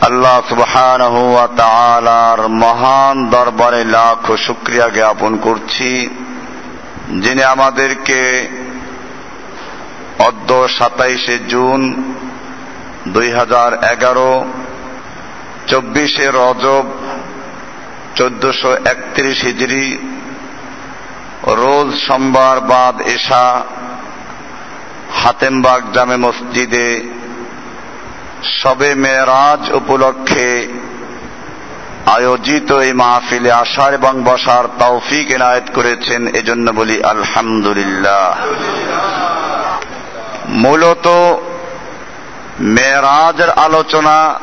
আল্লাহ সুবহানাহু ওয়া মহান দরবারে লাখ শুক্রিয়া জ্ঞাপন করছি, যিনি আমাদেরকে অদ্য সাতাইশে জুন দুই হাজার এগারো, চব্বিশে রজব চোদ্দশো একত্রিশ হিজড়ি রোজ সোমবার বাদ এশা, হাতেমবাগ জামে মসজিদে সবে মেরাজ উপলক্ষে আয়োজিত এই মাহফিলে আসার এবং বসার তৌফিক এনায়েত করেছেন, এজন্য বলি আলহামদুলিল্লাহ। মূলত মেরাজের আলোচনা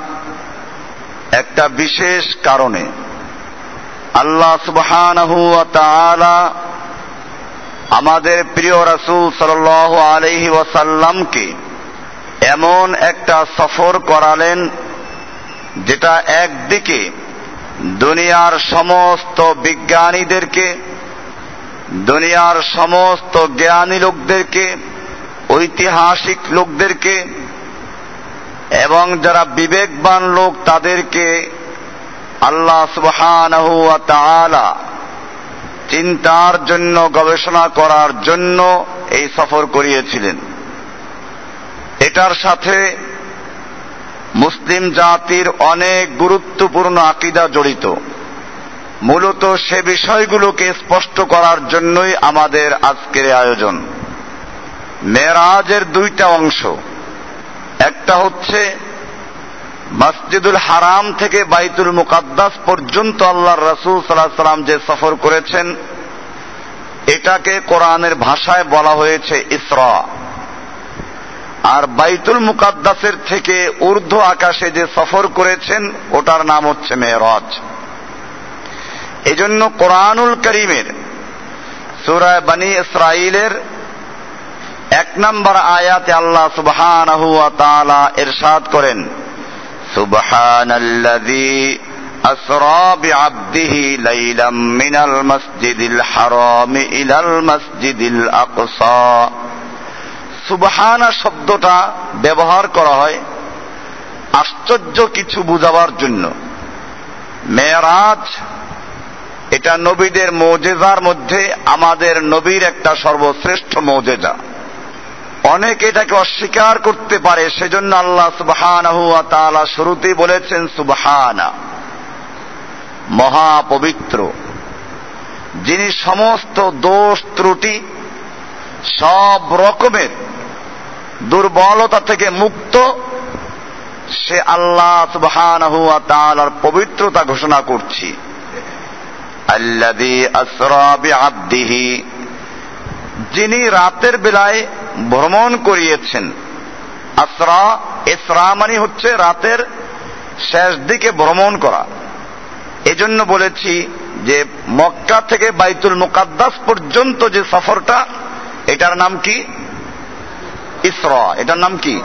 একটা বিশেষ কারণে। আল্লাহ সুবহানাহু ওয়া আমাদের প্রিয় রাসূল সাল্লাল্লাহু আলাইহি ওয়াসাল্লামকে এমন একটা সফর করালেন যেটা একদিকে দুনিয়ার সমস্ত বিজ্ঞানীদেরকে, দুনিয়ার সমস্ত জ্ঞানী লোকদেরকে, ঐতিহাসিক লোকদেরকে এবং যারা বিবেকবান লোক তাদেরকে আল্লাহ সুবহানাহু ওয়া চিন্তার জন্য, গবেষণা করার জন্য এই সফর করিয়েছিলেন। এটার সাথে মুসলিম জাতির অনেক গুরুত্বপূর্ণ আকিদা জড়িত। মূলত সে বিষয়গুলোকে স্পষ্ট করার জন্যই আমাদের আজকের আয়োজন। মেরাজের দুইটা অংশ। একটা হচ্ছে মসজিদুল হারাম থেকে বাইতুল মুকাদ্দাস পর্যন্ত আল্লাহর রসুল সাল্লাহ সাল্লাম যে সফর করেছেন, এটাকে কোরআনের ভাষায় বলা হয়েছে ইসরা। আর বাইতুল মুকাদ্দাসের থেকে ঊর্ধ্ব আকাশে যে সফর করেছেন ওটার নাম হচ্ছে মেয়রাজ এজন্য কোরআনুল করিমের সুরায় বানি ইসরাইলের এক নম্বর আয়াতে আল্লাহ সুবহানাহু ওয়া তাআলা ইরশাদ করেন সুবহানাল্লাযী أسرى بعبده ليلا من المسجد الحرام إلى المسجد الأقصى সুবহানা শব্দটা ব্যবহার করা হয় আশ্চর্য কিছু বুঝাবার জন্য। মেয়েরাজ, এটা নবীদের মৌজেজার মধ্যে আমাদের নবীর একটা সর্বশ্রেষ্ঠ মৌজেজা। অনেক এটাকে অস্বীকার করতে পারে, সেজন্য আল্লাহ তাআলা শুরুতেই বলেছেন, সুবহানা। মহাপবিত্র। যিনি সমস্ত দোষ ত্রুটি সব রকমের দুর্বলতা থেকে মুক্ত, সে আল্লাহ তাআলার পবিত্রতা ঘোষণা করছি। আল্লাযী আসরা বিআবদিহি, যিনি রাতের বেলায় ভ্রমণ করিয়েছেন। আসরা, ইসরা মানে হচ্ছে রাতের শেষ দিকে ভ্রমণ করা। এজন্য বলেছি যে মক্কা থেকে বাইতুল মুকাদ্দাস পর্যন্ত যে সফরটা, এটার নাম কি? ইসরা। এটার নাম কি?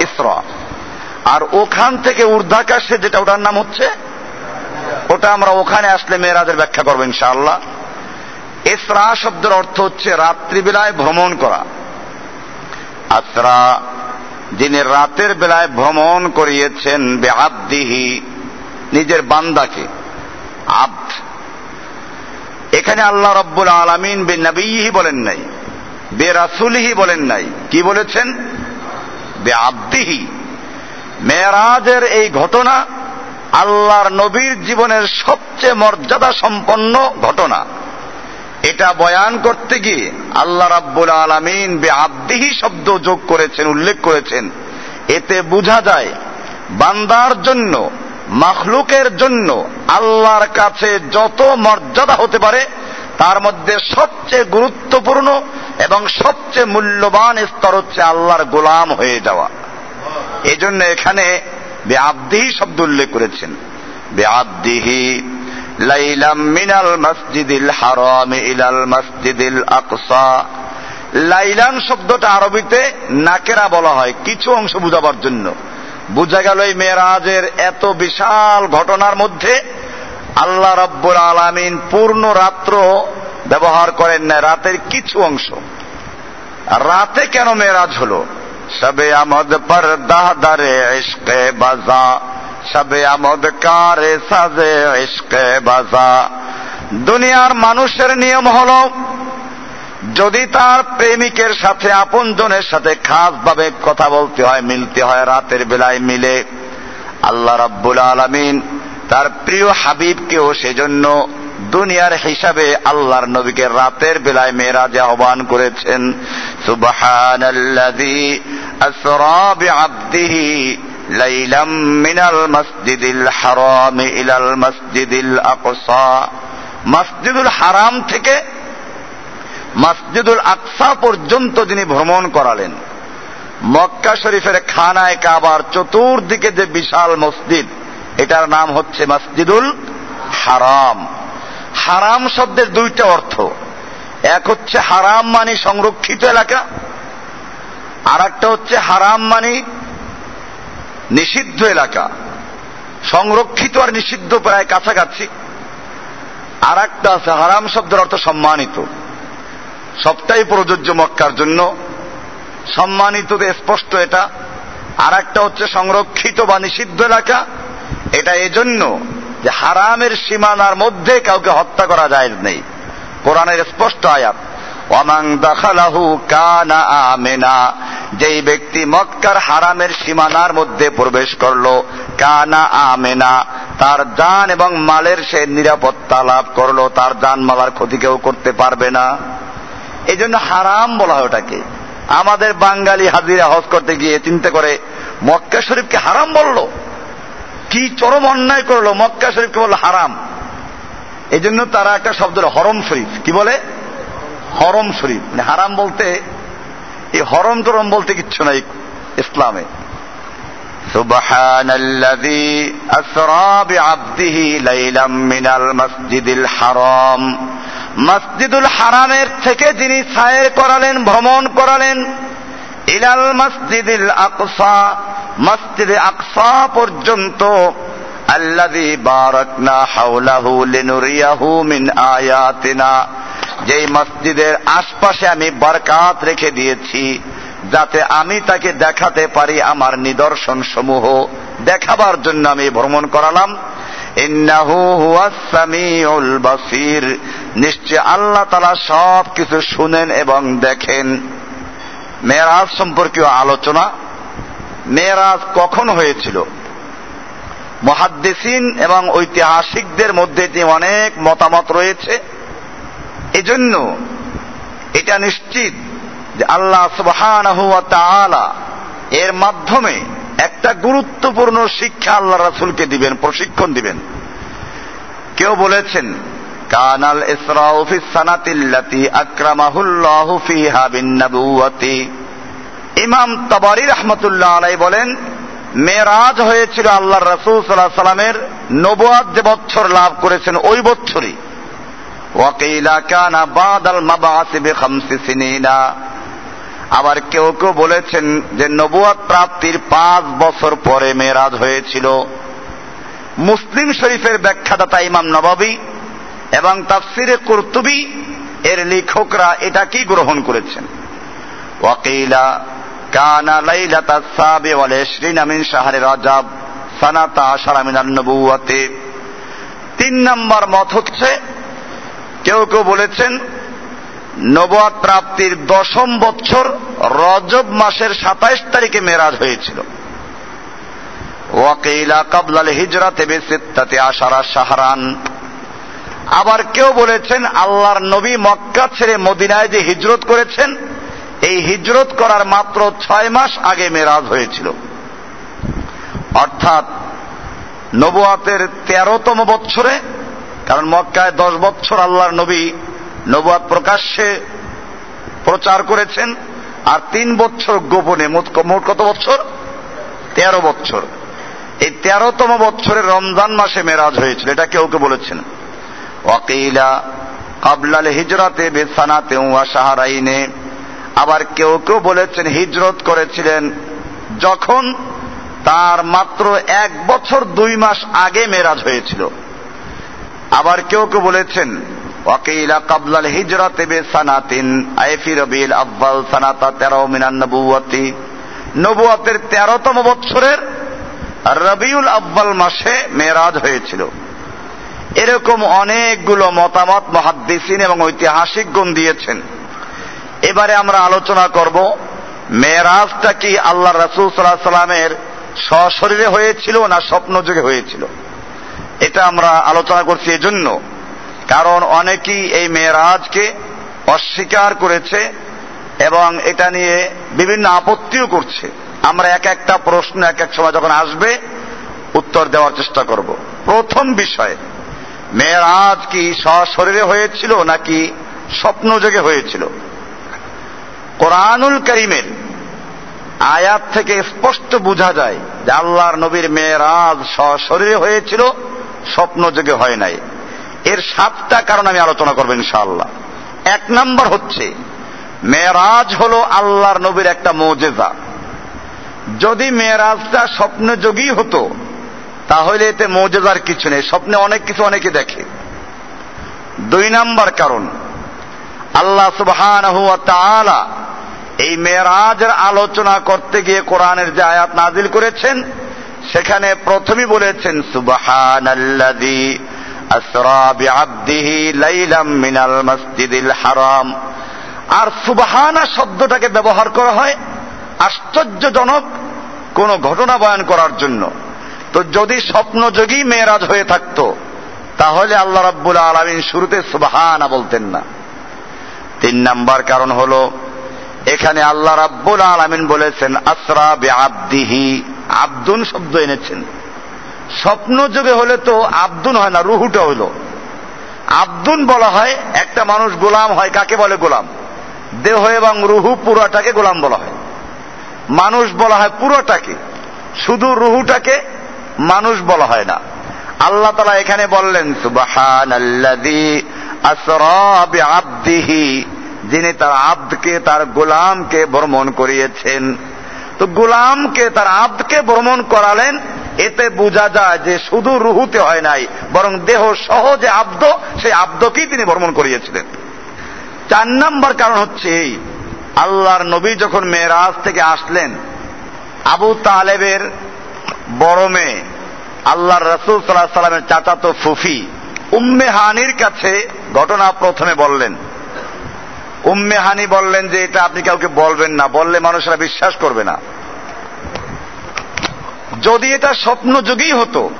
ইসরা। আর ওখান থেকে ঊর্ধ্বাকাশে যেটা, ওটার নাম হচ্ছে, ওটা আমরা ওখানে আসলে মেয়েরাজের ব্যাখ্যা করব ইনশাআল্লাহ। ইসরা শব্দের অর্থ হচ্ছে রাত্রিবেলায় ভ্রমণ করা। আসরা যিনি রাতের বেলায় ভ্রমণ করিয়েছেন, বেআবদিহি, নিজের বান্দাকে, আব্দ। এখানে আল্লাহ রব্বুল আলমিন বে বলেন নাই। বে রাসুলহি বলেন নাই। কি বলেছেন? বে আব্দিহি মেয়েরাজের এই ঘটনা আল্লাহর নবীর জীবনের সবচেয়ে মর্যাদা সম্পন্ন ঘটনা। এটা বয়ান করতে গিয়ে আল্লাহ রাব্বুল আলমিন বে আব্দিহি শব্দ যোগ করেছেন, উল্লেখ করেছেন। এতে বোঝা যায়, বান্দার জন্য, মাখলুকের জন্য আল্লাহর কাছে যত মর্যাদা হতে পারে তার মধ্যে সবচেয়ে গুরুত্বপূর্ণ এবং সবচেয়ে মূল্যবান স্তর হচ্ছে আল্লাহর গোলাম হয়ে যাওয়া। এই জন্য এখানে বে আব্দিহি শব্দ উল্লেখ করেছেন। বে আব্দিহি লাইলাম মিনাল মসজিদিল হারাম ইলাল মসজিদিল আকসা। লাইলান শব্দটা আরবিতে নাকেরা বলা হয়, কিছু অংশ বুঝাবার জন্য। বুঝা গেল এই মেয়েরাজের এত বিশাল ঘটনার মধ্যে আল্লাহ রব্বুর আলামিন পূর্ণ রাত্র ব্যবহার করেন না, রাতের কিছু অংশ। রাতে কেন মেয়েরাজ হলো? সবে আমদ পর দাহদারে ইশকে বাজা, সবে আমদ কারে সাজে ইশকে বাজা। দুনিয়ার মানুষের নিয়ম হলো, যদি তার প্রেমিকের সাথে, আপনজনের সাথে খাস ভাবে কথা বলতে হয়, মিলতে হয়, রাতের বেলায় মিলে, আল্লাহ রাব্বুল আলমিন তার প্রিয় হাবিবকেও সেজন্য দুনিয়ার হিসাবে আল্লাহর নবীকে রাতের বেলায় মেয়েরাজে আহ্বান করেছেন, সুবহানাল্লাযী আসরা লাইলাম মিনাল মসজিদিল হারাম ইলাল মসজিদিল আকসা। মসজিদুল হারাম থেকে মসজিদুল আকসা পর্যন্ত যিনি ভ্রমণ করালেন, মক্কা শরীফের খানায় কাবার চতুর্দিকে যে বিশাল মসজিদ এটার নাম হচ্ছে মসজিদুল হারাম। হারাম শব্দের দুইটা অর্থ। এক হচ্ছে হারাম মানে সংরক্ষিত এলাকা আর একটা হচ্ছে হারাম মানে নিষিদ্ধ এলাকা। সংরক্ষিত আর নিষিদ্ধ প্রায় কাছাকাছি। আর একটা আছে হারাম শব্দের অর্থ সম্মানিত। সবটাই প্রযোজ্য মক্কার জন্য। সম্মানিত স্পষ্ট এটা। আর একটা হচ্ছে সংরক্ষিত বা নিষিদ্ধ এলাকা। এটা এজন্য যে হারামের সীমানার মধ্যে কাউকে হত্যা করা যায় নেই। কোরআনের স্পষ্ট আয়াত ওয়ামাং দাখালাহু কানা আমেনা যেই ব্যক্তি মক্কার হারামের সীমানার মধ্যে প্রবেশ করল, কানা আমেনা তার জান এবং মালের সে নিরাপত্তা লাভ করল, তার জান মালার ক্ষতি কেউ করতে পারবে না। এই জন্য হারাম বলা হয় ওটাকে। আমাদের বাঙালি হাজিরা হজ করতে গিয়ে চিন্তা করে, মক্কা শরীফকে হারাম বলল। কি চরম অন্যায় করলো মক্কা শরীফকে বললো হারাম এই জন্য তারা একটা শব্দ হরম শরীফ কি বলে হরম শরীফ মানে হারাম বলতে এই হরম টরম বলতে কিচ্ছু নাই ইসলামে سبحان الذي أسرى بعبده ليلا من المسجد الحرام মসজিদুল হারামের থেকে যিনি সায়ের করালেন ভ্রমণ করালেন ইলাল মসজিদিল আকসা, মসজিদে আকসা পর্যন্ত আল্লাযী বারাকনা হাওলাহু লিনুরিয়াহু মিন আয়াতিনা। যেই মসজিদের আশপাশে আমি বরকাত রেখে দিয়েছি, যাতে আমি তাকে দেখাতে পারি আমার নিদর্শন সমূহ দেখাবার জন্য আমি ভ্রমণ করালাম। নিশ্চয় আল্লাহ তালা সব কিছু শুনেন এবং দেখেন। মেয়েরাজ সম্পর্কীয় আলোচনা, মেয়েরাজ কখন হয়েছিল? মহাদ্দেসিন এবং ঐতিহাসিকদের মধ্যে যে অনেক মতামত রয়েছে, এজন্য এটা নিশ্চিত যে আল্লাহ সুবহানাহু ওয়া এর মাধ্যমে একটা গুরুত্বপূর্ণ শিক্ষা আল্লাহ রাসুলকে দিবেন, প্রশিক্ষণ দিবেন। কেউ বলেছেন কানাল ইসরাউ ফি সানাতিল্লাতি আকরামাহুল্লাহু ফিহা বিন নবুওয়াতি ইমাম তাবারি রহমতুল্লাহ আলাই বলেন মেরাজ হয়েছিল আল্লাহ রাসূল সাল্লাল্লাহু সাল্লামের নবুয়াত যে বছর লাভ করেছেন ওই বছরই ওয়াকিলা কানা বাদাল মাবাসি বিখামসি সিনিনা। আবার কেউ কেউ বলেছেন যে নবুয়াত প্রাপ্তির পাঁচ বছর পরে মেরাজ হয়েছিল। মুসলিম শরীফের ব্যাখ্যাদাতা ইমাম নবাবী এবং তাফসিরে কুরতুবি এর লেখকরা এটাকেই গ্রহণ করেছেন? ওয়াকিলা কানা লাইলাতা সাবে ওয়াল ইশরিনা মিন শাহরি রাজাব সানাতা আশারা মিনান তিন নম্বর মত হচ্ছে, কেউ কেউ বলেছেন নবাত প্রাপ্তির দশম বছর রজব মাসের সাতাইশ তারিখে মেরাজ হয়েছিল। ওয়াকিলা কাবলাল হিজরাতে বেসিত্তাতে আশারা শাহরান। আবার কেউ বলেছেন, আল্লাহর নবী মক্কা ছেড়ে মদিনায় যে হিজরত করেছেন, এই হিজরত করার মাত্র ছয় মাস আগে মেরাজ হয়েছিল। অর্থাৎ নবুয়াতের তেরোতম বৎসরে, কারণ মক্কায় দশ বছর আল্লাহর নবী নবুয়াত প্রকাশ্যে প্রচার করেছেন, আর তিন বছর গোপনে, মোট কত বছর তেরো বছর এই তেরোতম বছরের রমজান মাসে মেরাজ হয়েছিল, এটা কেউ কেউ বলেছেন। ওয়াকিলা কাবলাল হিজরাতে বেসানাতে ওয়া সাহারাইনে আবার কেউ কেউ বলেছেন হিজরত করেছিলেন যখন তার মাত্র এক বছর দুই মাস আগে মেরাজ হয়েছিল। আবার কেউ কেউ বলেছেন, ওয়াকিলা কাবলাল হিজরাতে বে সানাতিন আইফি রবিল আব্বাল সানাতা তেরো মিনান নবুয়াতি নবুয়াতের তেরোতম বৎসরের রবিউল আব্বাল মাসে মেরাজ হয়েছিল। এরকম অনেকগুলো মতামত মহাদ্দিসিন এবং ঐতিহাসিকগণ দিয়েছেন। এবারে আমরা আলোচনা করব মেরাজটা কি আল্লাহ রাসুল সাল্লাহ সাল্লামের সশরীরে হয়েছিল না স্বপ্ন যুগে হয়েছিল? এটা আমরা আলোচনা করছি এজন্য। কারণ অনেকেই এই মেয়েরাজকে অস্বীকার করেছে এবং এটা নিয়ে বিভিন্ন আপত্তিও করছে। আমরা এক একটা প্রশ্ন এক এক সময় যখন আসবে, উত্তর দেওয়ার চেষ্টা করব। প্রথম বিষয় মেয়েরাজ কি সশরীরে হয়েছিল নাকি স্বপ্ন যোগে হয়েছিল? কোরআনুল করিমের আয়াত থেকে স্পষ্ট বোঝা যায় যে আল্লাহর নবীর মেয়েরাজ সশরীরে হয়েছিল স্বপ্ন যোগে হয় নাই। এর সাতটা কারণ আমি আলোচনা করব ইনশাআল্লাহ। এক নম্বর হচ্ছে, মেয়েরাজ হল আল্লাহর নবীর একটা মৌজেজা। যদি মেয়েরাজটা স্বপ্নযোগী হতো তাহলে এতে মৌজেজার কিছু নেই। স্বপ্নে অনেক কিছু অনেকে দেখে। দুই নাম্বার কারণ, আল্লাহ সুবহান এই মেয়েরাজের আলোচনা করতে গিয়ে কোরআনের যে আয়াত নাজিল করেছেন, সেখানে প্রথমেই বলেছেন সুবহান মিনাল মসজিদিল হারাম। আর সুবহানা শব্দটাকে ব্যবহার করা হয় আশ্চর্যজনক কোন ঘটনা বয়ান করার জন্য। তো যদি স্বপ্নযোগী মেয়েরাজ হয়ে থাকত, তাহলে আল্লাহ রাব্বুল আলমিন শুরুতে সুবহানা বলতেন না। তিন নাম্বার কারণ হল, এখানে আল্লাহ রাব্বুল আলমিন বলেছেন, আসরা বে আব্দিহি আব্দুন শব্দ এনেছেন। স্বপ্ন যুগে হলে তো আব্দুন হয় না, রুহুটা হইল। আব্দুন বলা হয়, একটা মানুষ গোলাম হয়, কাকে বলে গোলাম? দেহ এবং রুহু পুরাটাকে গোলাম বলা হয়। মানুষ বলা হয় পুরোটাকে, শুধু রুহুটাকে মানুষ বলা হয় না। আল্লাহ তালা এখানে বললেন সুবাহান আব্দিহি যিনি তার আব্দকে, তার গোলামকে ভ্রমণ করিয়েছেন। তো গোলামকে, তার আব্দকে ভ্রমণ করালেন, এতে বোঝা যায় যে শুধু রুহুতে হয় নাই, বরং দেহ সহজে আব্দ, সেই আব্দকেই তিনি ভ্রমণ করিয়েছিলেন। চার নাম্বার কারণ হচ্ছে এই, আল্লাহর নবী যখন মেয়েরাজ থেকে আসলেন, আবু তালেবের বড় মেয়ে। আল্লাহর রসুল সাল্লাহ সাল্লামের চাচাতো ফুফি উম্মে হানির কাছে ঘটনা প্রথমে বললেন। উম্মে হানি বললেন যে, এটা আপনি কাউকে বলবেন না। বললে মানুষরা বিশ্বাস করবে না। যদি এটা স্বপ্নযোগী হতো,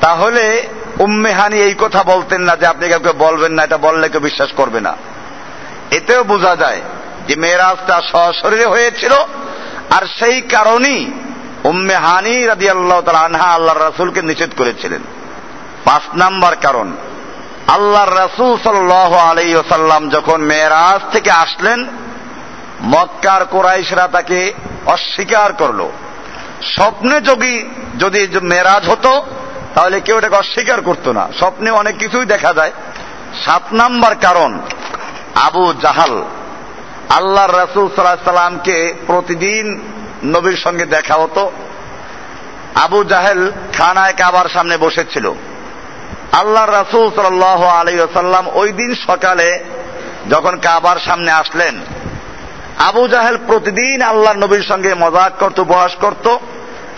তাহলে উম্মে হানি এই কথা বলতেন না যে, আপনি কাউকে বলবেন না। এটা বললে কেউ বিশ্বাস করবে না। এতেও বোঝা যায় যে, মেয়েরাজটা সশরীরে হয়েছিল, আর সেই কারণেই উম্মে হানি রাদি আল্লাহ তালা আনহা আল্লাহ রাসুলকে নিষেধ করেছিলেন। পাঁচ নাম্বার কারণ, আল্লাহর রাসুল সাল্লাহ আলাই ওসাল্লাম যখন মেয়েরাজ থেকে আসলেন, মক্কার কোরাইশরা তাকে অস্বীকার করল। স্বপ্নে যোগী যদি মেরাজ হতো, তাহলে কেউ এটাকে অস্বীকার করতো না। স্বপ্নে অনেক কিছুই দেখা যায়। সাত নাম্বার কারণ, আবু জাহাল। আল্লাহর রাসুল সাল্লাহ সাল্লামকে প্রতিদিন নবীর সঙ্গে দেখা হতো। আবু জাহেল খানায় কাবার সামনে বসেছিল। আল্লাহ রাসুল সাল আলী ওই দিন সকালে যখন কাবার সামনে আসলেন, আবু জাহেল প্রতিদিন আল্লাহ নবীর সঙ্গে মজাক করত, উপহাস করত।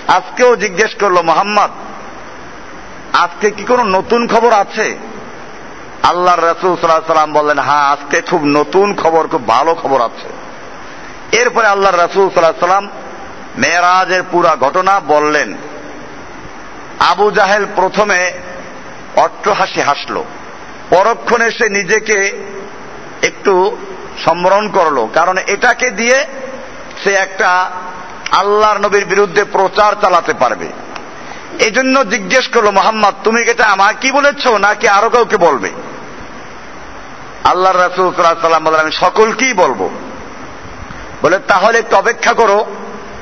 আজকেও জিজ্ঞেস করল, মোহাম্মদ, আজকে কি কোনো নতুন খবর আছে? আল্লাহ রসুল সাল্লাহ সাল্লাম বললেন হ্যাঁ আজকে খুব নতুন খবর, খুব ভালো খবর আছে। এরপরে আল্লাহ রসুল সাল্লাহ সাল্লাম মেয়েরাজের পুরা ঘটনা বললেন। আবু জাহেল প্রথমে অট্টহাসি হাসল। পরক্ষণে সে নিজেকে একটু সম্বরণ করল, কারণ এটাকে দিয়ে সে একটা আল্লাহর নবীর বিরুদ্ধে প্রচার চালাতে পারবে। এই জন্য জিজ্ঞেস করল, মোহাম্মদ, তুমি এটা আমার কি বলেছ, নাকি আরও কাউকে বলবে? আল্লাহ রাসুল সাল্লাম বলেন, আমি সকলকেই বলব। বলে, তাহলে একটু অপেক্ষা করো।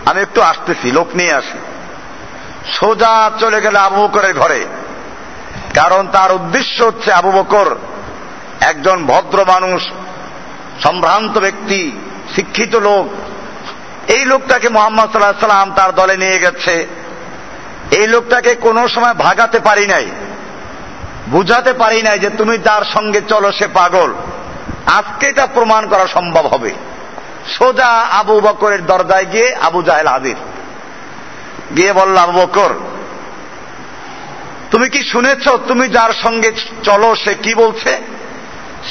আমি একটু আসতেছি, লোক নিয়ে আসি। সোজা চলে গেলে আবু বকরের ঘরে। কারণ তার উদ্দেশ্য হচ্ছে আবু বকর একজন ভদ্র মানুষ, সম্ভ্রান্ত ব্যক্তি, শিক্ষিত লোক। এই লোকটাকে মোহাম্মদ সাল্লাহ সাল্লাম তার দলে নিয়ে গেছে। এই লোকটাকে কোনো সময় ভাগাতে পারি নাই। বুঝাতে পারি নাই যে তুমি তার সঙ্গে চলো, সে পাগল। আজকে এটা প্রমাণ করা সম্ভব হবে। সোজা আবু বকরের দরজায় গিয়ে আবু জাহেল হাজির। গিয়ে বলল, আবু বকর, তুমি কি শুনেছ তুমি যার সঙ্গে চলো, সে কি বলছে?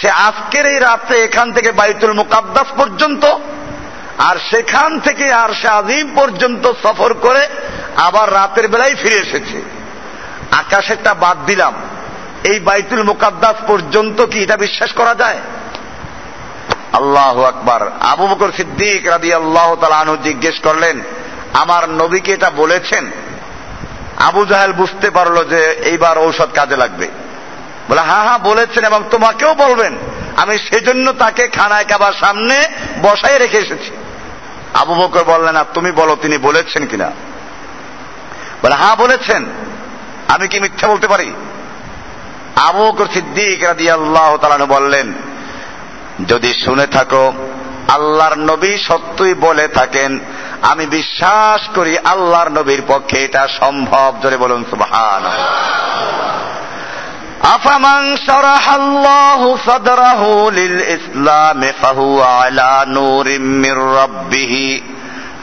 সে আজকের এই রাতে এখান থেকে বাইতুল মুকাদ্দাস পর্যন্ত, আর সেখান থেকে আর সে আজিম পর্যন্ত সফর করে আবার রাতের বেলায় ফিরে এসেছে। আকাশেরটা বাদ দিলাম। এই বাইতুল মুকাদ্দাস পর্যন্ত কি এটা বিশ্বাস করা যায়? আল্লাহ আকবার। আবু বকর সিদ্দিক রাদি আল্লাহ তালু জিজ্ঞেস করলেন, আমার নবীকে এটা বলেছেন? আবু জাহেল বুঝতে পারল যে এইবার ঔষধ কাজে লাগবে। বলে হ্যাঁ হ্যাঁ বলেছেন এবং তোমাকেও বলবেন। আমি সেজন্য তাকে খানায় কাবার সামনে বসায় রেখে এসেছি। আবু বকর বললেন, আর তুমি বলো, তিনি বলেছেন কিনা? বলে হ্যাঁ বলেছেন। আমি কি মিথ্যা বলতে পারি? আবু বকর সিদ্দিক আল্লাহ তালানু বললেন যদি শুনে থাকো, আল্লাহর নবী সত্যই বলে থাকেন, আমি বিশ্বাস করি আল্লাহর নবীর পক্ষে এটা সম্ভব। ধরে বলুন সুবহান আফামান সারাহাল্লাহু সাদরাহু লিল ইসলাম ফাহুয়া আলা নূরিম মির রাব্বিহি।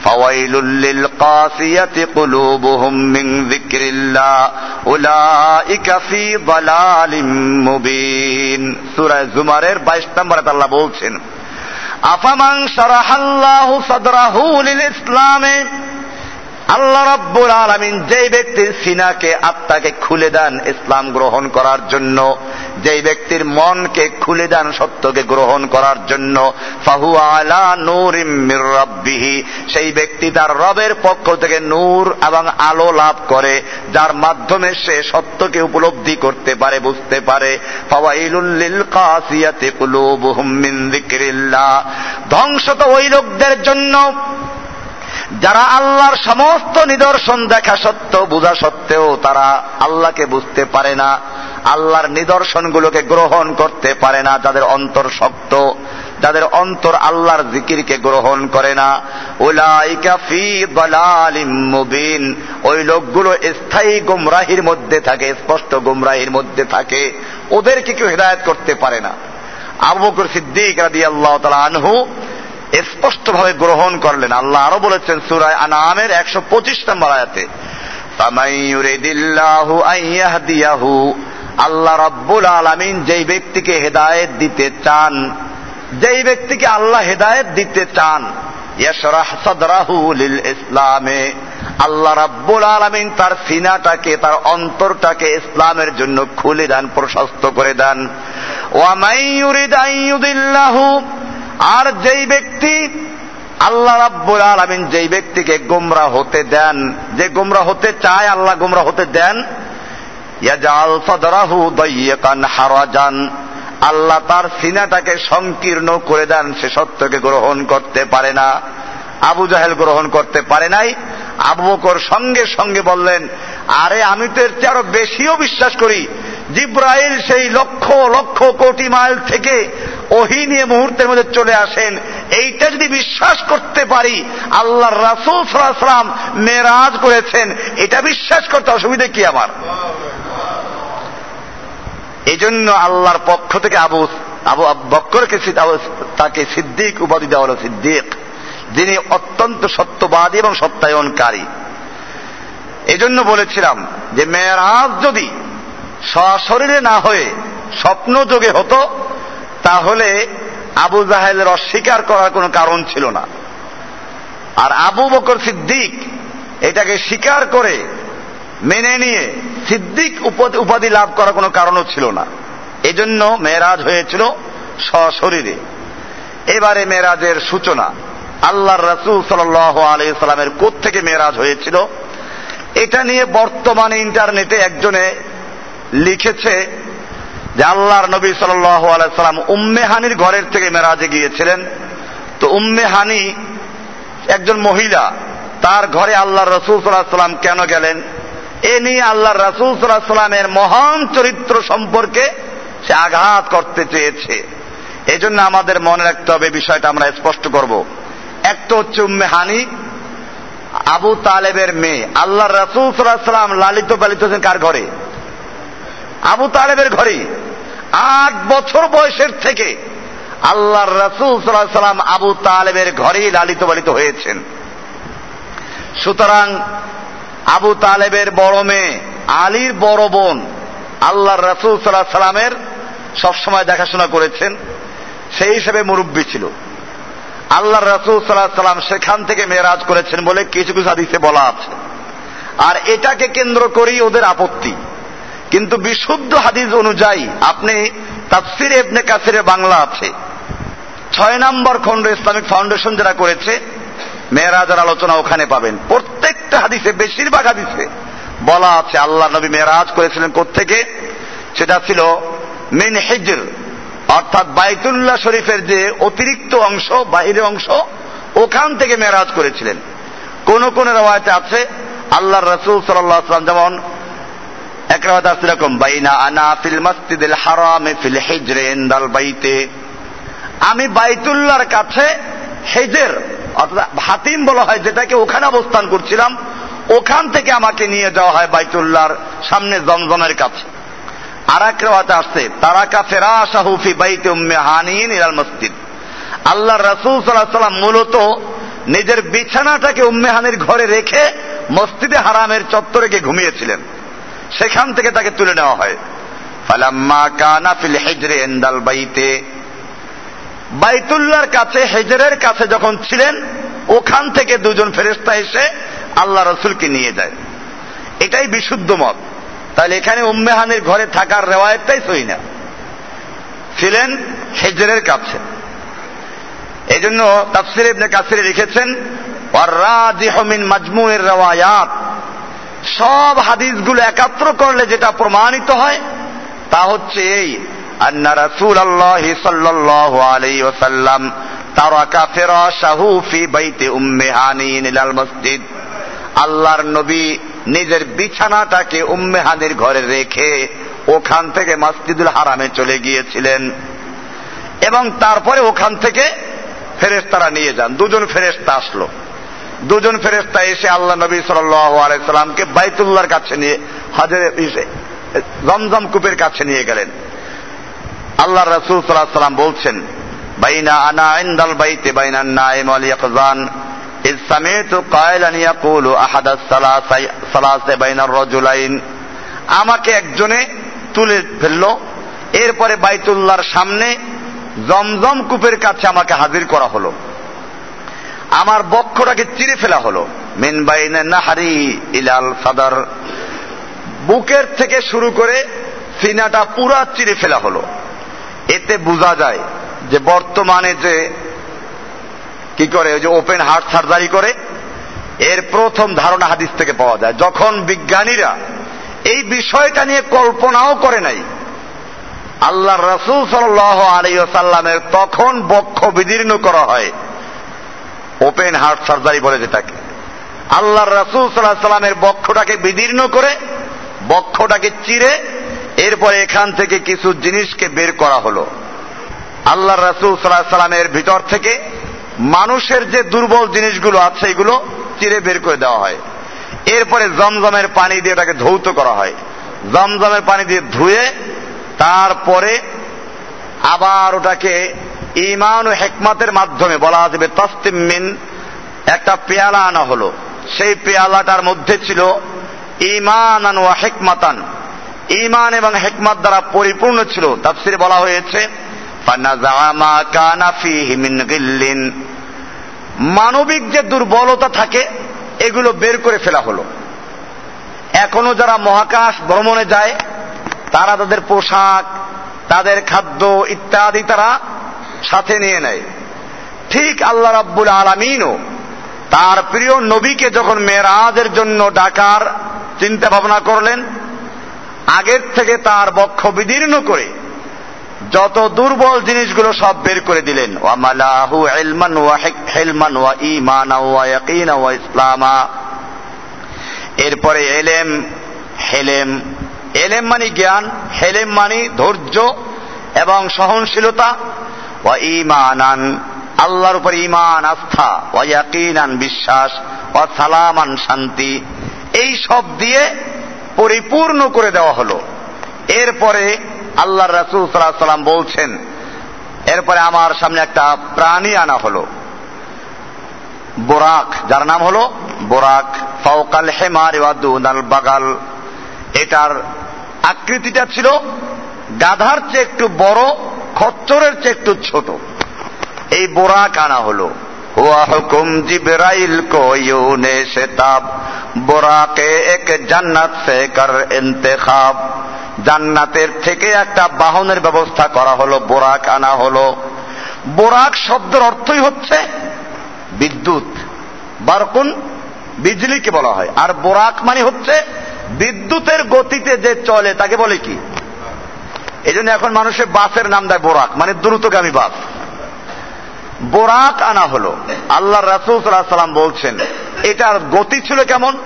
فويل للقاسية قلوبهم من ذكر الله أولئك في ضلال مبين سورة زمر 22 নম্বর আল্লাহ বলছেন, আফামান শারাহাল্লাহু সাদরাহু লিল ইসলামে আল্লাহ রব্বুল আলামিন যেই ব্যক্তির সিনাকে আত্মাকে খুলে দেন ইসলাম গ্রহণ করার জন্য যেই ব্যক্তির মনকে খুলে দেন সত্যকে গ্রহণ করার জন্য ফাহু আলা নূর রাব্বিহি, সেই ব্যক্তি তার রবের পক্ষ থেকে নূর এবং আলো লাভ করে, যার মাধ্যমে সে সত্যকে উপলব্ধি করতে পারে, বুঝতে পারে। ধ্বংস তো ওই লোকদের জন্য। যারা আল্লাহর সমস্ত নিদর্শন দেখা সত্ত্বেও, বোঝা সত্ত্বেও তারা আল্লাহকে বুঝতে পারে না। আল্লাহর নিদর্শনগুলোকে গ্রহণ করতে পারে না, যাদের অন্তর শক্ত, যাদের অন্তর আল্লাহর জিকিরকে গ্রহণ করে না। মুবিন। ওই লোকগুলো স্থায়ী গুমরাহির মধ্যে থাকে, স্পষ্ট গুমরাহির মধ্যে থাকে। ওদেরকে কেউ হেদায়ত করতে পারে না। আবু বকর সিদ্দিক রাদিয়াল্লাহু তাআলা আনহু স্পষ্টভাবে গ্রহণ করলেন। আল্লাহ আরও বলেছেন সুরায় আনামের একশো পঁচিশ নম্বর আয়াতে আল্লাহ রব্বুল আলমিন যেই ব্যক্তিকে হেদায়েত দিতে চান, যেই ব্যক্তিকে আল্লাহ হেদায়েত দিতে চান ইসলামে। আল্লাহ রাব্বুল আলমিন তার সিনাটাকে, তার অন্তরটাকে ইসলামের জন্য খুলে দেন, প্রশস্ত করে দেন। আর যেই ব্যক্তি, আল্লাহ রাব্বুল আলামিন যেই ব্যক্তিকে গোমরা হতে দেন, যে গোমরা হতে চায়, আল্লাহ গোমরা হতে দেন হারাজান। আল্লাহ তার সিনাটাকে সংকীর্ণ করে দেন, সে সত্যকে গ্রহণ করতে পারে না। আবু জাহেল গ্রহণ করতে পারে নাই। আবু বকর সঙ্গে সঙ্গে বললেন, আরে, আমি তো এর চেয়ে আরও বেশিও বিশ্বাস করি। জিব্রাইল সেই লক্ষ লক্ষ কোটি মাইল থেকে ওহি নিয়ে মুহূর্তের মধ্যে চলে আসেন। এইটা যদি বিশ্বাস করতে পারি আল্লাহ রাসুল সাল্লাম মেরাজ করেছেন। এটা বিশ্বাস করতে অসুবিধা কি আমার? এই জন্য আল্লাহর পক্ষ থেকে আবু আবু বক্করকে তাকে সিদ্দিক, উপাধি দেওয়া হলো সিদ্দিক। যিনি অত্যন্ত সত্যবাদী এবং সত্যায়নকারী। এই জন্য বলেছিলাম যে মেয়েরাজ যদি সশরীরে না হয়ে স্বপ্ন যোগে হতো, তাহলে আবু জাহেলের অস্বীকার করার কোনো কারণ ছিল না। আর আবু বকর সিদ্দিক এটাকে স্বীকার করে মেনে নিয়ে সিদ্দিক উপাধি লাভ করার কোনো কারণও ছিল না। এজন্য মেয়েরাজ হয়েছিল সশরীরে। এবারে মেয়েরাজের সূচনা, আল্লাহর রসুল সাল আলাইসাল্লামের থেকে মেয়েরাজ হয়েছিল? এটা নিয়ে বর্তমানে ইন্টারনেটে একজনে লিখেছে যে আল্লাহর নবী সাল্লাম উম্মে হানির ঘরের থেকে মেরাজে গিয়েছিলেন। তো উম্মে হানি একজন মহিলা, তার ঘরে আল্লাহ রসুল সাল্লাহ সাল্লাম কেন গেলেন? এ নিয়ে আল্লাহ রসুল সাল্লামের মহান চরিত্র সম্পর্কে সে আঘাত করতে চেয়েছে। এজন্য আমাদের মনে রাখতে হবে বিষয়টা আমরা স্পষ্ট করব। একটা হচ্ছে উম্মে হানি, আবু তালেবের মেয়ে। আল্লাহ রসুল সাল্লাম লালিত পালিত কার ঘরে? আবু তালেবের ঘরে আট বছর বয়সের থেকে আল্লাহর রসুল সাল্লাহ আবু তালেবের ঘরেই লালিত পালিত হয়েছেন। সুতরাং আবু তালেবের বড় মেয়ে, আলীর বড় বোন। আল্লাহর রসুল সাল্লাহ সাল্লামের সবসময় দেখাশোনা করেছেন। সেই হিসেবে মুরব্বী ছিল। আল্লাহ রসুল সাল্লাহ সাল্লাম সেখান থেকে মেয়েরাজ করেছেন বলে কিছু কিছু হাদিসে বলা আছে। আর এটাকে কেন্দ্র করেই ওদের আপত্তি। কিন্তু বিশুদ্ধ হাদিস অনুযায়ী আপনি তাফসির এবনে কাসিরে বাংলা আছে। ছয় নম্বর খণ্ড ইসলামিক ফাউন্ডেশন যারা করেছে মেয়েরাজের আলোচনা ওখানে পাবেন। প্রত্যেকটা হাদিসে, বেশিরভাগ হাদিসে বলা আছে, আল্লাহ নবী মেয়েরাজ করেছিলেন কোথেকে সেটা ছিল মিন হেজর, অর্থাৎ বাইতুল্লাহ শরীফের যে অতিরিক্ত অংশ, বাহিরের অংশ, ওখান থেকে মেয়েরাজ করেছিলেন। কোন কোন রেওয়ায়তে আছে আল্লাহ রসুল সাল্লাম যেমন, এক রেওয়ায়ত আছে এরকম, বাইনা আনা ফিল মসজিদুল হারামে ফিল হিজরে ইনদাল বাইতে। আমি বাইতুল্লাহর কাছে হেজের, অর্থাৎ হাতিম বলা হয়, যেটাকে ওখানে অবস্থান করছিলাম, ওখান থেকে আমাকে নিয়ে যাওয়া হয় বাইতুল্লাহর সামনে জমজমের কাছে। আর এক রেওয়াতে আসছে, তারাকা ফেরা শাহুফি বাইতে উম্মে হানিন ইলাল মসজিদ। আল্লাহ রসুল সাল্লাহ সাল্লাম মূলত নিজের বিছানাটাকে উম্মেহানির ঘরে রেখে মসজিদে হারামের চত্বরে গিয়ে ঘুমিয়েছিলেন। সেখান থেকে তাকে তুলে নেওয়া হয়। ফালাম্মা কানা ফিল হেজরে এন্দাল বাইতে বাইতুল্লাহর কাছে, হেজরের কাছে যখন ছিলেন, ওখান থেকে দুজন ফেরেস্তা এসে আল্লাহ রসুলকে নিয়ে যায়। এটাই বিশুদ্ধ মত। তাহলে এখানে উম্মেহানের ঘরে থাকার রেওয়ায়তটাই সই না। ছিলেন হেজরের কাছে। এই জন্য তাফসির ইবনে কাসিরে লিখেছেন মিন মাজমুয়ের রেওয়ায়াত। সব হাদিসগুলো একাত্র করলে যেটা প্রমাণিত হয়, তা হচ্ছে এই আন্না রাসূল আল্লাহ সাল্লাল্লাহু আলাইহি ওয়াসাল্লাম তারাকা ফিরাশাহু ফি বাইতি উম্মে হানিন ইলাল মসজিদ আল্লাহর নবী নিজের বিছানাটাকে উম্মে হানির ঘরে রেখে ওখান থেকে মসজিদুল হারামে চলে গিয়েছিলেন। এবং তারপরে ওখান থেকে ফেরেস্তারা নিয়ে যান। দুজন ফেরেস্তা আসলো। দুজন ফেরেস্তা এসে আল্লাহ নবী সাল্লামকে বাইতুল্লাহর কাছে নিয়ে হাজারে জমজম কূপের কাছে নিয়ে গেলেন। আল্লাহ রসুল সাল্লাহ সাল্লাম বলছেন বাইনা আনা ইন্দাল বাইতে বাইনা নাইম আল ইয়াকজান إذ سمعت قائلا يقول أحد الثلاث بين الرجلين আমাকে একজনে তুলে ফেললো এরপরে বাইতুল্লাহর সামনে জমজম কূপের কাছে আমাকে হাজির করা হলো আমার বক্ষটাকে চিরে ফেলা হলো মিন বাইনে নাহারি ইলাল সাদার বুকের থেকে শুরু করে সিনাটা পুরা চিরে ফেলা হলো এতে বোঝা যায় যে বর্তমানে যে কি করে, ওই যে ওপেন হার্ট সার্জারি করে, এর প্রথম ধারণা হাদিস থেকে পাওয়া যায়। যখন বিজ্ঞানীরা এই বিষয়টা নিয়ে কল্পনাও করে নাই, আল্লাহ রসুল সাল্লামের তখন বক্ষ বিদীর্ণ করা হয়, ওপেন হার্ট সার্জারি বলে যেটাকে। আল্লাহ রসুল সাল্লাহ সাল্লামের বক্ষটাকে বিদীর্ণ করে, বক্ষটাকে চিরে এরপরে এখান থেকে কিছু জিনিসকে বের করা হলো। আল্লাহ রসুল সাল্লাহ সাল্লামের ভিতর থেকে মানুষের যে দুর্বল জিনিসগুলো আছে এগুলো চিরে বের করে দেওয়া হয়। এরপরে জমজমের পানি দিয়ে ওটাকে ধৌত করা হয়। জমজমের পানি দিয়ে ধুয়ে তারপরে আবার ওটাকে ইমান ও হেকমাতের মাধ্যমে বলা যাবে তস্তিমিন একটা পেয়ালা আনা হলো। সেই পেয়ালাটার মধ্যে ছিল ইমান ও হেকমাতান। ইমান এবং হেকমাত দ্বারা পরিপূর্ণ ছিল। তাফসিরে বলা হয়েছে মানবিক যে দুর্বলতা থাকে, এগুলো বের করে ফেলা হলো। এখনও যারা মহাকাশ ভ্রমণে যায়, তারা তাদের পোশাক, তাদের খাদ্য ইত্যাদি তারা সাথে নিয়ে নেয়। ঠিক আল্লাহ রাব্বুল আলমিনও তার প্রিয় নবীকে যখন মেয়েরাজের জন্য ডাকার চিন্তা ভাবনা করলেন আগের থেকে তার বক্ষ বিদীর্ণ করে যত দুর্বল জিনিসগুলো সব বের করে দিলেন। এরপরে এলেম, হেলেম। এলেম মানে জ্ঞান, হেলেম মানে ধৈর্য এবং সহনশীলতা। ওয়া ঈমানান, আল্লাহর উপর ঈমান, আস্থা। ওয়া ইয়াকিনান, বিশ্বাস। ওয়া সালামান, শান্তি। এই সব দিয়ে পরিপূর্ণ করে দেওয়া হলো। এরপরে আল্লাহ রাসুল সাল্লাহ সাল্লাম বলছেন, এরপরে আমার সামনে একটা প্রাণী আনা হলো। বোরাক, যার নাম হলো বোরাক ফৌকাল হেমার বাগাল। এটার আকৃতিটা ছিল গাধার চেয়ে একটু বড়, খচ্চরের চেয়ে একটু ছোট। এই বোরাক আনা হলো। হুকুম জিবরাইল কো ইউনে শেতাব। বোরাকে এক জান্নাত সে কর ইন্তেখাব। জান্নাতের থেকে একটা বাহনের ব্যবস্থা করা হলো, বোরাক আনা হলো। বোরাক শব্দের অর্থই হচ্ছে বিদ্যুৎ। বারকুন বিজলিকে বলা হয়। আর বোরাক মানে হচ্ছে বিদ্যুতের গতিতে যে চলে, তাকে বলে কি? এই এখন মানুষের বাসের নাম দেয় বোরাক মানে দ্রুতগামী বাস। বোরাক আনা হলো। আল্লাহ রাসুল সাল্লাহ সাল্লাম বলছেন, এটার গতি ছিল কেমন?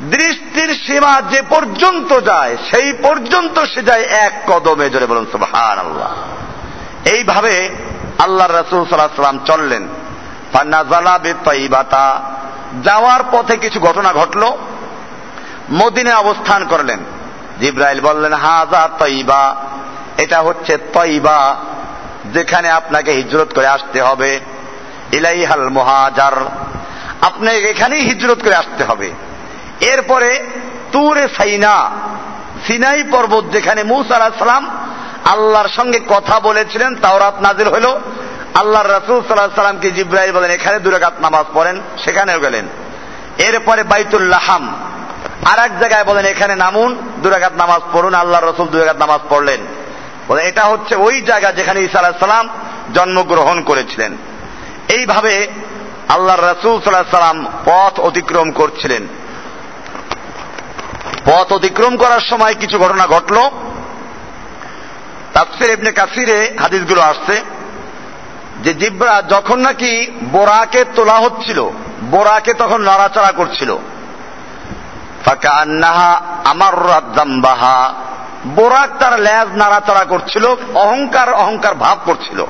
দৃষ্টির সীমা যে পর্যন্ত যায়, সেই পর্যন্ত সে যায় এক কদমে, জোরে বলুন সুবহান আল্লাহ এইভাবে আল্লাহ রসুল সাল্লাহ সাল্লাম চললেন। যাওয়ার পথে কিছু ঘটনা ঘটল। মদিনে অবস্থান করলেন। জিব্রাইল বললেন হাজা তৈবা এটা হচ্ছে তৈবা যেখানে আপনাকে হিজরত করে আসতে হবে। ইলাইহাল মহাজার, আপনি এখানেই হিজরত করে আসতে হবে। এরপরে তুরে সাইনা সিনাই পর্বত যেখানে মুসা সালাম আল্লাহর সঙ্গে কথা বলেছিলেন, তাওরাত নাজির হলো। আল্লাহর রাসুল সাল্লাহ সাল্লামকে জিব্রাহিল বলেন, এখানে দুরাকাত নামাজ পড়েন, সেখানেও গেলেন। এরপরে বাইতুল্লাহাম আর এক জায়গায় বলেন, এখানে নামুন দুরাকাত নামাজ পড়ুন। আল্লাহ রসুল দুরাকাত নামাজ পড়লেন। বলেন এটা হচ্ছে ওই জায়গা যেখানে ইসা সালাম জন্মগ্রহণ করেছিলেন। এইভাবে আল্লাহ রসুল সাল্লাহ সাল্লাম পথ অতিক্রম করছিলেন। পথ অতিক্রম করার সময় কিছু ঘটনা ঘটল। তাফসির এমনি কাসিরে হাদিসগুলো আসছে যে জিব্রা যখন নাকি বোরাকে তোলা হচ্ছিল, বোরাকে তখন নড়াচড়া করছিল। ফাঁকা আন্নাহা আমার জাম্বাহা বোরাক তার ল্যাজ নাড়াচড়া করছিল, অহংকার অহংকার ভাব করছিল।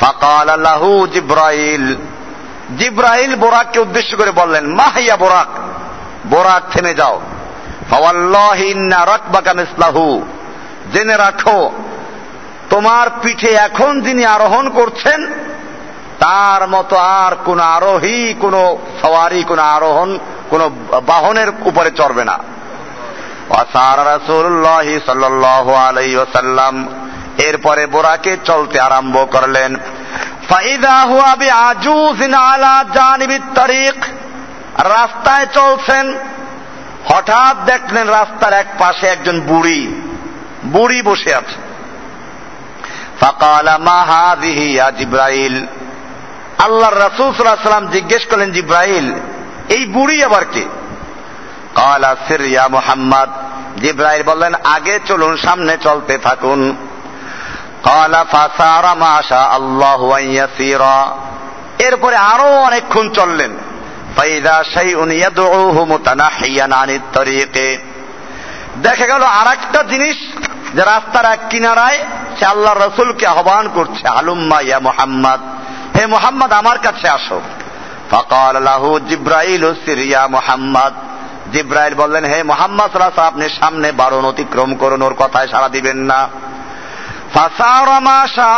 ফাকাল আল্লাহু জিব্রাইল। জিব্রাইল বোরাককে উদ্দেশ্য করে বললেন, মাহিয়া বোরাক বোরাক থেমে যাও। জেনে রাখো, তোমার পিঠে এখন যিনি আরোহণ করছেন, তার মতো আর কোন আরোহী, কোন সওয়ারি, কোন আরোহণ, কোন বাহনের উপরে চড়বে না। সাল্লাম এরপরে বোরাকে চলতে আরম্ভ করলেন। রাস্তায় চলছেন, হঠাৎ দেখলেন রাস্তার এক পাশে একজন বুড়ি বুড়ি বসে আছে। ফাকালা, মা হাদিহি জিব্রাইল? আল্লাহর রাসূল জিজ্ঞেস করলেন, জিব্রাইল, এই বুড়ি আবার কে? কালা, সির ইয়া মুহাম্মদ। জিব্রাইল বললেন, আগে চলুন, সামনে চলতে থাকুন। এরপরে আরও অনেকক্ষণ চললেন। দেখা গেল আর একটা জিনিস, যে রাস্তার এক কিনারায় সে আল্লাহ রসুলকে আহ্বান করছে, আলুম্মা ইয়া মোহাম্মদ, হে মোহাম্মদ, আমার কাছে আসো। ফকাল জিব্রাইল সিরিয়া মোহাম্মদ। জিব্রাইল বললেন হে মোহাম্মদ সাল্লাহ আপনি সামনে বারণ অতিক্রম করুন ওর কথায় সাড়া দিবেন না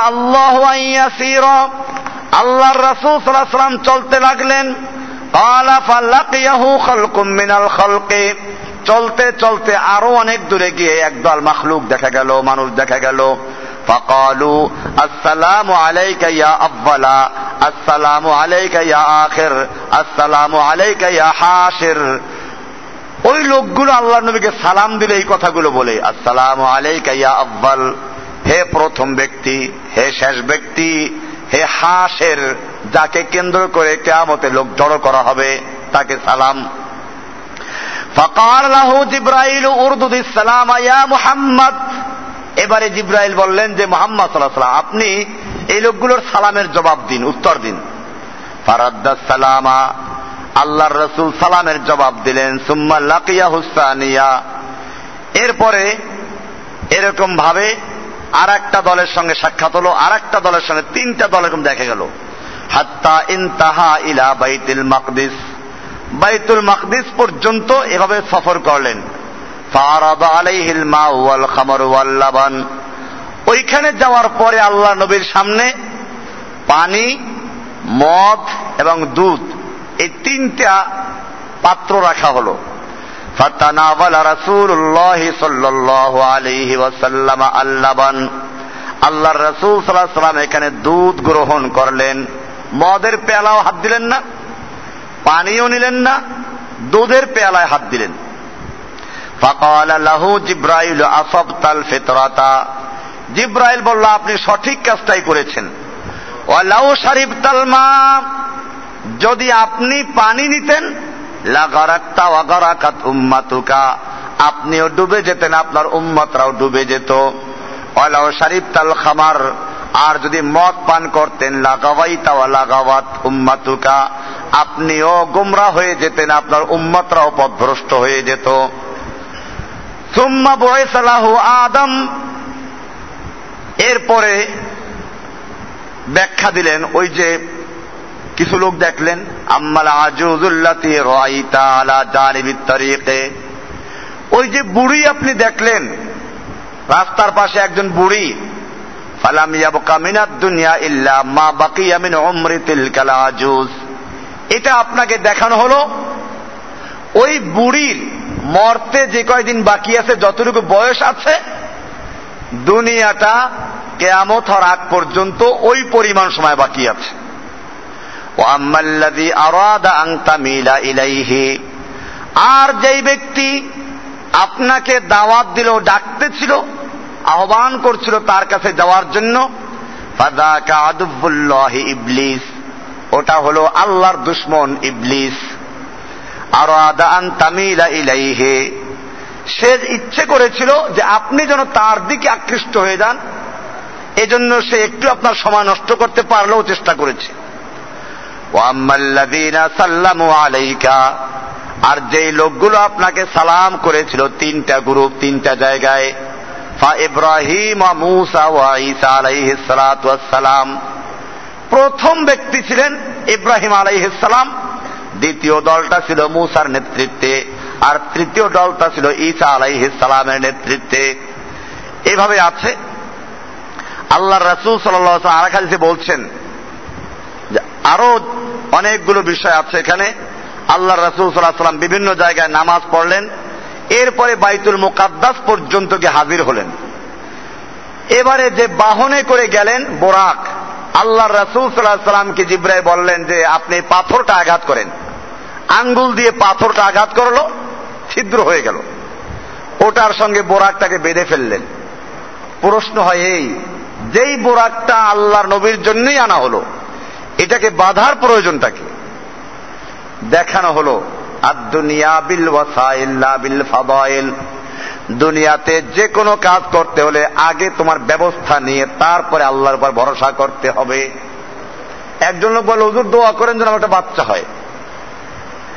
আল্লাহ আল্লাহর রসুল সাল্লাহ সাল্লাম চলতে লাগলেন চলতে চলতে আরো অনেক দূরে গিয়ে একদল মাখলুক দেখা গেল মানুষ দেখা গেল فقالوا السلام عليك يا أولا السلام عليك يا آخر السلام عليك يا حاشر ওই লোকগুলো আল্লাহ নবীকে সালাম দিলে এই কথাগুলো বলে, আসসালাম আলাইকা ইয়া আব্বাল, হে প্রথম ব্যক্তি, হে শেষ ব্যক্তি, হে হাসের যাকে কেন্দ্র করে কেয়ামতে লোক জড়ো করা হবে, তাকে সালাম। ফকার লাহু জিব্রাইল উর্দুদ ইসলাম ইয়া মুহাম্মদ। এবারে জিব্রাইল বললেন যে, মোহাম্মদ সাল্লাহ আপনি এই লোকগুলোর সালামের জবাব দিন, উত্তর দিন। ফারাদ্দাস সালামা আল্লাহর রসুল সালামের জবাব দিলেন, সুম্মা লাকিয়া হুসানিয়া। এরপরে এরকম ভাবে আর একটা দলের সঙ্গে সাক্ষাৎ হলো আর একটা দলের সঙ্গে তিনটা দল এরকম দেখা গেল। হাত্তা ইনতাহা ইলা বাইতুল মাকদিস। বাইতুল মাকদিস পর্যন্ত এভাবে সফর করলেন। ওইখানে যাওয়ার পরে আল্লাহ নবীর সামনে পানি, মদ এবং দুধ এই তিনটা পাত্র রাখা হলো। ফাতানাওয়ালা রাসূলুল্লাহ সাল্লাল্লাহু আলাইহি ওয়াসাল্লাম আল্লাবান। আল্লাহর রাসূল সাল্লাল্লাহু সাল্লাম এখানে দুধ গ্রহণ করলেন। মদের পেয়ালাও হাত দিলেন না, পানিও নিলেন না, দুধের পেয়ালায় হাত দিলেন। ফাকাল লাহু জিব্রাইল, আসাবতাল ফিতরাতা। জিব্রাইল বলল, আপনি সঠিক কাজটাই করেছেন। ওয়ালাউ শারিবতাল মা যদি আপনি পানি নিতেন উম্মাতুকা, আপনিও ডুবে যেতেন, আপনার উম্মতরাও ডুবে যেত। ওয়ালাউ শারিবতাল খামার, আর যদি মদ পান করতেন লাগাওয়াইতা ওয়া লাগাওয়াত উম্মাতুকা, আপনিও গুমরা হয়ে যেতেন, আপনার উম্মতরাও পথভ্রষ্ট হয়ে যেত। সুম্মা বয়সালাহু আদম, এরপরে ব্যাখ্যা দিলেন, ওই যে কিছু লোক দেখলেন আলা ওই যে বুড়ি আপনি দেখলেন, রাস্তার পাশে একজন বুড়ি দুনিয়া ইল্লা মা আজুজ। এটা আপনাকে দেখানো হলো, ওই বুড়ির মরতে যে কয়দিন বাকি আছে, যতটুকু বয়স আছে, দুনিয়াটা কেয়ামত হওয়ার আগ পর্যন্ত ওই পরিমাণ সময় বাকি আছে। আর যেই ব্যক্তি আপনাকে দাওয়াত দিল, ডাকতে ছিল, আহ্বান করছিল তার কাছে যাওয়ার জন্য ইবলিস, ওটা হলো আল্লাহর দুশ্মন ইবলিস। আর আদান তামিলা ইলাইহে, সে ইচ্ছে করেছিল যে আপনি যেন তার দিকে আকৃষ্ট হয়ে যান, এজন্য সে একটু আপনার সময় নষ্ট করতে পারলেও চেষ্টা করেছে। আর যেই লোকগুলো আপনাকে সালাম করেছিল তিনটা গ্রুপ, তিনটা জায়গায় ইব্রাহিম ওয়া সালাম। প্রথম ব্যক্তি ছিলেন ইব্রাহিম আলাইহিস সালাম, দ্বিতীয় দলটা ছিল মুসার নেতৃত্বে, আর তৃতীয় দলটা ছিল ঈসা আলাইহিস সালামের নেতৃত্বে। এভাবে আছে। আল্লাহ রাসূল সাল্লাল্লাহু আলাইহি বলছেন আরও অনেকগুলো বিষয় আছে এখানে। আল্লাহ রাসূল আলাইহি সাল্লাম বিভিন্ন জায়গায় নামাজ পড়লেন। এরপরে বাইতুল মুকাদ্দাস পর্যন্ত গিয়ে হাজির হলেন। এবারে যে বাহনে করে গেলেন বোরাক আল্লাহ রাসুল সাল্লাহ সাল্লামকে জিব্রাই বললেন যে, আপনি পাথরটা আঘাত করেন। আঙ্গুল দিয়ে পাথরটা আঘাত করল, ছিদ্র হয়ে গেল। ওটার সঙ্গে বোরাকটাকে বেঁধে ফেললেন। প্রশ্ন হয় এই, যেই বোরাকটা আল্লাহর নবীর জন্যই আনা হলো এটাকে বাধার প্রয়োজনটা কি? দেখানো হলো আদুনিয়া বিল বিল ফাদাইল দুনিয়াতে যে কোনো কাজ করতে হলে আগে তোমার ব্যবস্থা নিয়ে তারপরে আল্লাহর উপর ভরসা করতে হবে। একজন লোক বলে, হুজুর, দোয়া করেন যেন একটা বাচ্চা হয়।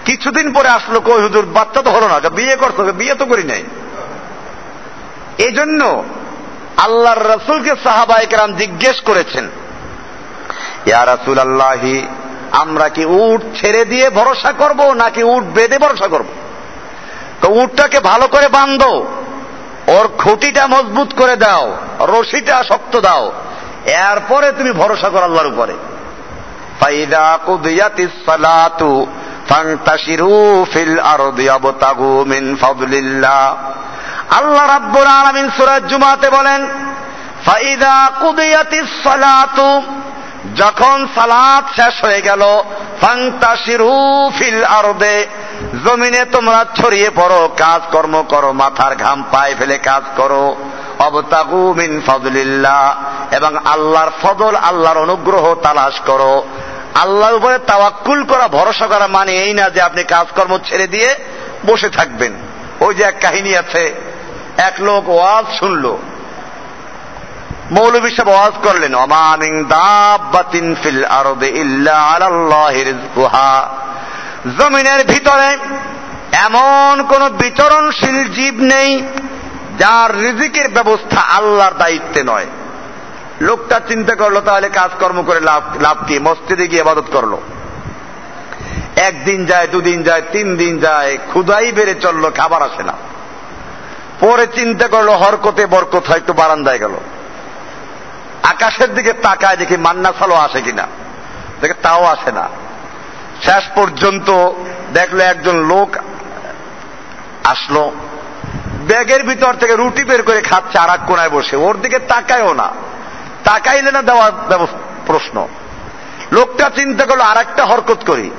কিছুদিন পরে আসলো, কই হুজুর, বাচ্চা তো হলো না বিয়ে করতে হবে বিয়ে তো করি নাই। এজন্য আল্লাহর রসুলকে সাহাবাইকেরাম জিজ্ঞেস করেছেন ইয়া রাসুল আল্লাহি আমরা কি উট ছেড়ে দিয়ে ভরসা করব নাকি উট বেঁধে ভরসা করব? উটটাকে ভালো করে বাঁধো, ওর খুঁটিটা মজবুত করে দাও, রশিটা শক্ত দাও, এরপরে তুমি ভরসা করো আল্লাহর উপরে। ফাইদা সালাতু আল্লাহ রাব্বুল আলামিন সূরা জুমাতে বলেন, ফাইদা কুদিয়াতিস সালাতু যখন সালাত শেষ হয়ে গেল ফিল আরদে, জমিনে তোমরা ছড়িয়ে পড়ো কাজ কর্ম করো, মাথার ঘাম পায়ে ফেলে কাজ করো। অবতাগু মিন ফদলিল্লাহ, এবং আল্লাহর ফজল আল্লাহর অনুগ্রহ তালাশ করো। আল্লাহর উপরে তাওয়াক্কুল করা, ভরসা করা মানে এই না যে আপনি কাজকর্ম ছেড়ে দিয়ে বসে থাকবেন। ওই যে এক কাহিনী আছে, এক লোক ওয়াজ শুনলো মৌলবী সাহেব ওয়াজ করলেন অমানিং দাব্বাতিন ফিল আরদে ইল্লা আলাল্লাহি রিজকুহা। জমিনের ভিতরে এমন কোন বিচরণশীল জীব নেই, যার রিজিকের ব্যবস্থা আল্লাহর দায়িত্বে নয়। লোকটা চিন্তা করল, তাহলে কাজকর্ম করে লাভ লাভ কি? মসজিদে গিয়ে ইবাদত করল। একদিন যায়, দুদিন যায়, তিন দিন যায় ক্ষুদাই বেড়ে চলল, খাবার আসে না। পরে চিন্তা করল, হরকতে বরকত হয় একটু বারান্দায় গেল। আকাশের দিকে তাকায় দেখি মান্না সালো আসে কিনা। দেখে তাও আসে না। শেষ পর্যন্ত দেখল একজন লোক আসলো। ব্যাগের ভিতর থেকে রুটি বের করে খাচ্ছে আর কোনায় বসে। ওর দিকে তাকায়ও না। তাকাইলে না দেওয়ার প্রশ্ন। লোকটা চিন্তা করল আর একটা হরকত করি।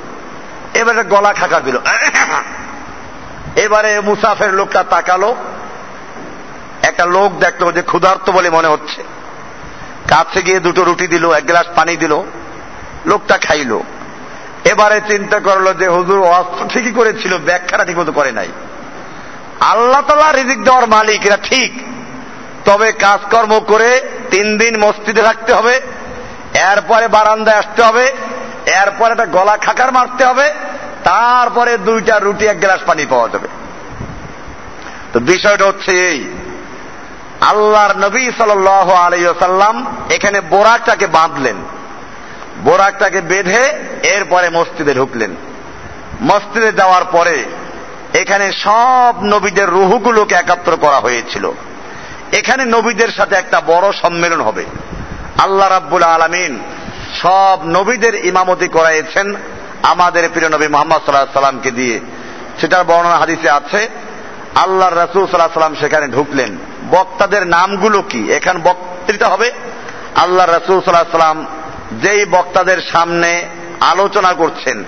এবারে গলা খাকা দিল। এবারে মুসাফের লোকটা তাকালো। একটা লোক দেখল যে ক্ষুধার্ত বলে মনে হচ্ছে। কাছে গিয়ে দুটো রুটি দিল, এক গ্লাস পানি দিল, লোকটা খাইলো। এবারে চিন্তা করল যে হুজুর ঠিকই করেছিল, ব্যাখ্যাটা ঠিক মতো করে নাই। আল্লাহ তালা রিজিক দেওয়ার মালিক, এরা ঠিক। তবে কাজকর্ম করে তিন দিন মসজিদে থাকতে হবে, এরপরে বারান্দায় আসতে হবে, এরপরে একটা গলা খাকার মারতে হবে, তারপরে দুইটা রুটি, এক গ্লাস পানি পাওয়া যাবে। তো বিষয়টা হচ্ছে এই আল্লাহর নবী সাল আলাইসাল্লাম এখানে বোরাকটাকে বাঁধলেন। বোরাকটাকে বেঁধে এরপরে মসজিদে ঢুকলেন। মসজিদে যাওয়ার পরে এখানে সব নবীদের রুহুগুলোকে একাত্র করা হয়েছিল। এখানে নবীদের সাথে একটা বড় সম্মেলন হবে। আল্লাহ রাব্বুল আলমিন সব নবীদের ইমামতি করাইছেন আমাদের প্রিয় নবী মোহাম্মদ সাল্লাহ সাল্লামকে দিয়ে। সেটার বর্ণনা হাদিসে আছে আল্লাহ রসুল সাল্লাহ সাল্লাম সেখানে ঢুকলেন। বক্তাদের নামগুলো কি? এখান বক্তৃতা হবে আল্লাহ রসুল সাল্লাহ সাল্লাম যেই বক্তাদের সামনে আলোচনা করছেন,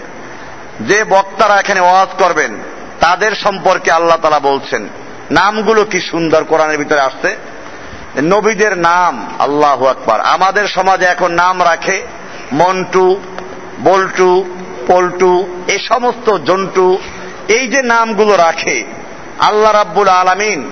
যে বক্তারা এখানে ওয়াজ করবেন, তাদের সম্পর্কে আল্লাহ তালা বলছেন। নামগুলো কি সুন্দর কোরআনের ভিতরে আসছে। নবীদের নাম, আল্লাহ আকবার। আমাদের সমাজে এখন নাম রাখে মন্টু, বল্টু, পল্টু, এ সমস্ত জন্টু। এই যে নামগুলো রাখে, আল্লাহ রাব্বুল আলামিন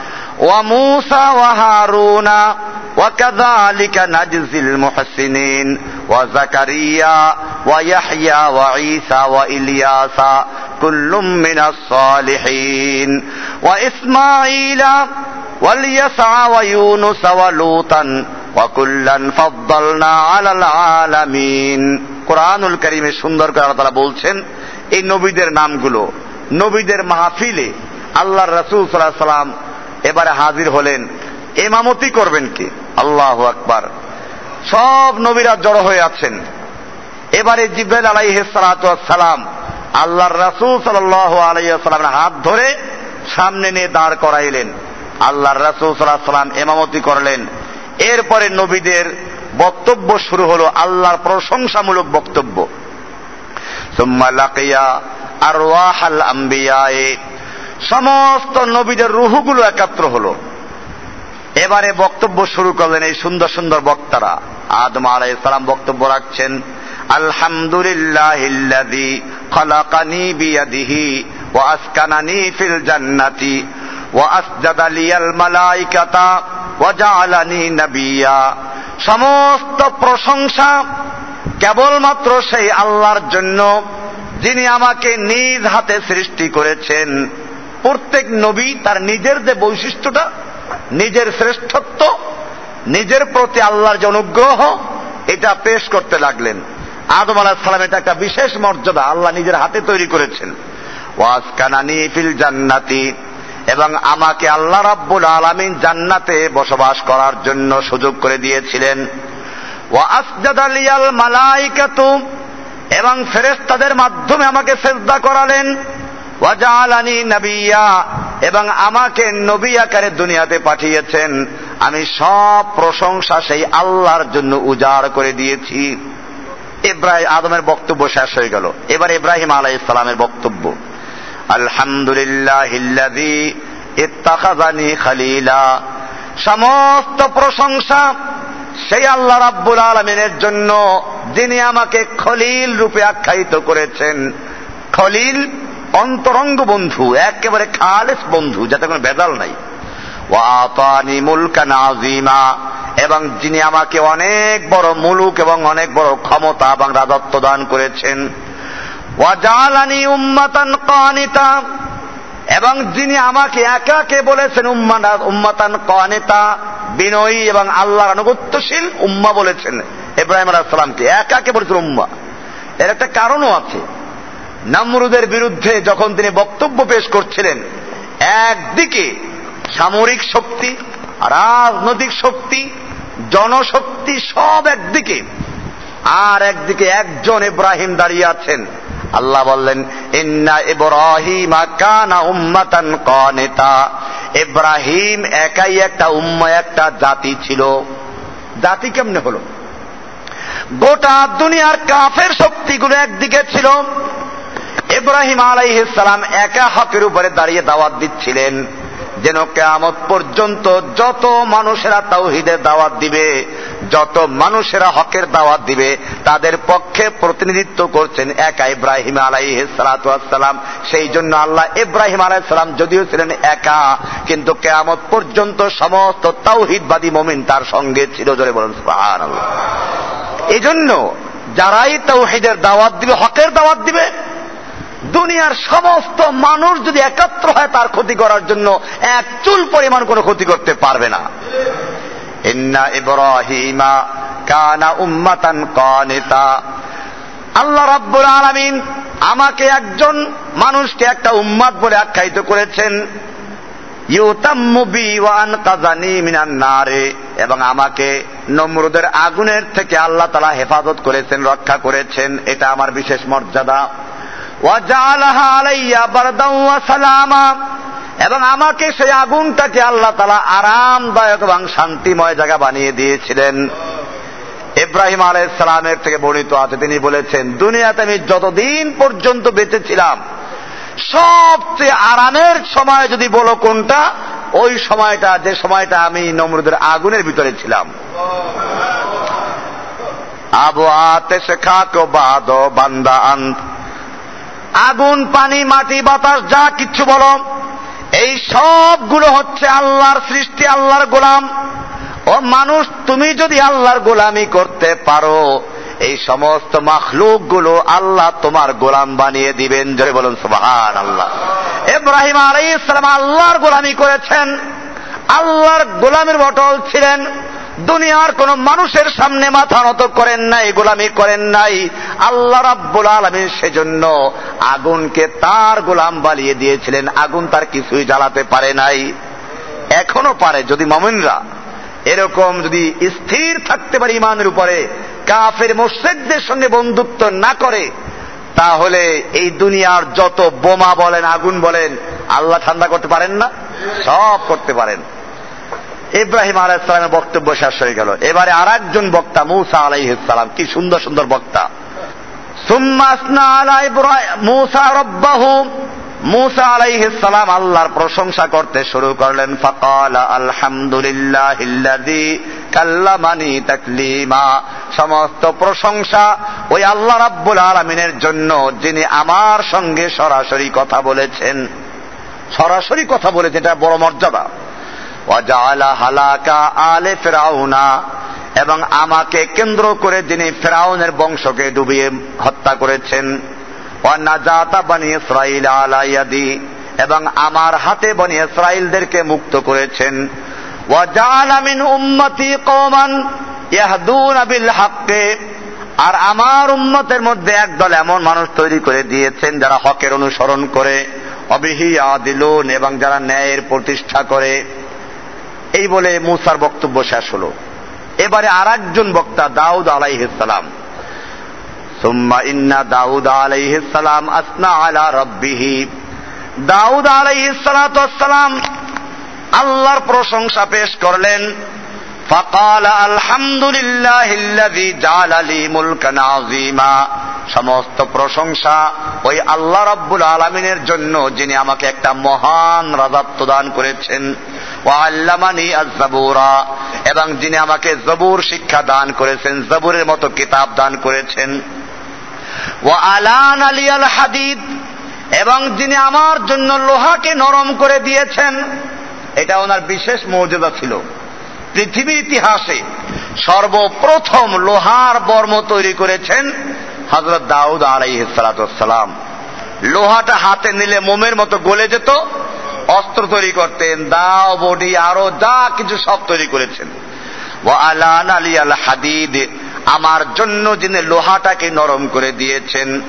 وموسى وهارون وكذلك نجزي المحسنين وزكريا ويحيى وعيسى وإلياس كل من الصالحين وإسماعيل واليسع ويونس ولوطا وكلا فضلنا على العالمين কোরআনুল করিমে সুন্দর করে আল্লাহ তারা বলছেন এই নবীদের নামগুলো নবীদের মাহফিলে আল্লাহ রসুল সাল্লাহ সাল্লাম এবারে হাজির হলেন। এমামতি করবেন কি? আল্লাহ আকবার। সব নবীরা জড়ো হয়ে আছেন। এবারে জিব্রাইল আলাইহিস সালাম আল্লাহর রাসূল সাল্লাল্লাহু আলাইহি সাল্লামের হাত ধরে সামনে নিয়ে দাঁড় করাইলেন। আল্লাহর রাসূল সাল্লাল্লাহু সাল্লাম এমামতি করলেন। এরপরে নবীদের বক্তব্য শুরু হলো আল্লাহর প্রশংসামূলক বক্তব্য। সুম্মা লাকিয়া আরওয়াহাল আম্বিয়ায়ে। সমস্ত নবীদের রুহুগুলো একাত্র হলো। এবারে বক্তব্য শুরু করলেন এই সুন্দর সুন্দর বক্তারা। আদম আলাই সালাম বক্তব্য রাখছেন, আলহামদুলিল্লাহিল্লাযী খলাকানি মালাইকাতা নাবিয়্যা সমস্ত প্রশংসা কেবলমাত্র সেই আল্লাহর জন্য যিনি আমাকে নিজ হাতে সৃষ্টি করেছেন। প্রত্যেক নবী তার নিজের যে বৈশিষ্ট্যটা, নিজের শ্রেষ্ঠত্ব, নিজের প্রতি আল্লাহর যে অনুগ্রহ, এটা পেশ করতে লাগলেন। আদম আলাহ সালাম এটা একটা বিশেষ মর্যাদা, আল্লাহ নিজের হাতে তৈরি করেছেন। ওয়াজ কানানি ফিল জান্নাতি, এবং আমাকে আল্লাহ রাব্বুল আলামিন জান্নাতে বসবাস করার জন্য সুযোগ করে দিয়েছিলেন। ওয়া আসজাদালিয়াল মালাইকাতু, এবং ফেরেশতাদের মাধ্যমে আমাকে সেজদা করালেন। ওয়াজালানি নবিয়া, এবং আমাকে নবী আকারে দুনিয়াতে পাঠিয়েছেন। আমি সব প্রশংসা সেই আল্লাহর জন্য উজাড় করে দিয়েছি। ইব্রাহিম আদমের বক্তব্য শেষ হয়ে গেল। এবার ইব্রাহিম আলাই ইসলামের বক্তব্য আলহামদুলিল্লাহ খালিলা। সমস্ত প্রশংসা সেই আল্লাহ রাব্বুল আলমিনের জন্য, যিনি আমাকে খলিল রূপে আখ্যায়িত করেছেন। খলিল অন্তরঙ্গ বন্ধু, একেবারে খালেস বন্ধু, যাতে কোনো বেদাল নাই। ওয়াতানি মুলকান আজিমা এবং যিনি আমাকে অনেক বড় মুলুক এবং অনেক বড় ক্ষমতা এবং রাজত্ব দান করেছেন। ওয়াজালানি উম্মাতান কানিতা, এবং যিনি আমাকে একাকে বলেছেন উম্মাতান কানিতা, বিনয়ী এবং আল্লাহর আনুগত্যশীল উম্মা বলেছেন। ইব্রাহিম আলাহ সালামকে একাকে বলেছেন উম্মা। এর একটা কারণও আছে। নামরুদের বিরুদ্ধে যখন তিনি বক্তব্য পেশ করছিলেন, একদিকে সামরিক শক্তি, রাজনৈতিক শক্তি, জনশক্তি সব একদিকে, আর একদিকে একজন ইব্রাহিম দাঁড়িয়ে আছেন। আল্লাহ বললেন, ইন্না কানা কানিতা। ইব্রাহিম একাই একটা উম্মা একটা জাতি ছিল। জাতি কেমনে হলো? গোটা দুনিয়ার কাফের শক্তিগুলো একদিকে ছিল ইব্রাহিম আলাইহিসালাম একা হকের উপরে দাঁড়িয়ে দাওয়াত দিচ্ছিলেন, যেন কেয়ামত পর্যন্ত যত মানুষেরা তাওহিদের দাওয়াত দিবে, যত মানুষেরা হকের দাওয়াত দিবে, তাদের পক্ষে প্রতিনিধিত্ব করছেন একা ইব্রাহিম আলাইসালাম সেই জন্য আল্লাহ ইব্রাহিম আলাইসালাম যদিও ছিলেন একা, কিন্তু কেয়ামত পর্যন্ত সমস্ত তাওহিদবাদী মমিন তার সঙ্গে ছিল, জোরে বলুন এই জন্য যারাই তাওহিদের দাওয়াত দিবে, হকের দাওয়াত দিবে দুনিয়ার সমস্ত মানুষ যদি একাত্র হয় তার ক্ষতি করার জন্য এক চুল পরিমাণ কোনো ক্ষতি করতে পারবে না। ইন্না ইব্রাহিমা কানা উম্মাতান কানিতা। আল্লাহ রাব্বুল আলামিন আমাকে একজন মানুষকে একটা উম্মাদ বলে আখ্যায়িত করেছেন। এবং আমাকে নমরুদের আগুনের থেকে আল্লাহ তালা হেফাজত করেছেন, রক্ষা করেছেন। এটা আমার বিশেষ মর্যাদা। এবং আমাকে সেই আগুনটাকে আল্লাহ তালা আরামদায়ক এবং শান্তিময় জায়গা বানিয়ে দিয়েছিলেন। ইব্রাহিম আলাইসালামের থেকে বর্ণিত আছে, তিনি বলেছেন, দুনিয়াতে আমি যতদিন পর্যন্ত বেঁচেছিলাম সবচেয়ে আরামের সময় যদি বলো কোনটা, ওই সময়টা, যে সময়টা আমি নমরুদের আগুনের ভিতরে ছিলাম। আবু আতে শেখা বাদ বান্দা আন্ত আগুন, পানি, মাটি, বাতাস, যা কিছু বলো। এই সবগুলো হচ্ছে আল্লাহর সৃষ্টি, আল্লাহর গোলাম। ও মানুষ, তুমি যদি আল্লাহর গোলামি করতে পারো, এই সমস্ত মাখলুকগুলো আল্লাহ তোমার গোলাম বানিয়ে দিবেন। জয় বলুন সুবাহান আল্লাহ ইব্রাহিম আলাই ইসলাম আল্লাহর গোলামি করেছেন। আল্লাহর গোলামের বটল ছিলেন। দুনিয়ার কোন মানুষের সামনে মাথা নত করেন নাই, গোলামি করেন নাই। আল্লাহ রাব্বুল আলমী সেজন্য আগুনকে তার গোলাম বালিয়ে দিয়েছিলেন। আগুন তার কিছুই জ্বালাতে পারে নাই। এখনও পারে, যদি মমিনরা এরকম যদি স্থির থাকতে পারে ইমানের উপরে, কাফের মোর্শেকদের সঙ্গে বন্ধুত্ব না করে, তাহলে এই দুনিয়ার যত বোমা বলেন, আগুন বলেন, আল্লাহ ঠান্ডা করতে পারেন না? সব করতে পারেন। ইব্রাহিম আলাইসালামের বক্তব্য শেষ হয়ে গেল। এবারে আর একজন বক্তা, মুসা আলাইসালাম কি সুন্দর সুন্দর বক্তা। আল্লাহর প্রশংসা করতে শুরু করলেন, ফকাল, আলহামদুলিল্লাহ কাল্লামানি তাকলিমা। সমস্ত প্রশংসা ওই আল্লাহ রাব্বুল আলমিনের জন্য, যিনি আমার সঙ্গে সরাসরি কথা বলেছেন। সরাসরি কথা বলেছে এটা বড় মর্যাদা। হালাকা আলে ফেরাউনা এবং আমাকে কেন্দ্র করে যিনি ফেরাউনের বংশকে ডুবিয়ে হত্যা করেছেন। এবং আমার হাতে বনি ইসরাইলদেরকে মুক্ত করেছেন। আর আমার উম্মতের মধ্যে একদল এমন মানুষ তৈরি করে দিয়েছেন যারা হকের অনুসরণ করে অবিহি আদিলুন এবং যারা ন্যায়ের প্রতিষ্ঠা করে। এই বলে মুসার বক্তব্য শেষ হলো এবারে আর একজন বক্তা দাউদ আলাইহিসালাম সুম্মা ইন্না দাউদ আলাইহিসালাম আসনা আলা রব্বিহি দাউদ আলাইহিসালাম আল্লাহর প্রশংসা পেশ করলেন فقال الحمد لله الذي جعل لي ملكا عظيما সমস্ত প্রশংসা ওই আল্লাহ রব্বুল আলমিনের জন্য যিনি আমাকে একটা মহান রাজত্ব দান করেছেন ও আল্লামানি আজাবুরা এবং যিনি আমাকে জবুর শিক্ষা দান করেছেন, জবুরের মতো কিতাব দান করেছেন। ও আলান আলী আল হাদিদ। এবং যিনি আমার জন্য লোহাকে নরম করে দিয়েছেন, এটা ওনার বিশেষ মর্যাদা ছিল। পৃথিবীর ইতিহাসে সর্বপ্রথম লোহার বর্ম তৈরি করেছেন হজরত দাউদ আলাইসালাম লোহাটা হাতে নিলে মোমের মতো গলে যেত অস্ত্র তৈরি করতেন, দাও, বডি, আরও যা কিছু সব তৈরি করেছেন। আলান আলী আল হাদিদ, আমার জন্য যিনি লোহাটাকে নরম করে দিয়েছেন।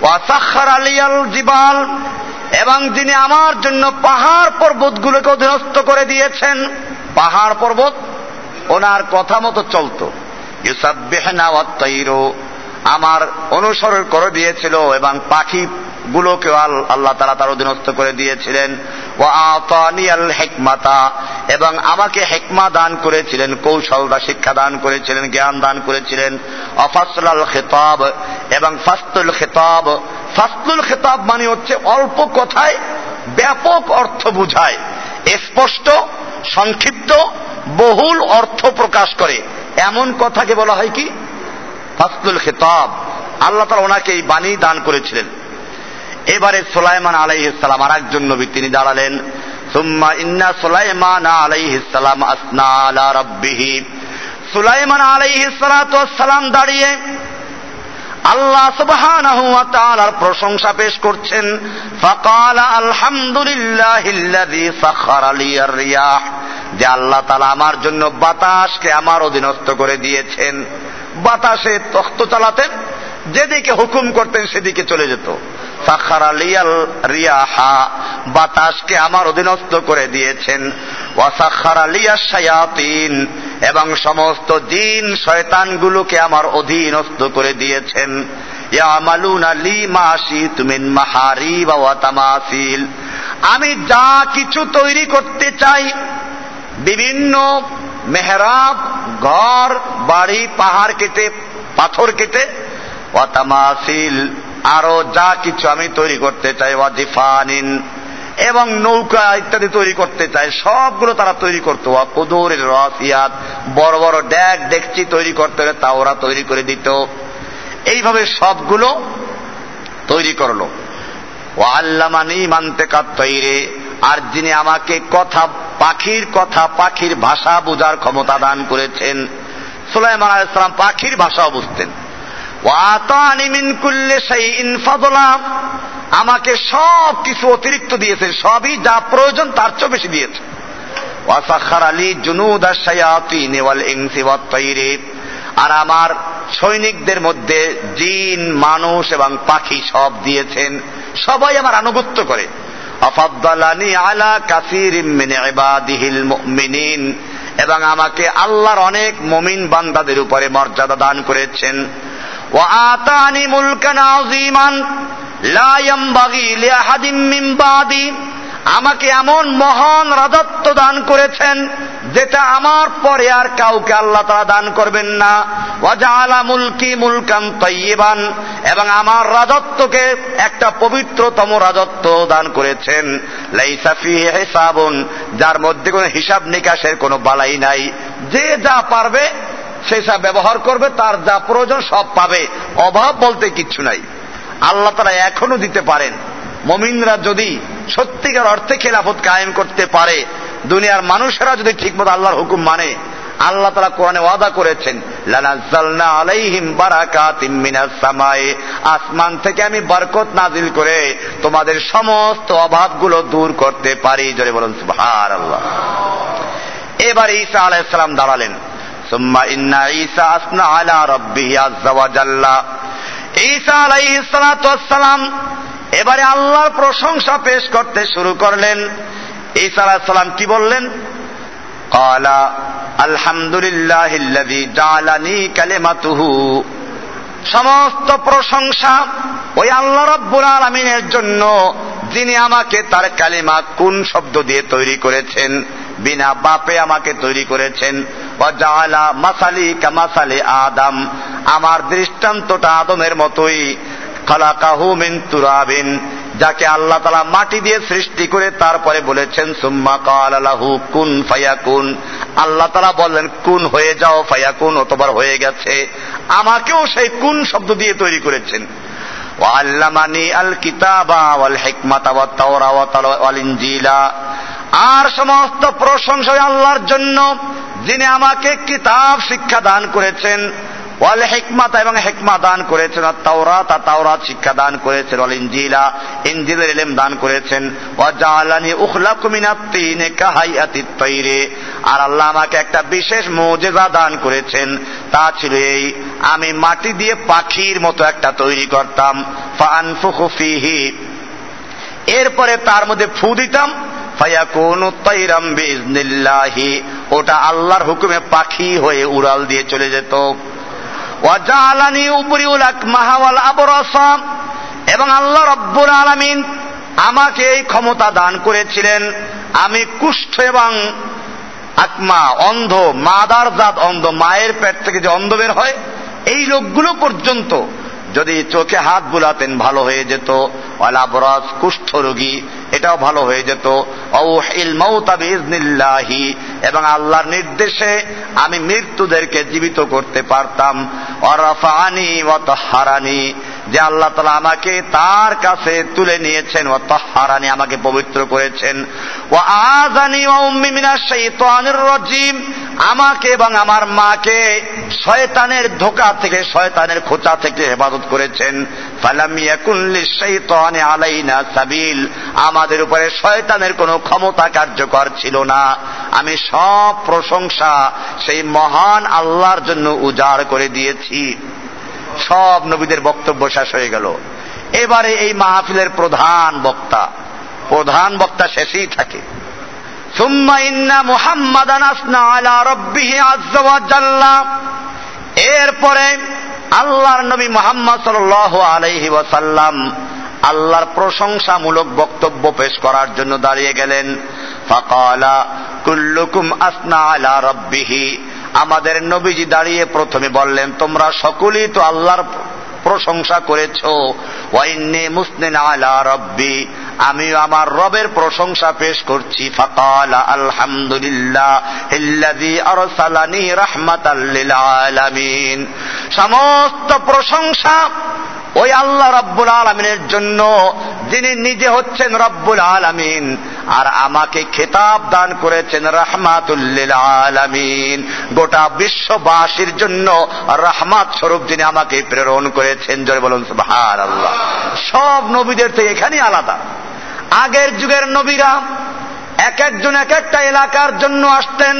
ওয়াসাখার আলী আল জিবাল, এবং যিনি আমার জন্য পাহাড় পর্বতগুলোকে অধীনস্থ করে দিয়েছেন। পাহাড় পর্বত, ওনার কথা মতো চলত। ইউসাবেহনা ওয়াত্তাইরো আমার অনুসরণ করে দিয়েছিল, এবং পাখি গুলোকে আল্লাহ তারা তার অধীনস্থ করে দিয়েছিলেন। ও এবং আমাকে হেকমা দান করেছিলেন কৌশলদা শিক্ষা দান করেছিলেন, জ্ঞান দান করেছিলেন। অফাসলাল খেতাব এবং ফাস্তুল খেতাব। ফাস্তুল খেতাব মানে হচ্ছে অল্প কথায় ব্যাপক অর্থ বুঝায়। স্পষ্ট, সংক্ষিপ্ত, বহুল অর্থ প্রকাশ করে। এমন কথাকে বলা হয় কি? ফাস্তুল খেতাব। আল্লাহ তালা ওনাকে এই বাণী দান করেছিলেন। এবারে সোলাইমান আলাইহিসালাম আর একজন নবী, তিনি দাঁড়ালেন। সুম্মা ইন্না সুলাইমান আলাইহিসালাম আসনা আলা রব্বিহি। সুলাইমান আলাইহিসালাম দাঁড়িয়ে আল্লাহ তাআলার প্রশংসা পেশ করছেন। ফাকাল রিয়াহ যে আল্লাহ তাআলা আমার জন্য বাতাসকে আমার অধীনস্থ করে দিয়েছেন। বাতাসে তখ্ত চালাতেন, যেদিকে হুকুম করতেন সেদিকে চলে যেত। সাখারা রিয়াহা, বাতাসকে আমার অধীনস্থ করে দিয়েছেন। ওয়াসাখারা লিয়া শায়াতিন, এবং সমস্ত জিন শয়তানগুলোকে আমার অধীনস্থ করে দিয়েছেন। আমি যা কিছু তৈরি করতে চাই, বিভিন্ন মেহরাব, ঘর, বাড়ি, পাহাড় কেটে, পাথর কেটে ওয়াতামাসিল আরও যা কিছু আমি তৈরি করতে চাই, ওয়াজিফানিন এবং নৌকা ইত্যাদি তৈরি করতে চায় সবগুলো তারা তৈরি করতো। কুদুরের রসিয়াত বড় বড় ড্যাগ ডেকচি তৈরি করতে হলে তা ওরা তৈরি করে দিত। এইভাবে সবগুলো তৈরি করল। ও আল্লামানি মানতে কাত তৈরে আর যিনি আমাকে কথা, পাখির কথা, পাখির ভাষা বোঝার ক্ষমতা দান করেছেন, সুলাইমান আলাইসালাম পাখির ভাষাও বুঝতেন। আমাকে সব কিছু অতিরিক্ত দিয়েছেন, সবই যা প্রয়োজন তার চেয়ে বেশি দিয়েছে। আর আমার সৈনিকদের মধ্যে জিন, মানুষ এবং পাখি সব দিয়েছেন, সবাই আমার আনুগত্য করে। আলা এবং আমাকে আল্লাহর অনেক মমিন বান্দাদের উপরে মর্যাদা দান করেছেন। আমাকে এমন মহান রাজত্ব দান করেছেন যেটা আমার পরে আর কাউকে আল্লাহ তারা দান করবেন না। ওয়াজালা মুলকি মুলকান তৈবান এবং আমার রাজত্বকে একটা পবিত্রতম রাজত্ব দান করেছেন। লাইসাফি হেসাবন, যার মধ্যে কোনো হিসাব নিকাশের কোনো বালাই নাই। যে যা পারবে সে সব ব্যবহার করবে, তার যা প্রয়োজন সব পাবে। অভাব বলতে কিচ্ছু নাই। আল্লাহ তারা এখনও দিতে পারেন। মমিনরা যদি সত্যিকার অর্থে খেলাফত কায়েম করতে পারে, দুনিয়ার মানুষেরা যদি ঠিকমতো আল্লাহর হুকুম মানে আল্লাহ তারা কোরআনে ওয়াদা করেছেন আসমান থেকে আমি বরকত নাজিল করে তোমাদের সমস্ত অভাবগুলো দূর করতে পারি। জোরে বলুন সুবহানাল্লাহ। এবার ঈসা আলাইহিস সালাম দাঁড়ালেন। সুম্মা ইন্না ঈসা আসনা আলা রাব্বিহি আযজা ওয়া জাল্লা ঈসা আলাইহিস সালাতু ওয়াসসালাম এবারে আল্লাহর প্রশংসা পেশ করতে শুরু করলেন ঈসা আলাইহিস সালাম কি বললেন قال الحمد لله الذي جعلني كلمته সমস্ত প্রশংসা ওই আল্লাহ রব্বুল আলমিনের জন্য যিনি আমাকে তার কালিমা কোন শব্দ দিয়ে তৈরি করেছেন বিনা বাপে আমাকে তৈরি করেছেন। মাসালি কামাসালি আদম। আমার দৃষ্টান্তটা আদমের মতোই। খালাকাহু মিন তুরাবিন। যাকে আল্লাহ তালা মাটি দিয়ে সৃষ্টি করে তারপরে বলেছেন, সুম্মা কালাহু কুন ফায়াকুন। আল্লাহ তালা বললেন, কুন হয়ে যাও, ফায়াকুন অতবার হয়ে গেছে। আমাকেও সেই কুন শব্দ দিয়ে তৈরি করেছেন। আর সমস্ত প্রশংসা আল্লাহর জন্য, যিনি আমাকে কিতাব শিক্ষা দান করেছেন ওয়াল হেকমাতা এবং হেকমা দান করেছেন আর তাওরাত আর তাওরাত শিক্ষা দান করেছেন ওয়াল ইনজিলা ইনজিলের ইলম দান করেছেন ওয়া জাআলানি উখলাকু মিনাত তিনে কাহাইয়াতিত তাইরে আর আল্লাহ আমাকে একটা বিশেষ মুজিজা দান করেছেন, তা ছিল এই আমি মাটি দিয়ে পাখির মতো একটা তৈরি করতাম। এরপরে তার মধ্যে ফু দিতাম। ওটা আল্লাহর হুকুমে পাখি হয়ে উড়াল দিয়ে চলে যেত। এবং আল্লাহ রব্বুল আলামিন আমাকে এই ক্ষমতা দান করেছিলেন। আমি কুষ্ঠ এবং আকমা অন্ধ মাদার জাত অন্ধ, মায়ের পেট থেকে যে অন্ধ বের হয় এই রোগগুলো পর্যন্ত যদি চোখে হাত বুলাতেন ভালো হয়ে যেত। অলাবরাজ কুষ্ঠ রোগী, এটাও ভালো হয়ে যেত। এবং আল্লাহর নির্দেশে আমি মৃত্যুদেরকে জীবিত করতে পারতাম। অরফানি হারানি যে আল্লাহ তালা আমাকে তার কাছে তুলে নিয়েছেন ও তহারানি আমাকে পবিত্র করেছেন। ও আজানি রজিম, আমাকে এবং আমার মাকে শয়তানের ধোকা থেকে, শয়তানের খোঁচা থেকে হেফাজত করেছেন। আলাইনা সাবিল, আমাদের উপরে শয়তানের কোনো ক্ষমতা কার্যকর ছিল না। আমি সব প্রশংসা সেই মহান আল্লাহর জন্য উজাড় করে দিয়েছি। সব নবীদের বক্তব্য শেষ হয়ে গেল। এবারে এই মাহফিলের প্রধান বক্তা প্রধান বক্তা শেষেই থাকে। এরপরে আল্লাহর নবী মোহাম্মদ সাল আলাইহি ওয়াসাল্লাম আল্লাহর প্রশংসামূলক বক্তব্য পেশ করার জন্য দাঁড়িয়ে গেলেন। ফাকালা, কুল্লুকুম আসনা আলা রব্বিহি আমাদের নবীজি দাঁড়িয়ে প্রথমে বললেন তোমরা সকলেই তো আল্লাহর প্রশংসা করেছ। ওয়াইন্নি মুসনিন আলা রব্বি। আমি আমার রবের প্রশংসা পেশ করছি। ফাকাল আলহামদুলিল্লাহ হিল্লাযী আরসালানি রাহমাতাল লিল আলামিন। সমস্ত প্রশংসা ওই আল্লাহ রব্বুল আলমিনের জন্য, যিনি নিজে হচ্ছেন রব্বুল আলমিন, আর আমাকে খেতাব দান করেছেন রাহমাতুল্লিল আলমিন। গোটা বিশ্ববাসীর জন্য রাহমাত স্বরূপ যিনি আমাকে প্রেরণ করেছেন জয় বলুন হার আল্লাহ সব নবীদের তো এখানেই আলাদা। আগের যুগের নবীরা এক একজন এক একটা এলাকার জন্য আসতেন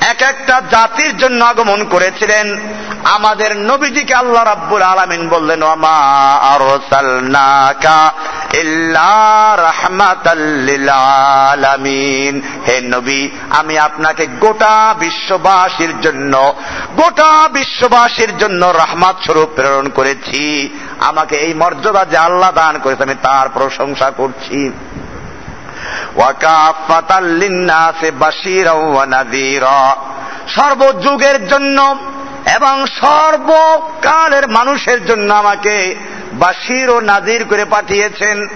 এক একটা জাতির জন্য আগমন করেছিলেন। আমাদের নবীজিকে আল্লাহ রাব্বুল আলামিন বললেন আলামিন। হে নবী, আমি আপনাকে গোটা বিশ্ববাসীর জন্য, গোটা বিশ্ববাসীর জন্য রহমাত স্বরূপ প্রেরণ করেছি। আমাকে এই মর্যাদা যে আল্লাহ দান করেছে, আমি তার প্রশংসা করছি। সর্বযুগের জন্য এবং সর্বকালের মানুষের জন্য আমাকে বাসির ও নাজির করে পাঠিয়েছেন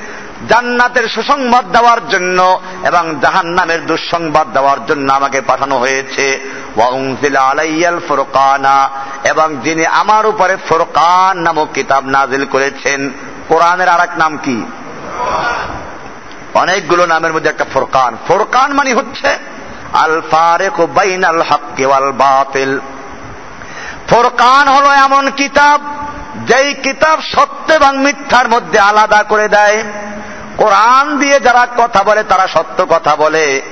জান্নাতের সুসংবাদ দেওয়ার জন্য এবং জাহান নামের দুঃসংবাদ দেওয়ার জন্য আমাকে পাঠানো হয়েছে। এবং যিনি আমার উপরে ফোরকান নামক কিতাব নাজিল করেছেন। কোরআনের আর নাম কি? অনেকগুলো নামের মধ্যে একটা ফোরকান। ফোরকান মানে হচ্ছে আল ফারেক বাইন আল হক ওয়াল বাতিল। ফোরকান হলো এমন কিতাব, যেই কিতাব সত্য এবং মিথ্যার মধ্যে আলাদা করে দেয়। কোরআন দিয়ে যারা কথা বলে, তারা সত্য কথা বলে।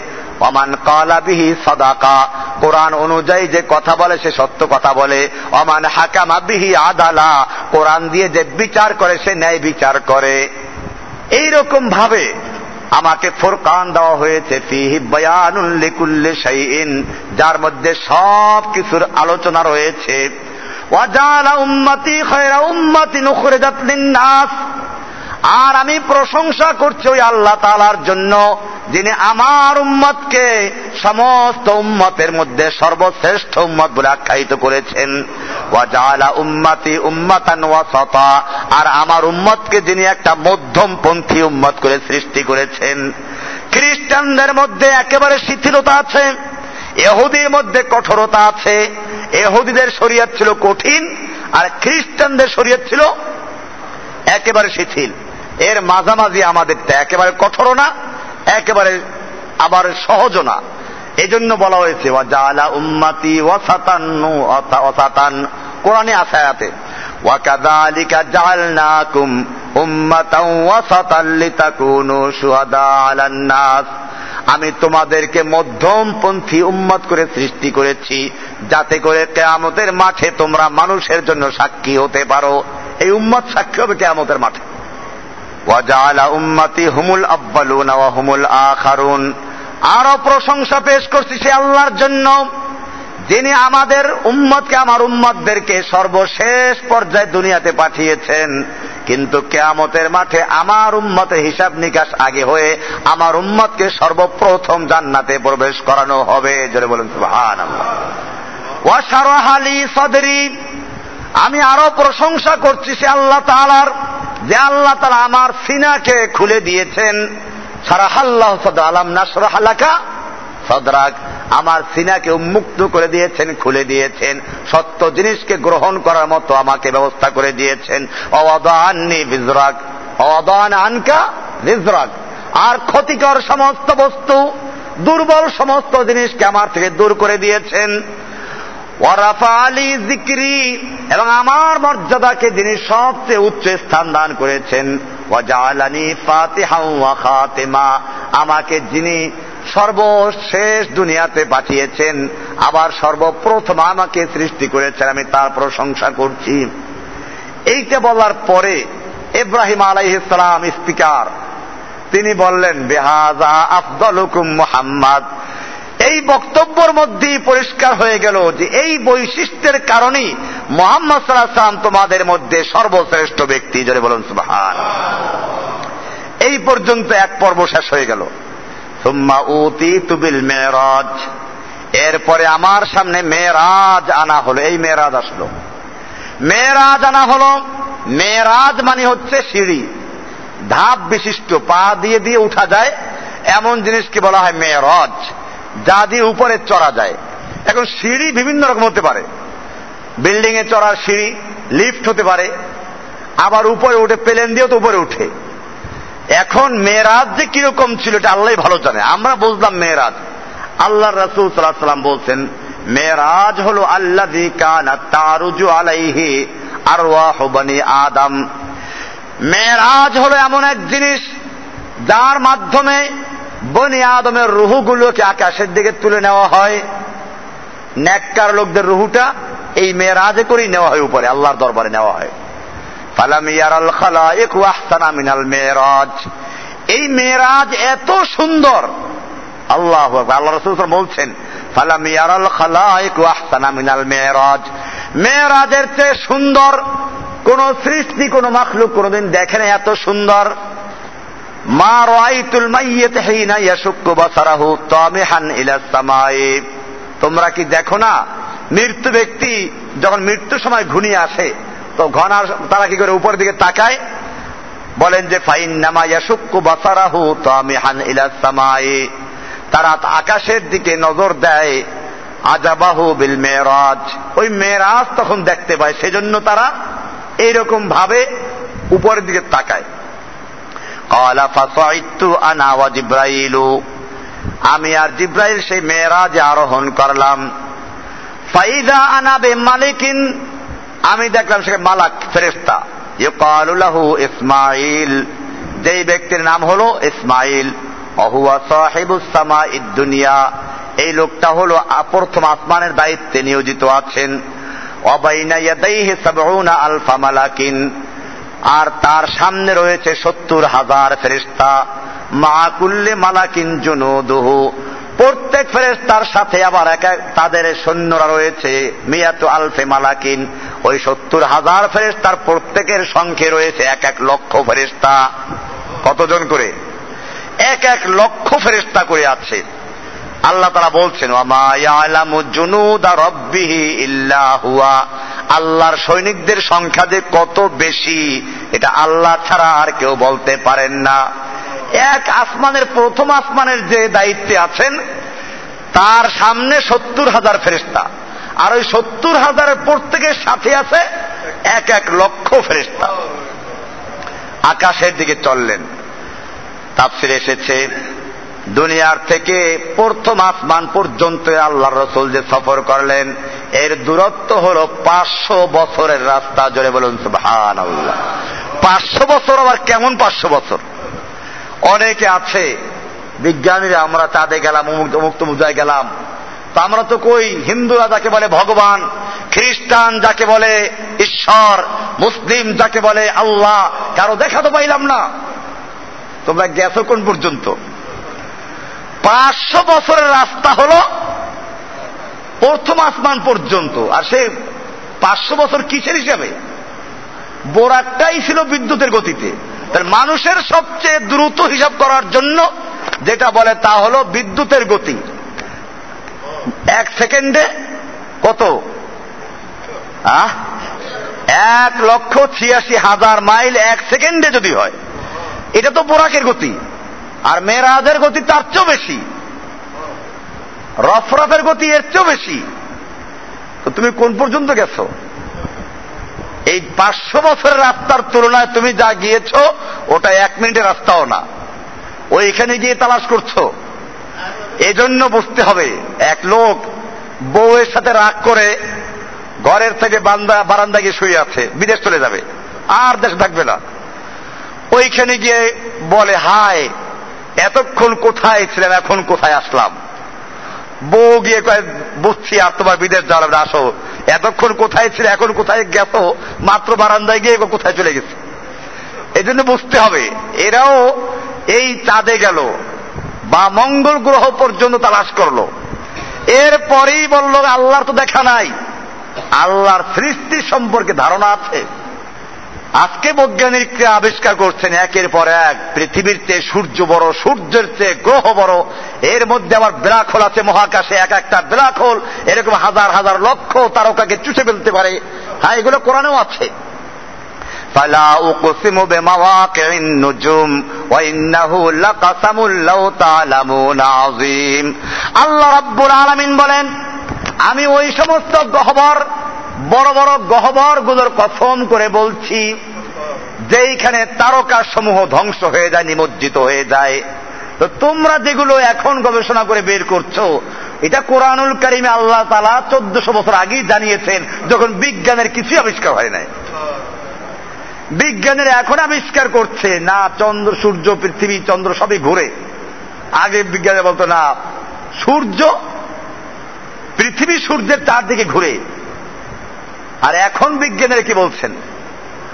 অমান কালাবিহি সদাকা, কোরআন অনুযায়ী যে কথা বলে, সে সত্য কথা বলে। অমান হাকামা বিহি আদালা, কোরআন দিয়ে যে বিচার করে, সে ন্যায় বিচার করে। এইরকম ভাবে আমাকে ফোরকান দেওয়া হয়েছে যার মধ্যে সব কিছুর আলোচনা রয়েছে। ওয়াজালা উম্মতি খয়রা উম্মতি নুখরে লিন-নাস। আর আমি প্রশংসা করছি ওই আল্লাহ তালার জন্য, যিনি আমার উম্মতকে সমস্ত উম্মতের মধ্যে সর্বশ্রেষ্ঠ উম্মত বলে আখ্যায়িত করেছেন। উম্মাতি উম্মাতান আর আমার উম্মতকে যিনি একটা মধ্যমপন্থী উম্মত করে সৃষ্টি করেছেন। খ্রিস্টানদের মধ্যে একেবারে শিথিলতা আছে এহুদির মধ্যে কঠোরতা আছে এহুদিদের শরীয়ত ছিল কঠিন, আর খ্রিস্টানদের শরীয়ত ছিল একেবারে শিথিল। এর মাঝামাঝি আমাদেরটা একেবারে কঠোর না, একেবারে আবার সহজ না। এজন্য বলা হয়েছে কোরআনে আছে আমি তোমাদেরকে মধ্যমপন্থী উম্মত করে সৃষ্টি করেছি, যাতে করে কেয়ামতের মাঠে তোমরা মানুষের জন্য সাক্ষী হতে পারো। এই উম্মত সাক্ষী হবে কেয়ামতের মাঠে। হুমুল আরও প্রশংসা পেশ করছি সে আল্লাহর জন্য, যিনি আমাদের উম্মতকে, আমার উম্মতদেরকে সর্বশেষ পর্যায়ে দুনিয়াতে পাঠিয়েছেন। কিন্তু কেয়ামতের মাঠে আমার উম্মতের হিসাব নিকাশ আগে হয়ে আমার উম্মতকে সর্বপ্রথম জান্নাতে প্রবেশ করানো হবে। জোরে বলেন সুবহান ওয়াশারাহালি সদরি। আমি আরও প্রশংসা করছি সে আল্লাহ তালার যে আল্লাহ তালা আমার সিনাকে খুলে দিয়েছেন। সারা সারাহাল্লাহ সদর আলাম নাসরাহ হালাকা সদরাক আমার সিনাকে উন্মুক্ত করে দিয়েছেন, খুলে দিয়েছেন। সত্য জিনিসকে গ্রহণ করার মতো আমাকে ব্যবস্থা করে দিয়েছেন। অবদানি বিজরাক অবদান আনকা বিজরাক। আর ক্ষতিকর সমস্ত বস্তু, দুর্বল সমস্ত জিনিসকে আমার থেকে দূর করে দিয়েছেন। এবং আমার মর্যাদাকে যিনি সবচেয়ে উচ্চ স্থান দান করেছেন। খাতেমা। আমাকে যিনি সর্বশেষ দুনিয়াতে পাঠিয়েছেন, আবার সর্বপ্রথম আমাকে সৃষ্টি করেছেন, আমি তার প্রশংসা করছি। এইটা বলার পরে ইব্রাহিম আলাইহিসালাম স্পিকার, তিনি বললেন, বেহাজা আফদল হুকুম মোহাম্মদ। এই বক্তব্যের মধ্যেই পরিষ্কার হয়ে গেল যে এই বৈশিষ্ট্যের কারণেই মোহাম্মদ সাল্লাহাম তোমাদের মধ্যে সর্বশ্রেষ্ঠ ব্যক্তি। জোরে বলুন, সুবাহান। এই পর্যন্ত এক পর্ব শেষ হয়ে গেল। সুম্মা উতি তুবিল মেরাজ। এরপরে আমার সামনে মেয়েরাজ আনা হলো। এই মেয়েরাজ আসলো। মেয়েরাজ আনা হলো। মেয়েরাজ মানে হচ্ছে সিঁড়ি। ধাপ বিশিষ্ট, পা দিয়ে দিয়ে উঠা যায়। এমন জিনিসকে বলা হয় মেয়েরাজ যা দিয়ে উপরে চড়া যায়। এখন সিঁড়ি বিভিন্ন রকম হতে পারে। বিল্ডিং এ চড়ার সিঁড়ি, লিফট হতে পারে। আবার উপরে উঠে প্লেন দিয়েও তো উপরে উঠে। এখন মেয়েরাজ যে কীরকম ছিল এটা আল্লাহ ভালো জানে। আমরা বুঝলাম মেয়েরাজ। আল্লাহ রসুল সাল্লাহ সাল্লাম বলছেন, মেয়েরাজ হল আল্লাহ তারুজু আলাইহি আর বানি আদম। মেয়েরাজ হলো এমন এক জিনিস যার মাধ্যমে বনি আদমের রুহুগুলোকে আকাশের দিকে তুলে নেওয়া হয়। ন্যাক্কার লোকদের রুহুটা এই মেয়েরাজে করেই নেওয়া হয় উপরে, আল্লাহর দরবারে নেওয়া হয়। মিনাল মেরাজ এই মেরাজ এত সুন্দর। আল্লাহ আল্লাহ রসুল বলছেন, ফালাম ইয়ারাল খালায়েক আহসানা মিনাল মেরাজ মেরাজের চেয়ে সুন্দর কোন সৃষ্টি, কোন মাখলুক কোনদিন দেখেন এত সুন্দর। মা রাইতুল মাইয়িত হিনা ইয়াশুক্কু বাসারাহু তামিহান ইলা সামায়ে তোমরা কি দেখো না, মৃত্যু ব্যক্তি যখন মৃত্যুর সময় ঘুনিয়ে আসে, তো ঘনার তারা কি করে উপর দিকে তাকায়? বলেন যে ফাইন নামা ইয়াশুক্কু বাসারাহু তামিহান ইলা সামায়ে তারা আকাশের দিকে নজর দেয় আজাবাহু বিল মেরাজ। ওই মেরাজ তখন দেখতে পায়, সেজন্য তারা এইরকম ভাবে উপরের দিকে তাকায়। কলা ফাসাইতু আনা ওয়া জিব্রাইলু আমি আর জিব্রাইল সেই মেয়েরাজ আরোহণ করলাম। ফাইদা আনাবে মালিকিন আমি দেখলাম সে মালাক ফেরেস্তা ইউকালুলাহু ইসমাইল যেই ব্যক্তির নাম হলো ইসমাইল অহুয়া সাহেবুসামা দুনিয়া। এই লোকটা হলো প্রথম আসমানের দায়িত্বে নিয়োজিত আছেন। অবাইনা ইয়াদাইহি সাবউনা আলফা মালাকিন। আর তার সামনে রয়েছে সত্তর হাজার ফেরিস্তা মা কুল্লে মালাকিন জুনুদুহু। প্রত্যেক ফেরেস্তার সাথে আবার এক এক তাদের সৈন্যরা রয়েছে, মিয়াতু আলফে মালাকিন। ওই সত্তর হাজার ফেরেস্তার প্রত্যেকের সংখ্যে রয়েছে এক এক লক্ষ ফেরেস্তা কতজন করে? এক এক লক্ষ ফেরেস্তা করে আছে। আল্লাহ তারা বলছেন আল্লাহর সৈনিকদের সংখ্যা যে কত বেশি, এটা আল্লাহ ছাড়া আর কেউ বলতে পারেন না। এক আসমানের, প্রথম আসমানের যে দায়িত্বে আছেন, তার সামনে সত্তর হাজার ফেরিস্তা আর ওই সত্তর হাজারের প্রত্যেকের সাথে আছে এক এক লক্ষ ফেরিস্তা আকাশের দিকে চললেন। তাফসির এসেছে দুনিয়ার থেকে প্রথম আসমান পর্যন্ত আল্লাহ রসুল যে সফর করলেন, এর দূরত্ব হল পাঁচশো বছরের রাস্তা। জোরে বলুন ভান আল্লাহ পাঁচশো বছর আবার কেমন পাঁচশো বছর? অনেকে আছে, বিজ্ঞানীরা, আমরা চাঁদে গেলাম মুক্ত মুজায় গেলাম। তা আমরা তো কই, হিন্দুরা যাকে বলে ভগবান, খ্রিস্টান যাকে বলে ঈশ্বর, মুসলিম যাকে বলে আল্লাহ, কারও দেখা তো পাইলাম না। তোমরা গেছো কোন পর্যন্ত? পাঁচশো বছরের রাস্তা হল প্রথম আসমান পর্যন্ত। আর সে পাঁচশো বছর কিসের হিসাবে? বোরাকটাই ছিল বিদ্যুতের গতিতে। তার মানুষের সবচেয়ে দ্রুত হিসাব করার জন্য যেটা বলে তা হল বিদ্যুতের গতি। এক সেকেন্ডে কত? এক লক্ষ ছিয়াশি হাজার মাইল এক সেকেন্ডে যদি হয়, এটা তো বোরাকের গতি। আর মেয়েরাজের গতি তার চেয়েও বেশি। রফরফের গতি এর চেয়েও বেশি। তো তুমি কোন পর্যন্ত গেছো? এই পাঁচশো বছরের রাস্তার তুলনায় তুমি যা গিয়েছ, ওটা এক মিনিটের রাস্তাও না। ওইখানে গিয়ে তালাশ করছ। এজন্য বুঝতে হবে। এক লোক বউয়ের সাথে রাগ করে ঘরের থেকে বান্দা বারান্দা গিয়ে শুয়ে আছে, বিদেশ চলে যাবে। আর দেশ থাকবে না। ওইখানে গিয়ে বলে, হায় এতক্ষণ কোথায় ছিলাম, এখন কোথায় আসলাম? বউ গিয়ে কয়, বুঝছি আর তোমার বিদেশ যাওয়া আসো। এতক্ষণ কোথায় ছিল, এখন কোথায় গেছো? মাত্র বারান্দায় গিয়ে কোথায় চলে গেছে? এই জন্য বুঝতে হবে, এরাও এই চাঁদে গেল, বা মঙ্গল গ্রহ পর্যন্ত তালাশ করল। এরপরেই বলল, আল্লাহর তো দেখা নাই। আল্লাহর সৃষ্টি সম্পর্কে ধারণা আছে। আজকে বৈজ্ঞানিকরা আবিষ্কার করছেন একের পর এক, পৃথিবীর চেয়ে সূর্য বড়, সূর্যের চেয়ে গ্রহ বড়, এর মধ্যে আবার ব্ল্যাক হোল আছে মহাকাশে, এক একটা ব্ল্যাক হোল, এরকম হাজার হাজার লক্ষ তারকাকে চুষে ফেলতে পারে। হ্যাঁ এগুলো কোরআনেও আছে। আল্লাহ রাব্বুল আলমিন বলেন, আমি ওই সমস্ত গহবর বড় বড় গহবরগুলোর কসম করে বলছি, যেইখানে তারকা সমূহ ধ্বংস হয়ে যায়, নিমজ্জিত হয়ে যায়। তো তোমরা যেগুলো এখন গবেষণা করে বের করছ, এটা কোরআনুল কারিমে আল্লাহ তালা চোদ্দশো বছর আগেই জানিয়েছেন, যখন বিজ্ঞানের কিছুই আবিষ্কার হয় নাই। বিজ্ঞানের এখন আবিষ্কার করছে, না চন্দ্র, সূর্য, পৃথিবী, চন্দ্র সবই ঘুরে। আগে বিজ্ঞানে বলতো, না, সূর্য, পৃথিবী সূর্যের চারদিকে ঘুরে। আর এখন বিজ্ঞানের কি বলছেন?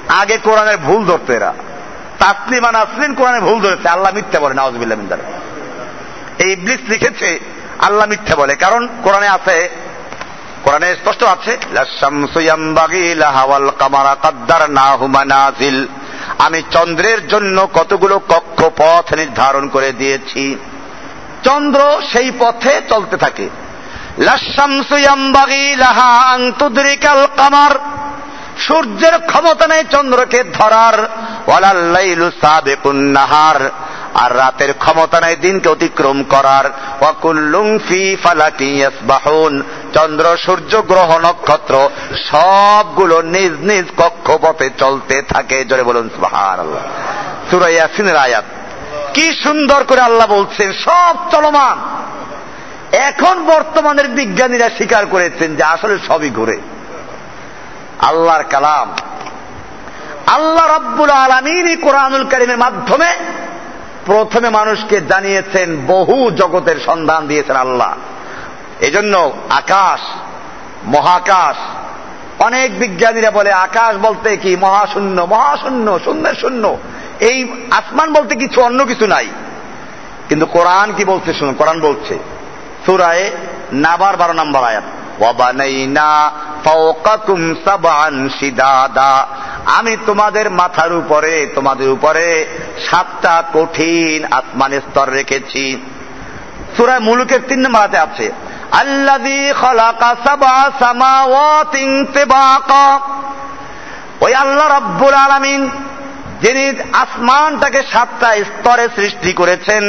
আগে কোরআনের ভুল ধরতো এরা। তাসলিমা নাসলিন কোরআনে ভুল ধরেছে। আল্লাহ মিথ্যা বলে নওয়াজবিল্লাহ মিন্দার এই ইবলিস লিখেছে, আল্লাহ মিথ্যা বলে। কারণ কোরআনে আছে, কোরআনে স্পষ্ট আছে আমি চন্দ্রের জন্য কতগুলো কক্ষপথ নির্ধারণ করে দিয়েছি। চন্দ্র সেই পথে চলতে থাকে। কামার। সূর্যের ক্ষমতা নেই চন্দ্রকে ধরার। ওয়ালাল্লাইলু সাবেকুন নাহার। আর রাতের ক্ষমতা নেই দিনকে অতিক্রম করার। ওয়াকুল্লুং ফি ফালাকি ইয়াসবাহুন। চন্দ্র, সূর্য, গ্রহ, নক্ষত্র সবগুলো নিজ নিজ কক্ষপথে চলতে থাকে। জোরে বলুন, সুবহানাল্লাহ। সূরা ইয়াসিনের আয়াত। কি সুন্দর করে আল্লাহ বলছেন, সব চলমান। এখন বর্তমানের বিজ্ঞানীরা স্বীকার করেছেন যে আসলে সবই ঘুরে। আল্লাহর কালাম। আল্লাহ রব্বুল আলমিন কোরআনুল করিমের মাধ্যমে প্রথমে মানুষকে জানিয়েছেন বহু জগতের সন্ধান দিয়েছেন আল্লাহ। এজন্য আকাশ, মহাকাশ, অনেক বিজ্ঞানীরা বলে আকাশ বলতে কি? মহাশূন্য মহাশূন্য শূন্যের শূন্য। এই আসমান বলতে কিছু, অন্য কিছু নাই। কিন্তু কোরআন কি বলছে? শুনুন, কোরআন বলছে সুরায় নাবার বারো নম্বর আয়াত। আমি তোমাদের মাথার উপরে, তোমাদের উপরে সাতটা কঠিন আসমানের স্তর রেখেছি। সুরায় মুলুকের তিন নম্বরাতে আছে আল্লাদি খলাকা সাবা সামাওয়াতিন তিবাকা ওই আল্লাহ রাব্বুল আলামিন, যিনি আসমানটাকে সাতটা স্তরে সৃষ্টি করেছেন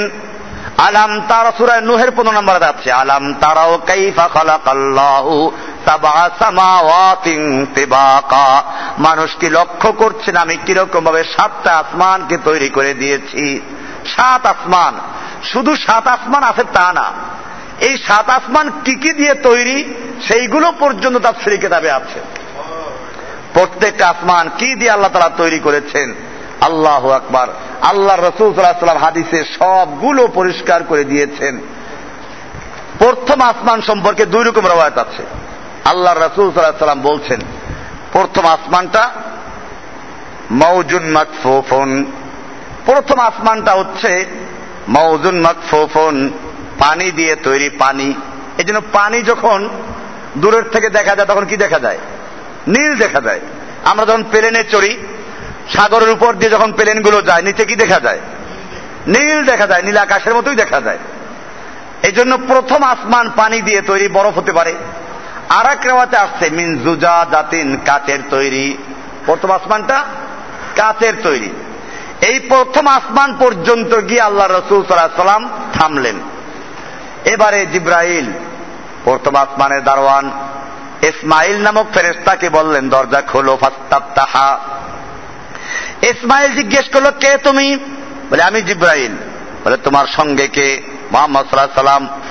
আলাম তারা সুরায় নুহের পনেরো নম্বর আছে, আলাম তারাও কাইফা খালাকাল্লাহু মানুষ কি লক্ষ্য করছেন? আমি কীরকম ভাবে সাতটা আসমানকে তৈরি করে দিয়েছি? সাত আসমান। শুধু সাত আসমান আছে তা না। এই সাত আসমান কি কি দিয়ে তৈরি? সেইগুলো পর্যন্ত তার শ্রী কেতাবে আছে। প্রত্যেকটা আসমান কি দিয়ে আল্লাহ তারা তৈরি করেছেন? আল্লাহ আকবার। আল্লাহ রসুল সাল্লাম হাদিসে সবগুলো পরিষ্কার করে দিয়েছেন। প্রথম আসমান সম্পর্কে দুই রকম রবায়ত আছে। আল্লাহ রসুল সাল্লাম বলছেন, প্রথম আসমানটা মৌজুন মাকফুফন। প্রথম আসমানটা হচ্ছে মৌজুন মাকফুফন, পানি দিয়ে তৈরি পানি। এই জন্য পানি যখন দূরের থেকে দেখা যায়, তখন কি দেখা যায়? নীল দেখা যায়। আমরা যখন প্লেনে চড়ি সাগরের উপর দিয়ে যখন প্লেনগুলো যায়, নিচে কি দেখা যায়? নীল দেখা যায়, নীল আকাশের মতোই দেখা যায়। এই জন্য প্রথম আসমান পানি দিয়ে তৈরি বরফ হতে পারে। আর এক রেওয়াতে আসছে, মিন জুজা জাতিন কাচের তৈরি। প্রথম আসমানটা কাচের তৈরি। এই প্রথম আসমান পর্যন্ত গিয়ে আল্লাহ রসুল সাল্লাহ সাল্লাম থামলেন। এবারে জিব্রাইল, প্রথম আসমানের দারোয়ান, ইসমাইল নামক ফেরেস্তাকে বললেন, দরজা খোলো ফাস্তাব তাহা ইসমাইল জিজ্ঞেস করল, কে তুমি? বলে, আমি জিব্রাইল। বলে, তোমার সঙ্গে কে? মোহাম্মদ সাল্লাহ সাল্লাম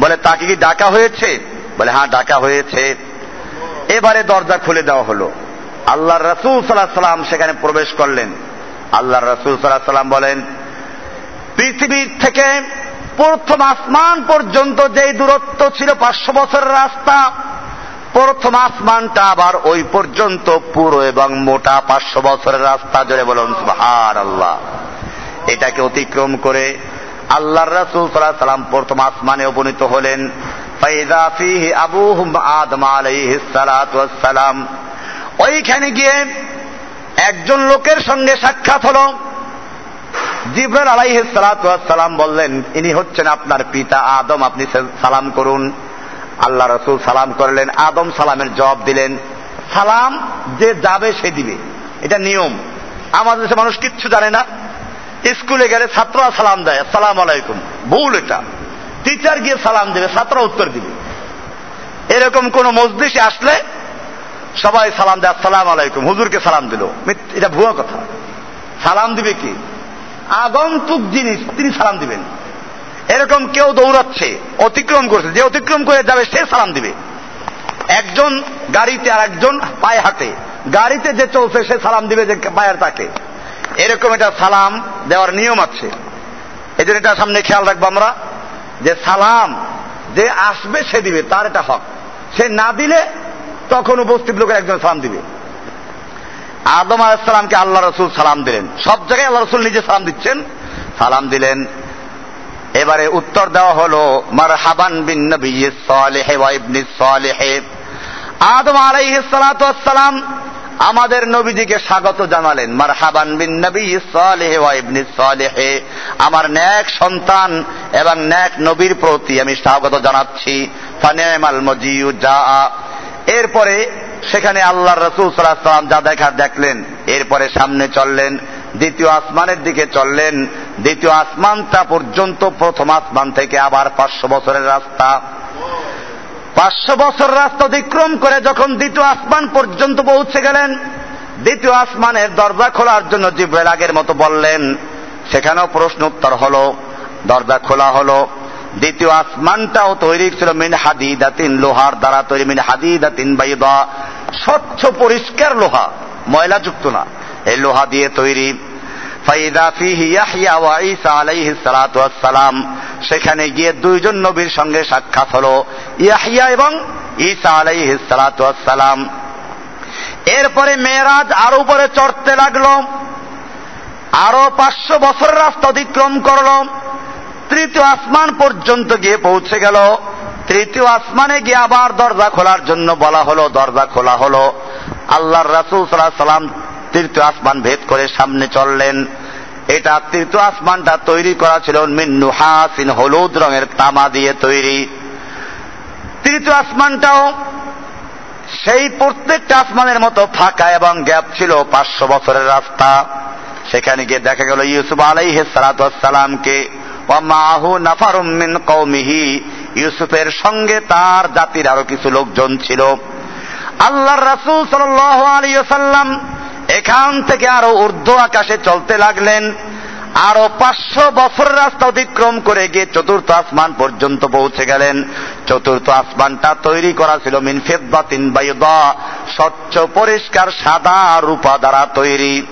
বলে, তাকে কি ডাকা হয়েছে? বলে হ্যাঁ ডাকা হয়েছে। এবারে দরজা খুলে দেওয়া হলো। আল্লাহ রসুল সাল্লাহ সাল্লাম সেখানে প্রবেশ করলেন। আল্লাহ রসুল সাল্লাহ সাল্লাম বলেন, পৃথিবীর থেকে প্রথম আসমান পর্যন্ত যেই দূরত্ব ছিল পাঁচশো বছরের রাস্তা প্রথম আসমানটা আবার ওই পর্যন্ত পুরো এবং মোটা পাঁচশো বছরের রাস্তা জুড়ে বলুন সুহার আল্লাহ এটাকে অতিক্রম করে আল্লাহ রাসুল সাল্লাহ সাল্লাম প্রথম আসমানে উপনীত হলেন। আলাইসালাম ওইখানে গিয়ে একজন লোকের সঙ্গে সাক্ষাৎ হল। জিব্রাল আলাইহ সালাম বললেন, ইনি হচ্ছেন আপনার পিতা আদম, আপনি সালাম করুন। আল্লাহ রসুল সালাম করলেন, আদম সালামের জবাব দিলেন, সালাম যে যাবে সে দিবে। এটা নিয়ম। আমাদের দেশে মানুষ কিচ্ছু জানে না। স্কুলে গেলে ছাত্ররা সালাম দেয় সালাম আলাইকুম। ভুল এটা। টিচার গিয়ে সালাম দেবে ছাত্র উত্তর দিবে। এরকম কোন মসজিদে আসলে সবাই সালাম দেয় সালাম আলাইকুম। হুজুরকে সালাম দিল। এটা ভুয়া কথা। সালাম দিবে কি? আগন্তুক জিনিস তিনি সালাম দিবেন। এরকম কেউ দৌড়াচ্ছে, অতিক্রম করছে, যে অতিক্রম করে যাবে সে সালাম দিবে। একজন গাড়িতে আর একজন পায়ে হাতে গাড়িতে যে চলছে সে সালাম দিবে যে পায়ের তাকে। এরকম এটা সালাম দেওয়ার নিয়ম আছে। এই এটা সামনে খেয়াল রাখব আমরা, যে সালাম যে আসবে সে দিবে, তার এটা হক। সে না দিলে তখন উপস্থিত লোকের একজন সালাম দিবে। আদম আলাইসালামকে আল্লাহ রসুল সালাম দিলেন। সব জায়গায় আল্লাহ রসুল নিজে সালাম দিচ্ছেন। সালাম দিলেন এবারে উত্তর দেওয়া হলো মার হাবান বিন নবী সালেহে ওয়া সালেহে। আদম আলাইহিস সালাতু আমাদের নবীজিকে স্বাগত জানালেন মার হাবান বিন নবী সালেহে ওয়া সালেহে। আমার ন্যাক সন্তান এবং ন্যাক নবীর প্রতি আমি স্বাগত জানাচ্ছি। ফানেমাল মজিউ যা এরপরে সেখানে আল্লাহ রসুল সাল্লাহ সাল্লাম যা দেখার দেখলেন, এরপরে সামনে চললেন, দ্বিতীয় আসমানের দিকে চললেন দ্বিতীয় আসমানটা পর্যন্ত প্রথম আসমান থেকে আবার পাঁচশো বছরের রাস্তা। পাঁচশো বছর রাস্তা অতিক্রম করে যখন দ্বিতীয় আসমান পর্যন্ত পৌঁছে গেলেন, দ্বিতীয় আসমানের দরজা খোলার জন্য জিব্রাইল আগের মতো বললেন, সেখানেও প্রশ্ন উত্তর হলো, দরজা খোলা হলো। দ্বিতীয় আসমানটাও তৈরি ছিল মিন হাদিদাতিন, লোহার দ্বারা তৈরি, মিন হাদিদাতিন বাইদা। স্বচ্ছ পরিষ্কার লোহা, ময়লাযুক্ত না। এই লোহা দিয়ে তৈরি। সেখানে গিয়ে দুইজন নবীর সঙ্গে সাক্ষাৎ হলো, ইয়াহইয়া এবং ঈসা আলাইহিস সালাতু সালাম এরপরে মেয়েরাজ আরও উপরে চড়তে লাগল, আরও পাঁচশো বছর রাস্তা অতিক্রম করল, তৃতীয় আসমান পর্যন্ত গিয়ে পৌঁছে গেল। তৃতীয় আসমানে গিয়ে আবার দরজা খোলার জন্য বলা হলো, দরজা খোলা হলো। আল্লাহর রাসুল সাল্লাহ সাল্লাম তৃতীয় আসমান ভেদ করে সামনে চললেন। এটা তৃতীয় আসমানটা তৈরি করা ছিল মিন্নু হাসিন হলুদ রঙের তামা দিয়ে তৈরি। তৃতীয় আসমানটাও সেই প্রত্যেকটা আসমানের মতো ফাঁকা এবং গ্যাপ ছিল পাঁচশো বছরের রাস্তা। সেখানে গিয়ে দেখা গেল ইউসুফ আলাইহ সালাতামকে মাহু নাফারুম মিন কৌমিহি ইউসুফের সঙ্গে তার জাতির আরও কিছু লোকজন ছিল। আল্লাহর রাসূল সাল্লাম এখান থেকে আরও ঊর্ধ্ব আকাশে চলতে লাগলেন। আরও পাঁচশো বছর রাস্তা অতিক্রম করে গিয়ে চতুর্থ আসমান পর্যন্ত পৌঁছে গেলেন। চতুর্থ আসমানটা তৈরি করা ছিল মিন ফেদ্দাতিন বাইদা, স্বচ্ছ, পরিষ্কার, সাদা রূপা দ্বারা তৈরি।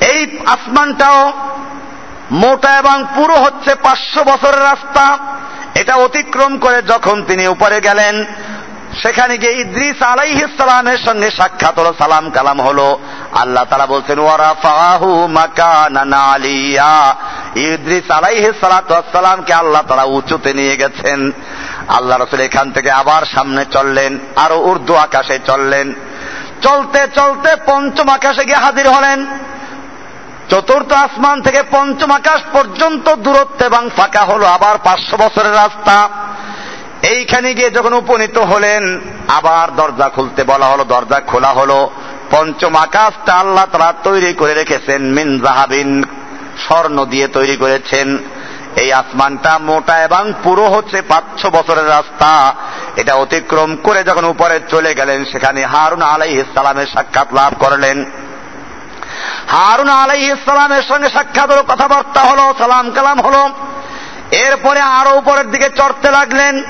এই আসমানটাও মোটা এবং পুরো হচ্ছে পাঁচশো বছরের রাস্তা। এটা অতিক্রম করে যখন তিনি উপরে গেলেন সেখানে গিয়ে ইদ্রিস আলাইহিসালামের সঙ্গে সাক্ষাৎ হলো, সালাম কালাম হলো। আল্লাহ তারা বলছেন ওয়ারা ফাহু মাকানা আলিয়া। ইদ্রিস আলাইহিসালামকে আল্লাহ তারা উঁচুতে নিয়ে গেছেন। আল্লাহ রসুল এখান থেকে আবার সামনে চললেন, আরও উর্দু আকাশে চললেন। চলতে চলতে পঞ্চম আকাশে গিয়ে হাজির হলেন। চতুর্থ আসমান থেকে পঞ্চম আকাশ পর্যন্ত দূরত্ব এবং ফাঁকা হলো। আবার পাঁচশো বছরের রাস্তা। এইখানে গিয়ে যখন উপনীত হলেন, আবার দরজা খুলতে বলা হলো, দরজা খোলা হলো। পঞ্চম আকাশটা আল্লাহ তারা তৈরি করে রেখেছেন, মিন জাহাবিন স্বর্ণ দিয়ে তৈরি করেছেন। এই আসমানটা মোটা এবং পুরো হচ্ছে পাঁচশো বছরের রাস্তা। এটা অতিক্রম করে যখন উপরে চলে গেলেন, সেখানে হারুন আলাই ইসলামের সাক্ষাৎ লাভ করলেন। হারুন আলাই ইসলামের সঙ্গে সাক্ষাৎ হলো, কথাবার্তা হলো সালাম কালাম হলো। এরপরে আরও উপরের দিকে চড়তে লাগলেন।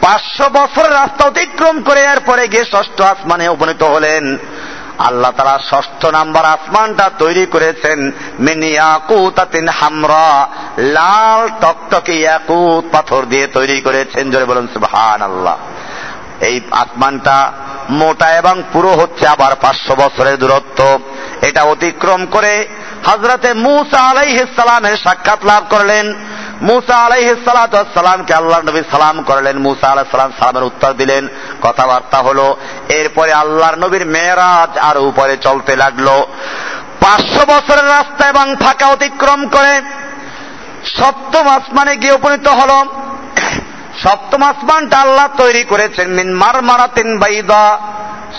পাঁচশো বছরের রাস্তা অতিক্রম করে এরপরে গিয়ে ষষ্ঠ আসমানে উপনীত হলেন। আল্লাহ তারা ষষ্ঠ নাম্বার আসমানটা তৈরি করেছেন। মিনিয়াকুতাতিন হামরা, লাল টকটকে ইয়াকুত পাথর দিয়ে তৈরি করেছেন। জোরে বলুন সুবহান আল্লাহ এই আসমানটা মোটা এবং পুরো হচ্ছে আবার পাঁচশো বছরের দূরত্ব। এটা অতিক্রম করে হজরতে মুসা আলাইহিসালামের সাক্ষাৎ লাভ করলেন। মুসা আলাইহিসালামকে আল্লাহ নবী সালাম করলেন। মুসা আলাহ সালাম সালামের উত্তর দিলেন, কথাবার্তা হলো, এরপরে আল্লাহর নবীর মেয়েরাজ আর উপরে চলতে লাগল। পাঁচশো বছরের রাস্তা এবং ফাঁকা অতিক্রম করে সপ্তম আসমানে গিয়ে উপনীত হল। সপ্তম আসমানটা আল্লাহ তৈরি করেছেন। মিন মারমারাতিন বাইদা,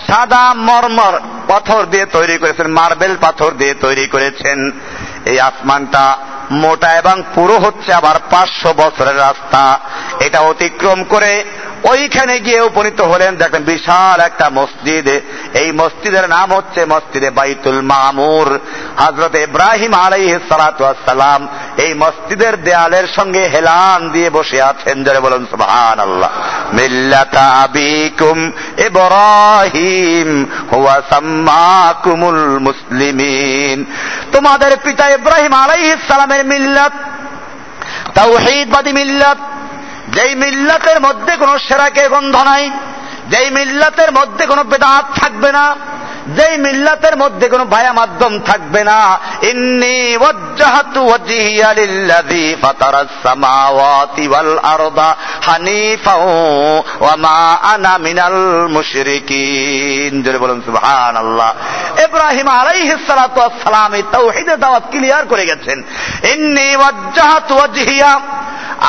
সাদা মরমর পাথর দিয়ে তৈরি করেছেন, মার্বেল পাথর দিয়ে তৈরি করেছেন। এই আসমানটা মোটা এবং পুরো হচ্ছে আবার পাঁচশো বছরের রাস্তা। এটা অতিক্রম করে ওইখানে গিয়ে উপনীত হলেন দেখেন বিশাল একটা মসজিদ। এই মসজিদের নাম হচ্ছে মসজিদে বাইতুল মামুর। হজরত ইব্রাহিম আলাই সালাম এই মসজিদের দেয়ালের সঙ্গে হেলান দিয়ে বসে আছেন যারা বলুন সুবহান আল্লাহ মিল্লাতা আবিকুম ইব্রাহিম, হুয়া সাম্মাকুমুল মুসলিমিন। তোমাদের পিতা ইব্রাহিম আলাইহিস সালামের মিল্লাত তাওহীদবাদী মিল্লাত, যেই মিল্লাতের মধ্যে কোনো সেরাকে গন্ধ নাই, যেই মিল্লাতের মধ্যে কোনো বেদাত থাকবে না যেই মিল্লাতের মধ্যে কোনো ভায়া মাধ্যম থাকবে না, ইন্নি ওয়াজ্জাহাতু ওয়াজহিয়া লিল্লাযী ফাতারাস সামাওয়াতি ওয়াল আরদা হানিফাও ওয়া মা আনা মিনাল মুশরিকিন। জোরে বলুন, সুবহানাল্লাহ। ইব্রাহিম আলাইহিস সালাতু ওয়াস সালাম এই তাওহীদের দাওয়াত ক্লিয়ার করে গেছেন। ইন্নি ওয়াজ্জাহাতু ওয়াজহিয়া,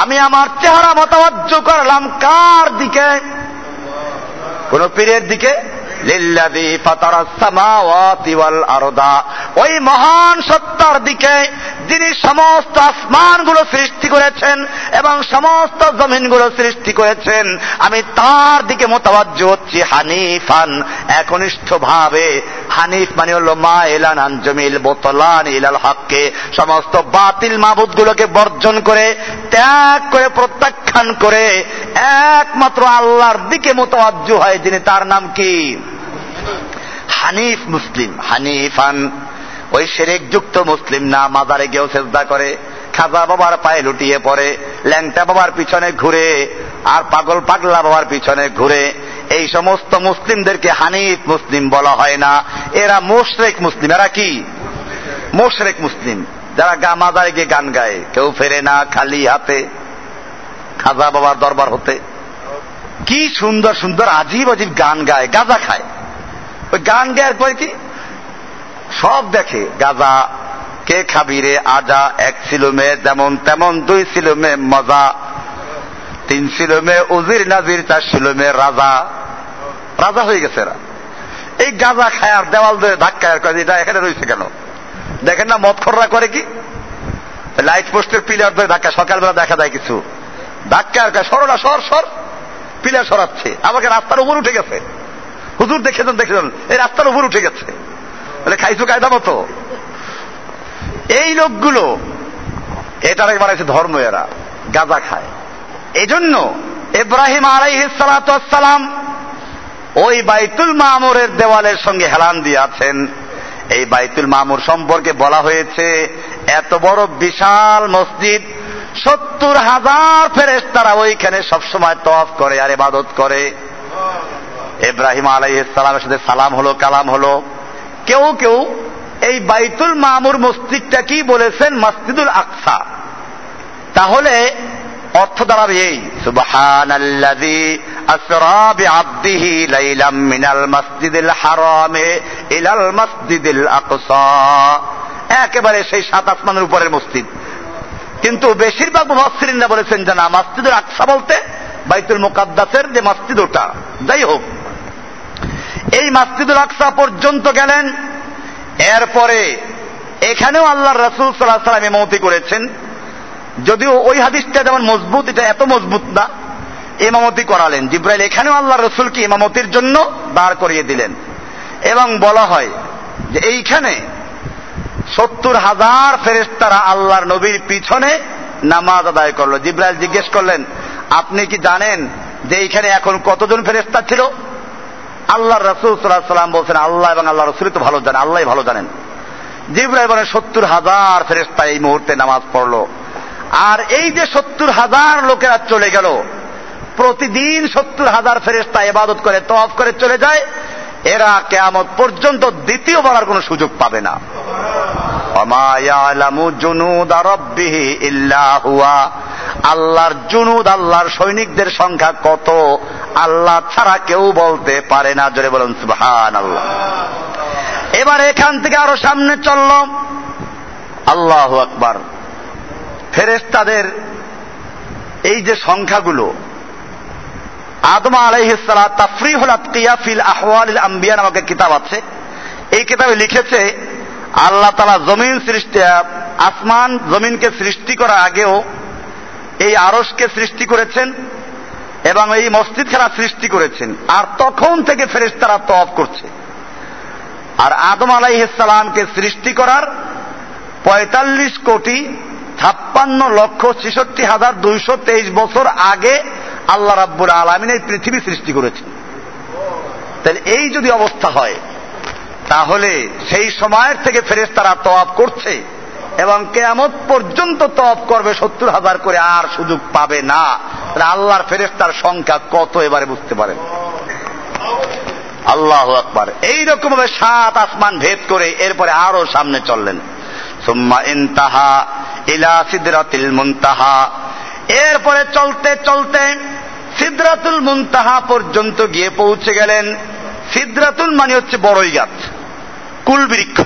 আমি আমার চেহারা মতাবজ্জ করলাম কার দিকে? কোন পীরের দিকে? লিল্লাযী ফাতারাস আরদা। ওই মহান সত্তার দিকে যিনি সমস্ত আসমানগুলো সৃষ্টি করেছেন এবং সমস্ত জমিনগুলো সৃষ্টি করেছেন, আমি তার দিকে মোতাবাজ্য হচ্ছি হানিফান একনিষ্ঠ ভাবে হানিফ মানে হলো মা এলান আঞ্জমিল বোতলান ইলাল হককে। সমস্ত বাতিল মাবুদ গুলোকে বর্জন করে, ত্যাগ করে, প্রত্যাখ্যান করে, একমাত্র আল্লাহর দিকে মোতাবাজ্য হয় যিনি তার নাম কি? হানিফ মুসলিম, হানিফান। ওই শেরেক যুক্ত মুসলিম না, মাজারে গিয়েও চেষ্টা করে, খাজা বাবার পায়ে লুটিয়ে পড়ে, ল্যাংটা বাবার পিছনে ঘুরে, আর পাগল পাগলা বাবার পিছনে ঘুরে। এই সমস্ত মুসলিমদেরকে হানিফ মুসলিম বলা হয় না। এরা মোশরেক মুসলিম। এরা কি? মোশরেক মুসলিম। যারা গা মাজারে গিয়ে গান গায়। কেউ ফেরে না, খালি হাতে। খাজা বাবার দরবার হতে। কি সুন্দর সুন্দর, আজীব আজীব গান গায়, গাজা খায়। ওই গান গায়ের পরে কি? সব দেখে, গাজা, কে খাবি রে আজা? এক সিলুমে যেমন তেমন দুই সিলুমে মজা। তিন সিলুমে উজির নাজির, চার সিলুমে রাজা। রাজা হয়ে গেছে এরা। এই গাজা খায় আর দেওয়াল ধরে ধাক্কা করে, এটা এখানে রয়েছে কেন? দেখেন না মদখররা করে কি? লাইট পোস্টের পিলার ধরে ধাক্কা, সকালবেলা দেখা যায় কিছু। ধাক্কা আর সরলা সর সর। পিলার সরাচ্ছে। আমাকে রাস্তার উপর উঠে গেছে। হুজুর দেখেছেন দেখেছেন এই রাস্তার উপর উঠে গেছে। বলে, খাইছো কায়দা মতো? এই লোকগুলো, এটার বানাইছে ধর্ম এরা, গাজা খায়। এই জন্য ইব্রাহিম আলাইহিসালাম ওই বাইতুল মামুরের দেওয়ালের সঙ্গে হেলান দিয়েছেন। এই বাইতুল মামুর সম্পর্কে বলা হয়েছে, এত বড় বিশাল মসজিদ, সত্তর হাজার ফেরেস তারা ওইখানে সবসময় তফ করে আর এবাদত করে। ইব্রাহিম আলাই ইসলামের সাথে সালাম হলো, কালাম হলো। কেউ কেউ এই বাইতুল মামুর মসজিদটা কি বলেছেন? মসজিদুল আকসা। তাহলে অর্থ দাঁড়াবে এই বিআবদিহি লাইলাম ইলাল একেবারে সেই সাত আসমানের উপরের মসজিদ। কিন্তু বেশিরভাগ মুফাসসিরিনরা বলেছেন যে না, মাসজিদুল আকসা বলতে বাইতুল মুকাদ্দাসের যে মসজিদ ওটা। যাই হোক এই মাসজিদুল আকসা পর্যন্ত গেলেন। এরপরে এখানেও আল্লাহ রসুল সাল্লাহ সাল্লাম ইমামতি করেছেন। যদিও ওই হাদিসটা যেমন মজবুত, এটা এত মজবুত না ইমামতি করালেন। জিব্রাইল এখানেও আল্লাহ রসুলকে ইমামতির জন্য দাঁড় করিয়ে দিলেন। এবং বলা হয় যে এইখানে সত্তর হাজার ফেরেস্তারা আল্লাহর নবীর পিছনে নামাজ আদায় করল। জিব্রাইল জিজ্ঞেস করলেন, আপনি কি জানেন যে এইখানে এখন কতজন ফেরেস্তা ছিল? আল্লাহ রসুল সাল্লাহ সাল্লাম বলছেন, আল্লাহ এবং আল্লাহ রসুল তো ভালো জানেন আল্লাহ ভালো জানেন। বলেন, সত্তর হাজার ফেরেস্তা এই মুহূর্তে নামাজ পড়ল। আর এই যে সত্তর হাজার লোকেরা চলে গেল, প্রতিদিন সত্তর হাজার ফেরেস্তা এবাদত করে তফ করে চলে যায়, এরা কেয়ামত পর্যন্ত দ্বিতীয়বার আর কোনো সুযোগ পাবে না। আল্লাহর জুনুদ, আল্লাহর সৈনিকদের সংখ্যা কত? আল্লাহ ছাড়া কেউ বলতে পারে না। জোরে বলুন সুবহান আল্লাহ এবার এখান থেকে আরও সামনে চলল আল্লাহ আকবার। ফেরেস্তাদের এই যে সংখ্যাগুলো, আদমা আলাইহিসালা তাফরিহুল আতকিয়া ফিল আহওয়াল আম্বিয়া নামক কিতাব আছে। এই কিতাবে লিখেছে, আল্লাহ তালা জমিন সৃষ্টি, আসমান জমিনকে সৃষ্টি করার আগেও এই আরসকে সৃষ্টি করেছেন এবং এই মসজিদ খেলা সৃষ্টি করেছেন। আর তখন থেকে ফেরেস্তারা তফ করছে। আর আদম আলাইহিসালামকে সৃষ্টি করার পঁয়তাল্লিশ কোটি ছাপ্পান্ন লক্ষ ছেষট্টি হাজার দুইশো তেইশ বছর আগে আল্লাহ রাব্বুল আলমিন এই পৃথিবী সৃষ্টি করেছেন। তাহলে এই যদি অবস্থা হয়, তাহলে সেই সময়ের থেকে ফেরেস তারা তওয়াব করছে। এবং কেয়ামত পর্যন্ত তপ করবে সত্তর হাজার করে, আর সুযোগ পাবে না। আল্লাহর ফেরেস্তার সংখ্যা কত এবারে বুঝতে পারেন? আল্লাহ আকবার। এইরকম ভাবে সাত আসমান ভেদ করে এরপরে আরও সামনে চললেন। সুম্মা ইনতাহা ইলা মুনতাহা। এরপরে চলতে চলতে সিদ্রাতুল মুনতাহা পর্যন্ত গিয়ে পৌঁছে গেলেন। সিদ্রাতুল মানে হচ্ছে বড়ই গাছ, কুলবৃক্ষ।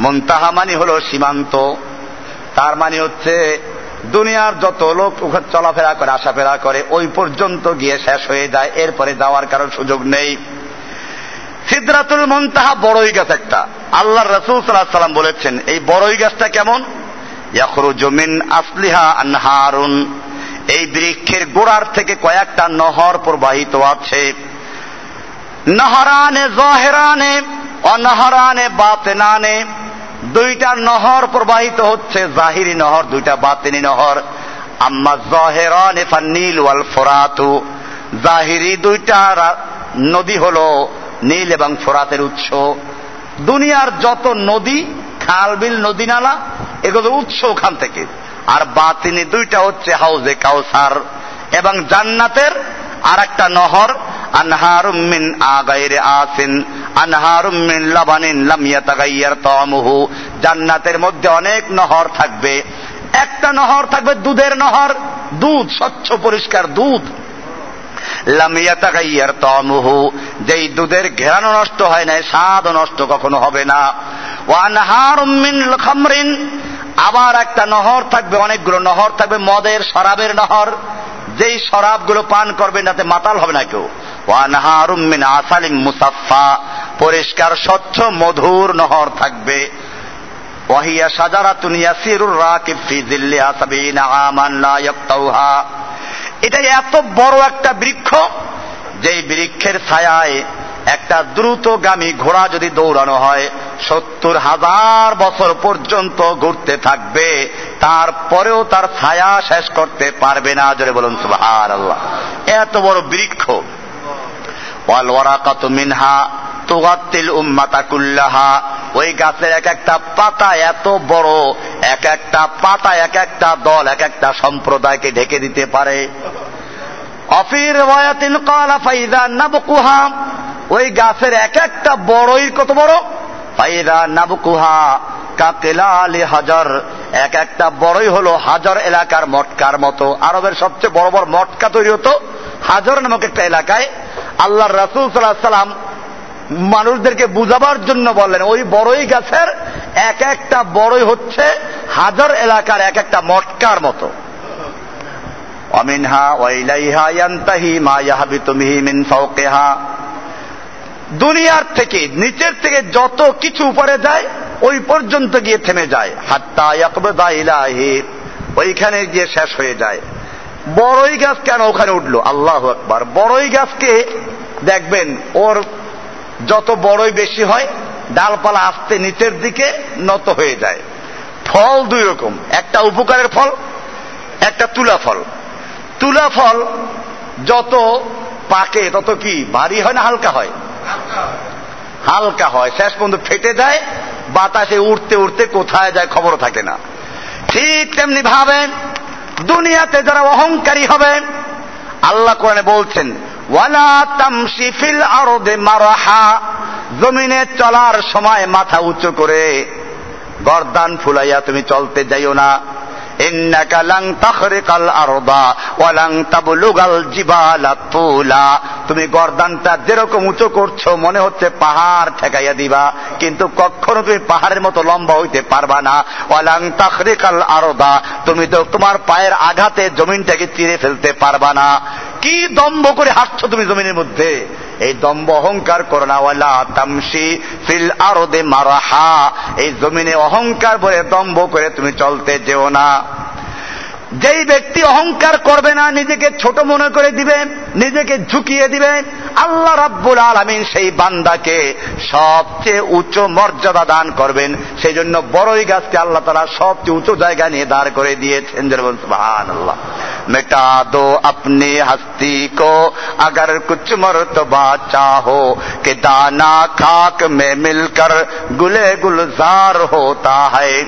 মুনতাহা মানে হল সীমান্ত। তার মানে হচ্ছে, দুনিয়ার যত লোক চলাফেরা করে আসাফেরা করে, ওই পর্যন্ত গিয়ে শেষ হয়ে যায়, এরপরে যাওয়ার কারও সুযোগ নেই। সিদ্রাতুল মন্তাহা বড়ই গাছ একটা। আল্লাহ রসুল সাল্লাহ সাল্লাম বলেছেন, এই বড়ই গাছটা কেমন? ইয়াখরু জমিন আসলিহা আনহারুন। এই বৃক্ষের গোড়ার থেকে কয়েকটা নহর প্রবাহিত আছে। নহরানে, জহেরানে, অনহরানে, বাতেনানে দুইটা নহর প্রবাহিত হচ্ছে, জাহিরি নহর, দুইটা বাতেনি নহর। আম্মা জহেরানে নীল ওয়াল ফোরাতু। জাহিরি দুইটা নদী হল নীল এবং ফোরাতের উৎস। দুনিয়ার যত নদী, খাল, বিল, নদী নালা, এগুলো উৎস ওখান থেকে। আর বাতিনি দুইটা হচ্ছে হাউজে কাউসার। এবং জান্নাতের আর একটা নহর আনহারুমিন আগাইরে আসিন আনহারুমিন লাবানিন লামিয়া তাগাইয়ার তমুহু জান্নাতের মধ্যে অনেক নহর থাকবে। একটা নহর থাকবে দুধের নহর। দুধ, স্বচ্ছ, পরিষ্কার দুধ। লামিয়াতাগাইয়ার তমুহু যেই দুধের ঘেরানো নষ্ট হয় না স্বাদও নষ্ট কখনো হবে না। ওয়ানহারুমিন খামরিন। আবার একটা নহর থাকবে, অনেকগুলো নহর থাকবে, মদের শরাবের নহর। যেই শরাবগুলো পান করবেন, তাতে মাতাল হবে না কেউ। ওয়ানহারুমিন আসালিম মুসাফা পরিষ্কার, স্বচ্ছ, মধুর নহর থাকবে। ওয়াহিয়া সাজারাতুন ইয়াসিরুর রাকিব ফি জিল্লিহা সাবিনা আমান লা ইয়াক্তাউহা এটা এত বড় একটা বৃক্ষ, যেই বৃক্ষের ছায়ায় একটা দ্রুতগামী ঘোড়া যদি দৌড়ানো হয়, সত্তর হাজার বছর পর্যন্ত ঘুরতে থাকবে। তারপরেও তার ছায়া শেষ করতে পারবে না, জোরে বলুন সুবহান আল্লাহ এত বড় বৃক্ষ। ওয়াল ওয়ারাকাতু মিনহা তুগাত্তিল উম্মাতা কুল্লাহা। ওই গাছের এক একটা পাতা এত বড় এক একটা পাতা এক একটা দল এক একটা সম্প্রদায়কে ঢেকে দিতে পারে। অফির ওয়াতিন কালা ফাইদা নাবকুহা। ওই গাছের এক একটা বড়ই কত বড়? ফাইদা নাবকুহা কাকেলা আলী হাজার। এক একটা বড়ই হলো হাজার এলাকার মটকার মতো। আরবের সবচেয়ে বড় বড় মটকা তৈরি হতো হাজার নামক একটা এলাকায় আল্লাহ রাসুল সাল্লাহ সাল্লাম মানুষদেরকে বুঝাবার জন্য বললেন, ওই বড়ই গাছের এক একটা বড়ই হচ্ছে হাজার এলাকার এক একটা মটকার মতো। অমিনহা মিন দুনিয়ার থেকে, নিচের থেকে যত কিছু উপরে যায়, ওই পর্যন্ত গিয়ে থেমে যায়। হাত্তা ওইখানে গিয়ে শেষ হয়ে যায়। বড়ই গাছ কেন ওখানে উঠল? আল্লাহ আকবার। বড়ই গাছকে দেখবেন, ওর যত বড়ই বেশি হয়, ডালপালা আসতে নিচের দিকে নত হয়ে যায়। ফল দুই রকম। একটা উপকারের ফল, একটা তুলা ফল। তুলা ফল যত পাকে, তত কি, ভারী হয় না হালকা হয়? হালকা হয়। শেষ পর্যন্ত ফেটে যায়, বাতাসে উঠতে উঠতে কোথায় যায় খবর থাকে না। ঠিক তেমনি ভাবেন দুনিয়াতে যারা অহংকারী হবে, আল্লাহ কোরআনে বলছেন, ওয়ালা তামসি ফিল আরদে মারাহা জমিনে চলার সময় মাথা উঁচু করে গর্দান ফুলাইয়া তুমি চলতে যাইও না। ইন্নাকা আরদা ওয়া লাং তাবলুগাল জিবালা তুমি গর্দানটা যেরকম উঁচু করছ, মনে হচ্ছে পাহাড় ঠেকাইয়া দিবা। কিন্তু কখনো তুমি পাহাড়ের মতো লম্বা হইতে পারবা না। ওয়ালাং তাখরিকাল আরদা, তুমি তো তোমার পায়ের আঘাতে জমিনটাকে চিরে ফেলতে পারবা না। কি দম্ভ করে হাঁটছো তুমি জমিনের মধ্যে? এই দম্ব অহংকার করো না তামসি ফিল আরদে মারাহা। এই জমিনে অহংকার বলে দম্ভ করে তুমি চলতে যেও না। যেই ব্যক্তি অহংকার করবে না, নিজেকে ছোট মনে করে দিবে, নিজেকে ঝুঁকিয়ে দিবে, আল্লাহ রাব্বুল আলমিন সেই বান্দাকে সবচেয়ে উচ্চ মর্যাদা দান করবেন। সেই জন্য বড়ই গাছকে আল্লাহ তারা সবচেয়ে উঁচু জায়গা নিয়ে দাঁড় করে দিয়েছেন। আল্লাহ মেটা দো আপনি হাস্তি কো, আগর কুচ মরতবা চাহো কে দানা খাক মে মিলকর, গুলে গুলজার হতা হ্যায়।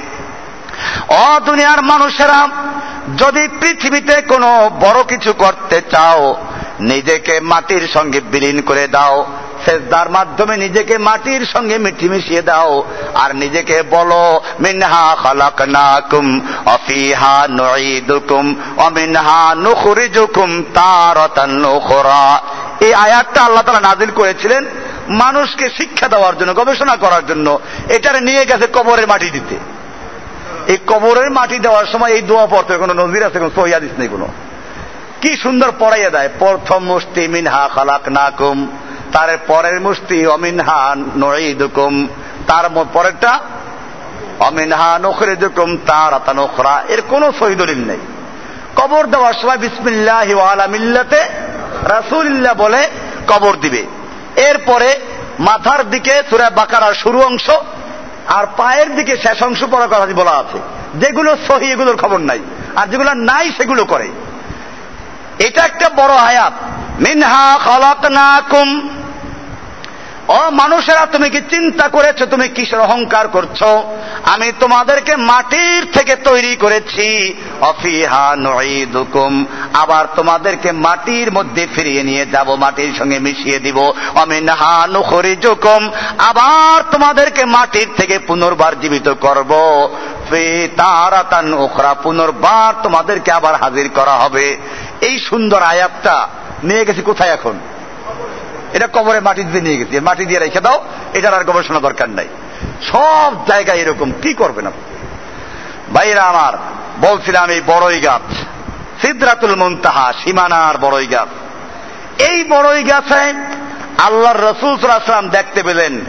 ও দুনিয়ার মানুষেরা যদি পৃথিবীতে কোনো বড় কিছু করতে চাও, নিজেকে মাটির সঙ্গে বিলীন করে দাও, সেজদার মাধ্যমে নিজেকে মাটির সঙ্গে মিঠি মিশিয়ে দাও, আর নিজেকে বলো, মিনহা খালাকনাকুম অফিহা নুঈদুকুম অমিনহা নুখরিজুকুম তারাতান উখরা। এই আয়াতটা আল্লাহ তাআলা নাজিল করেছিলেন মানুষকে শিক্ষা দেওয়ার জন্য, গবেষণা করার জন্য। এটারে নিয়ে গেছে কবরের মাটি দিতে। এই কবরের মাটি দেওয়ার সময় এই দোয়া পড়তে কোনো নজির আছে, কোনো সহিয়াদিস নেই কোনো। কি সুন্দর পড়াইয়া দেয়, প্রথম মুষ্টি মিনহা খালাক নাকুম তার পরের মুষ্টি অমিনহা নঈদুকুম, তার পরেরটা, অমিনহা নখরে দুকুম তার আতা নখরা এর কোনো সহি দলিল নেই। কবর দেওয়ার সময় বিসমিল্লাহ আলা মিল্লাতে রাসুলিল্লাহ বলে কবর দিবে। এরপরে মাথার দিকে সুরা বাকারার শুরু অংশ আর পায়ের দিকে শেষ অংশ পড়া করা বলা আছে। যেগুলো সহি, এগুলোর খবর নাই। আর যেগুলো নাই, সেগুলো করে। এটা একটা বড় আয়াত। মিনহা খলাকনাকুম ও মানুষেরা, তুমি কি চিন্তা করেছ? তুমি কিসের অহংকার করছ? আমি তোমাদেরকে মাটির থেকে তৈরি করেছি। অফিহা নঈদুকুম। আবার তোমাদেরকে মাটির মধ্যে ফিরিয়ে নিয়ে যাব, মাটির সঙ্গে মিশিয়ে দিব। অমিনহা নুখরিজুকুম। আবার তোমাদেরকে মাটির থেকে পুনর্বার জীবিত করব। তারাতান ওখরা পুনর্বার তোমাদেরকে আবার হাজির করা হবে। এই সুন্দর আয়াতটা নিয়ে গেছি কোথায় এখন? এটা কবরে মাটি দিয়ে নিয়ে গেছি। মাটি দিয়ে রেখে দাও, এটার আর গবেষণা দরকার নাই। সব জায়গায় এরকম, কি করবেন আপনি? ভাইরা আমার, বলছিলাম এই বড়ই গাছ সিদ্ধাতুল মুনতাহা, সীমানার বড়ই গাছ। এই বড়ই গাছে আল্লাহর রসুল সাল্লাম দেখতে পেলেন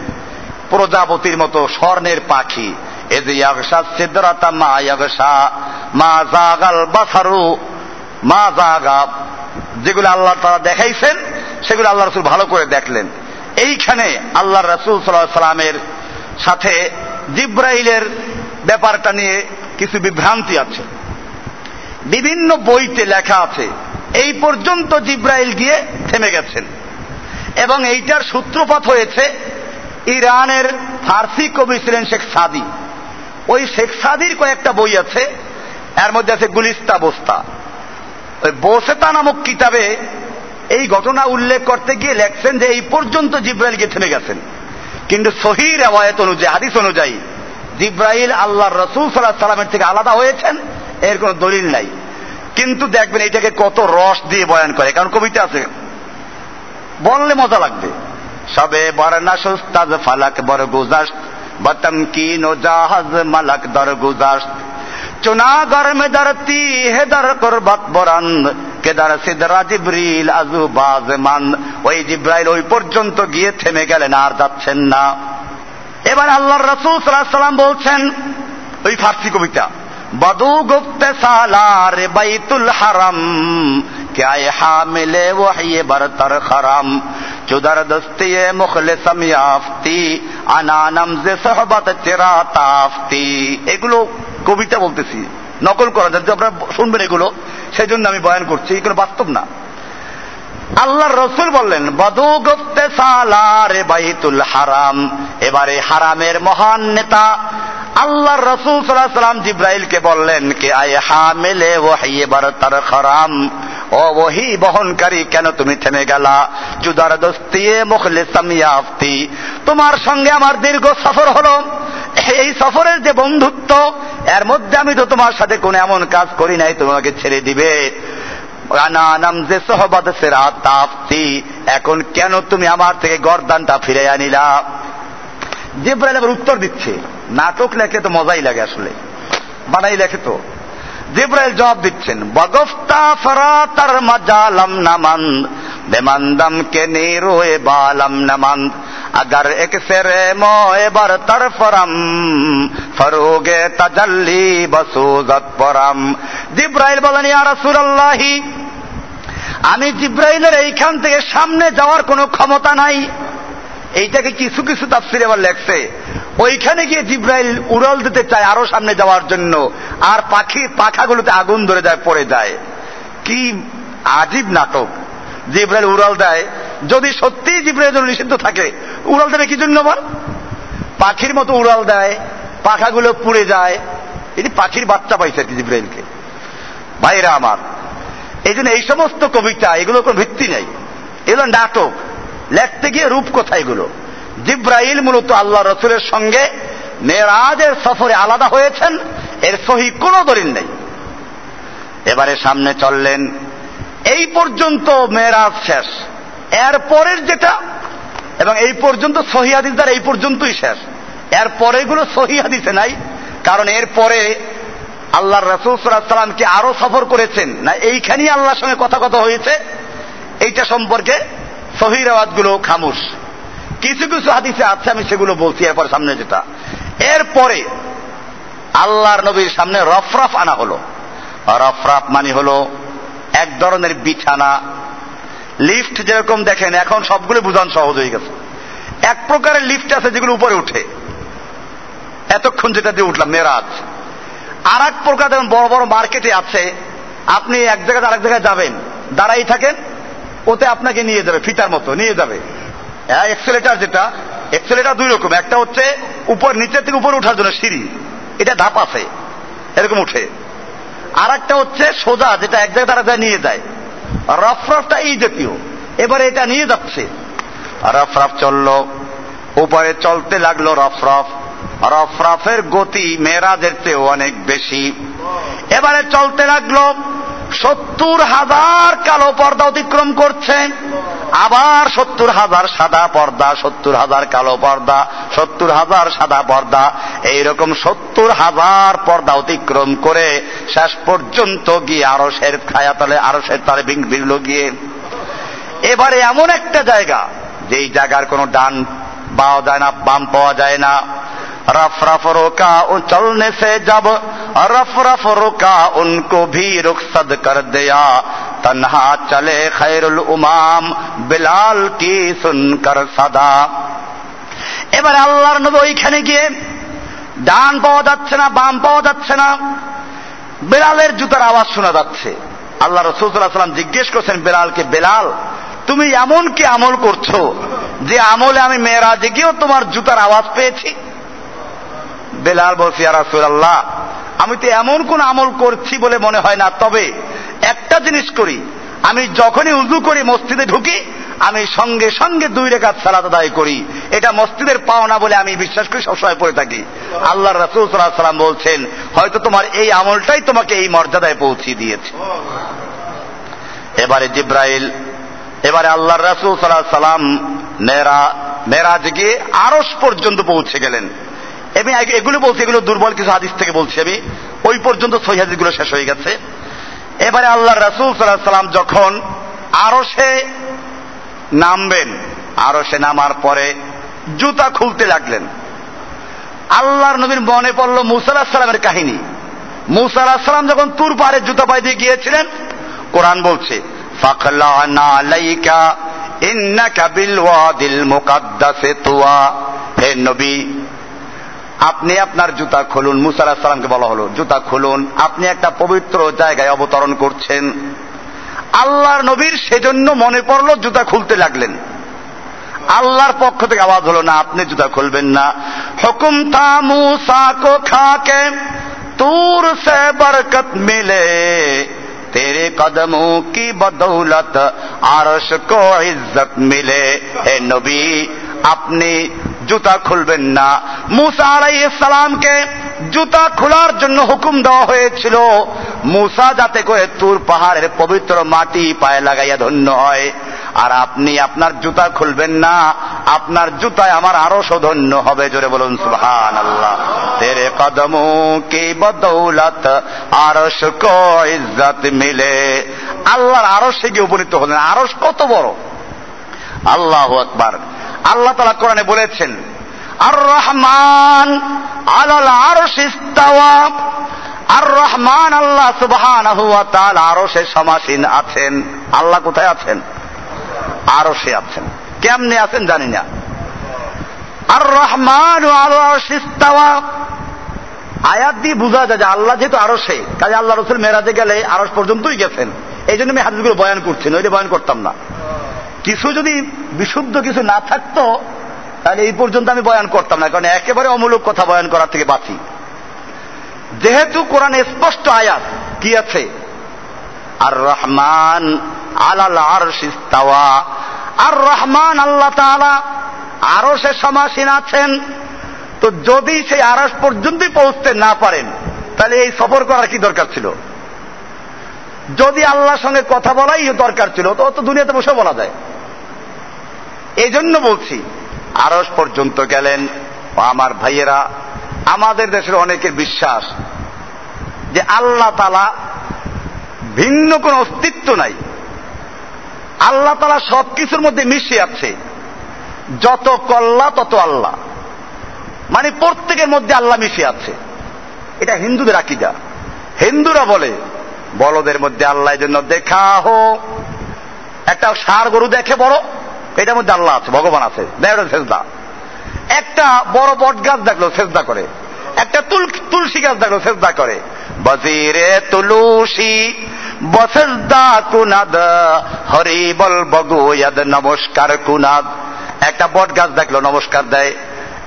প্রজাপতির মতো স্বর্ণের পাখি। যেগুলো আল্লাহ তারা দেখাইছেন সেগুলো আল্লাহ রসুল ভালো করে দেখলেন। এইখানে আল্লাহ রসুল সাল্লাহ সাল্লামের সাথে জিব্রাইলের ব্যাপারটা নিয়ে কিছু বিভ্রান্তি আছে। বিভিন্ন বইতে লেখা আছে, এই পর্যন্ত জিব্রাইল গিয়ে থেমে গেছেন। এবং এইটার সূত্রপাত হয়েছে ইরানের ফার্সি কবি ছিলেন শেখ সাদি। ওই শেখ সাদির কয়েকটা বই আছে, এর মধ্যে আছে গুলিস্তা বস্তা ওই বোসেতা নামক কিতাবে এই ঘটনা উল্লেখ করতে গিয়ে লেখছেন যে এই পর্যন্ত জিব্রাইল গিয়ে থেমে গেছেন। কিন্তু সহির রেওয়ায়ত অনুযায়ী, হাদিস অনুযায়ী জিব্রাইল আল্লাহ রসুল সাল্লাহ সাল্লামের থেকে আলাদা হয়েছেন, এর কোনো দলিল নাই। কিন্তু দেখবেন এটাকে কত রস দিয়ে বয়ান করে, কারণ কবিতা আছে। বললে মজা লাগবে। সবে বরনা সুস্তাজ ফালাক বর গুজাস বতম কি জাহাজ মালাক দর গুজাস চুনা গরমে দরতি করবত বরান্দ কেদার সিদরা জিব্রিল, আজু বাজমান ওই জিব্রাইল ওই পর্যন্ত গিয়ে থেমে গেলেন আর যাচ্ছেন না। এবার আল্লাহর রসুল সাল্লাম বলছেন, ওই ফার্সি কবিতা, বদু গুপ্তে সালার বাইতুল হারাম کیا حاملے وحی برتر خرم چدر دستی مخلصم یافتی আনানম যে সহবত চেরা তাফতি। এগুলো কবিতা বলতেছি, নকল করা যাচ্ছে আপনারা শুনবেন এগুলো সেই জন্য আমি বয়ান করছি এগুলো বাস্তব না। আল্লাহ রসুল বললেন, বধু গুপ্তে সালারে বাইতুল হারাম। এবারে হারামের মহান নেতা আল্লাহর রসুল সাল্লাহ সাল্লাম জিব্রাইলকে বললেন কে, আয় হা হামেলে ওয়াহি এবার তার খারাম। ও ওহি বহনকারী, কেন তুমি থেমে গেলা? জুদার দস্তিয়ে মুখলে সামিয়াফতি তোমার সঙ্গে আমার দীর্ঘ সফর হলো। এই সফরের যে বন্ধুত্ব, এর মধ্যে আমি তো তোমার সাথে কোনো এমন কাজ করি নাই তোমাকে ছেড়ে দিবে। এখন কেন তুমি আমার থেকে গরদানটা ফিরে আনিলা? জিব্রাইল আবার উত্তর দিচ্ছে, নাটক লেখে তো মজাই লাগে আসলে। বানাই লেখে তো। জিব্রাইল জবাব দিচ্ছেন বগফতা ফরাতার মজালাম নামান, বেমান্দম কে নিরোয়ে বালাম নামান্দ اگر ایک سرے موبر طرفرم فروغ تجلی بسوزت পরাম। জিব্রাইল বলেন, ইয়া রাসূলুল্লাহ, আমি জিব্রাইলের এইখান থেকে সামনে যাওয়ার কোনো ক্ষমতা নাই। এইটাকে কিছু কিছু তাফসির আবার লেখছে। ওইখানে গিয়ে জিব্রাইল উড়াল দিতে চায় আরও সামনে যাওয়ার জন্য, আর পাখি, পাখাগুলোতে আগুন ধরে যায়, পড়ে যায়। কি আজীব নাটক। জিব্রাইল উড়াল দেয়। যদি সত্যিই জিব্রাইল জন্য নিষিদ্ধ থাকে, উড়াল দেবে কি জন্য আবার? পাখির মতো উড়াল দেয়, পাখাগুলো পুড়ে যায়। এটি পাখির বাচ্চা পাইছে আর কি জিব্রাইলকে। ভাইরা আমার, এই জন্য এই সমস্ত কবিতা এগুলো কোনো ভিত্তি নেই। এগুলো নাটক। লেখতে গিয়ে রূপ কোথায় এগুলো? জিব্রাইল মূলত আল্লাহ রসুলের সঙ্গে মেয়েরাজের সফরে আলাদা হয়েছেন, এর সহি কোনো দলিল নেই। এবারে সামনে চললেন, এই পর্যন্ত মেয়েরাজ শেষ এর পরের যেটা, এবং এই পর্যন্ত সহি হাদিস দ্বারা এই পর্যন্তই শেষ। এর পরে পরেগুলো সহি হাদিসে নাই, কারণ এর পরে আল্লাহ রসুল সাল্লামকে আরও সফর করেছেন। না, এইখানেই আল্লাহর সঙ্গে কথা কথা হয়েছে, এইটা সম্পর্কে সহি রেওয়াজগুলো খামুশ। কিছু কিছু হাদিসে আছে, আমি সেগুলো বলছি, এরপর সামনে যেটা। এরপরে আল্লাহর নবীর সামনে রফরফ আনা হলো। রফরাফ মানে হলো এক ধরনের বিছানা। লিফট যেরকম দেখেন, এখন সবগুলো বুঝান সহজ হয়ে গেছে। এক প্রকারের লিফট আছে যেগুলো উপরে উঠে। এতক্ষণ যেটা দিয়ে উঠলাম, মেরাজ। আর এক প্রকার যেমন বড় বড় মার্কেটে আছে, আপনি এক জায়গায় আরেক জায়গায় যাবেন, দাঁড়াই থাকেন ওতে আপনাকে নিয়ে যাবে, ফিতার মতো, নিয়ে যাবে। এক্সেলেটার যেটা এক্সেলেটার দুই রকম। একটা হচ্ছে উপর, নিচের থেকে উপরে উঠার জন্য সিঁড়ি। এটা ধাপ আছে, এরকম উঠে। আর একটা হচ্ছে সোজা, যেটা এক জায়গায় তারা নিয়ে যায়। রফরফটা এই জাতীয়। এবারে এটা নিয়ে যাচ্ছে। রফরফ চলল। উপরে চলতে লাগল রফরফ। রফরফের গতি মেয়েরাজের চেয়েও অনেক বেশি। এবারে চলতে লাগল। সত্তর হাজার কালো পর্দা অতিক্রম করছে। আবার সত্তর হাজার সাদা পর্দা, সত্তর হাজার কালো পর্দা, সত্তর হাজার সাদা পর্দা, এইরকম সত্তর হাজার পর্দা অতিক্রম করে শেষ পর্যন্ত গিয়ে আরও সের খায়াতলে আরও সের তালে বিড়ল গিয়ে। এবারে এমন একটা জায়গা, যেই জায়গার কোনো ডান পাওয়া যায় না, বাম পাওয়া যায় না रफ रफ रोका उन चलने से जब रफ रफ रोका उनको भी रुखसद कर दिया तन्हा चले खैरुल उमाम बिलाल की सुनकर सदा এবারে আল্লাহর নবী ওইখানে গিয়ে ডান পাওয়া যাচ্ছে না বাম পাওয়া যাচ্ছে না বেলালের জুতার আওয়াজ শোনা যাচ্ছে আল্লাহ রসুলাম জিজ্ঞেস করছেন বেলালকে বেলাল তুমি এমন কি আমল করছো যে আমলে আমি মেয়েরাজে গিয়েও তোমার জুতার আওয়াজ পেয়েছি বেলাল বলছি আল্লাহ আমি তো এমন কোন আমল করছি বলে মনে হয় না। তবে একটা জিনিস করি, আমি যখনই উজু করি, মসজিদে ঢুকি, আমি সঙ্গে সঙ্গে দুই রেখাত সালাত আদায় করি। এটা মসজিদের পাওনা বলে আমি বিশ্বাস করি, সবসময় পড়ে থাকি। আল্লাহ রাসুল সাল্লাম বলছেন, হয়তো তোমার এই আমলটাই তোমাকে এই মর্যাদায় পৌঁছে দিয়েছে। এবারে জিব্রাইল, এবারে আল্লাহ রাসুল সাল্লাহ সাল্লাম মেরা, মেরাজ গিয়ে আরস পর্যন্ত পৌঁছে গেলেন। আমি এগুলো বলছি, এগুলো দুর্বল কিছু হাদিস থেকে বলছি আমি। ওই পর্যন্ত সহি হাদিসগুলো শেষ হয়ে গেছে। এবারে আল্লাহ রাসুল সাল্লাহ সাল্লাম যখন আরও সে নামবেন আরও সে নামার পরে জুতা খুলতে লাগলেন। আল্লাহর নবীর মনে পড়ল মুসাল্লাহ সাল্লামের কাহিনী। মুসা সাল্লাম যখন তুর পাহাড়ে জুতা পাই দিয়ে গিয়েছিলেন, কোরআন বলছে হে নবী আপনি আপনার জুতা খুলুন। মুসার সালামকে বলা হলো, জুতা খুলুন। আপনি একটা পবিত্র জায়গায় অবতরণ করছেন। আল্লাহর নবীর সেজন্য মনে পড়ল জুতা খুলতে লাগলেন। আল্লাহর পক্ষ থেকে আওয়াজ হলো, না, আপনি জুতা খুলবেন না। হুকুম থা মুসা কো খাকে, তুর সে বরকত মিলে। তেরে কদম কি বদৌলত, আরশ কো ইজ্জত মিলে। হে নবী, আপনি জুতা খুলবেন না। মুসা আলাই সালামকে জুতা খোলার জন্য হুকুম দেওয়া হয়েছিল। মুসা যাতে করে তুর পাহাড়ের পবিত্র মাটি পায়ে লাগাইয়া ধন্য হয়। আর আপনি আপনার জুতা খুলবেন না, আপনার জুতায় আমার আরও সৌধন্য হবে, জোরে বলুন সুহান আল্লাহ তেরে কদমো কি বদৌলত আরস কো ইজ্জত মিলে। আল্লাহর আরসে গিয়ে উপনীত হলেন। আরস কত বড়? আল্লাহ আকবার। আল্লাহ তালা কোরআনে বলেছেন আর রহমান আলাল আর রহমান আল্লাহ সুবহান আরশে সমাসীন আছেন। আল্লাহ কোথায় আছেন? আরশে আছেন। কেমনে আছেন জানি না। আর রহমান ইস্তাওয়া। আয়াত দিয়ে বোঝা যায় যে আল্লাহ যেহেতু আরশে, কাজে আল্লাহ রসুল মেরাজে গেলে আরস পর্যন্তই গেছেন। এই জন্য আমি হাদিসগুলো বয়ান করছি, নইলে বয়ান করতাম না। কিছু যদি বিশুদ্ধ কিছু না থাকতো, তাহলে এই পর্যন্ত আমি বয়ান করতাম না, কারণ একেবারে অমূলক কথা বয়ান করার থেকে বাঁচি। যেহেতু কোরআনে স্পষ্ট আয়াত কি আছে? আর রহমান আলাল আরশিস্তাওয়া আর রহমান আল্লাহ তাআলা আরও সে সমাসীন আছেন। তো যদি সেই আরস পর্যন্তই পৌঁছতে না পারেন, তাহলে এই সফর করার কি দরকার ছিল? যদি আল্লাহর সঙ্গে কথা বলাই দরকার ছিল, তো তো দুনিয়াতে বসে বলা যায়। এই জন্য বলছি, আরস পর্যন্ত গেলেন আমার ভাইয়েরা, আমাদের দেশের অনেকের বিশ্বাস যে আল্লাহ তালা ভিন্ন কোন অস্তিত্ব নাই। আল্লাহ তালা সব কিছুর মধ্যে মিশে আছে, যত কল্লা তত আল্লাহ। মানে প্রত্যেকের মধ্যে আল্লাহ মিশে আছে। এটা হিন্দুদের আকিদা। হিন্দুরা বলে, বলদের মধ্যে আল্লাহ জন্য দেখা হো একটা সার গরু দেখে বড়। এটার মধ্যে আল্লাহ আছে, ভগবান আছে। সেজদা। একটা বড় বট গাছ দেখল, সেজদা করে। একটা তুলসী গাছ দেখল, সেজদা করে। বজিরে তুলসী বসেজদা কুনাদ হরি বল বগুয়াদ নমস্কার কুনাদ একটা বট গাছ দেখল, নমস্কার দেয়।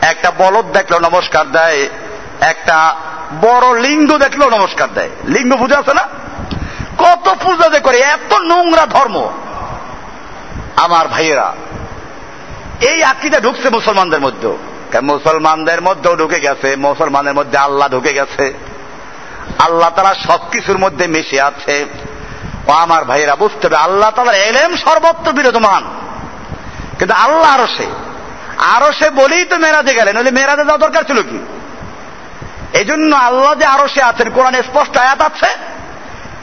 একটা বলদ দেখল, নমস্কার দেয়। একটা বড় লিঙ্গ দেখল, নমস্কার দেয়। লিঙ্গ পূজা আছে না? কত পূজা যে করে, এত নোংরা ধর্ম। আমার ভাইয়েরা, এই আকিদা ঢুকছে মুসলমানদের মধ্যেও। মুসলমানদের মধ্যেও ঢুকে গেছে, মুসলমানের মধ্যে আল্লাহ ঢুকে গেছে। আল্লাহ তারা সবকিছুর মধ্যে মিশে আছে। ও আমার ভাইয়েরা, বুঝতে হবে, আল্লাহ তালার এলেম সর্বত্র বিরাজমান। কিন্তু আল্লাহ আরও সে। আরও সে বলেই তো মেরাজে গেলেন, নইলে মেরাজে যাওয়া দরকার ছিল কি? এই জন্য আল্লাহ যে আরও সে আছেন, কোরআনে স্পষ্ট আয়াত আছে।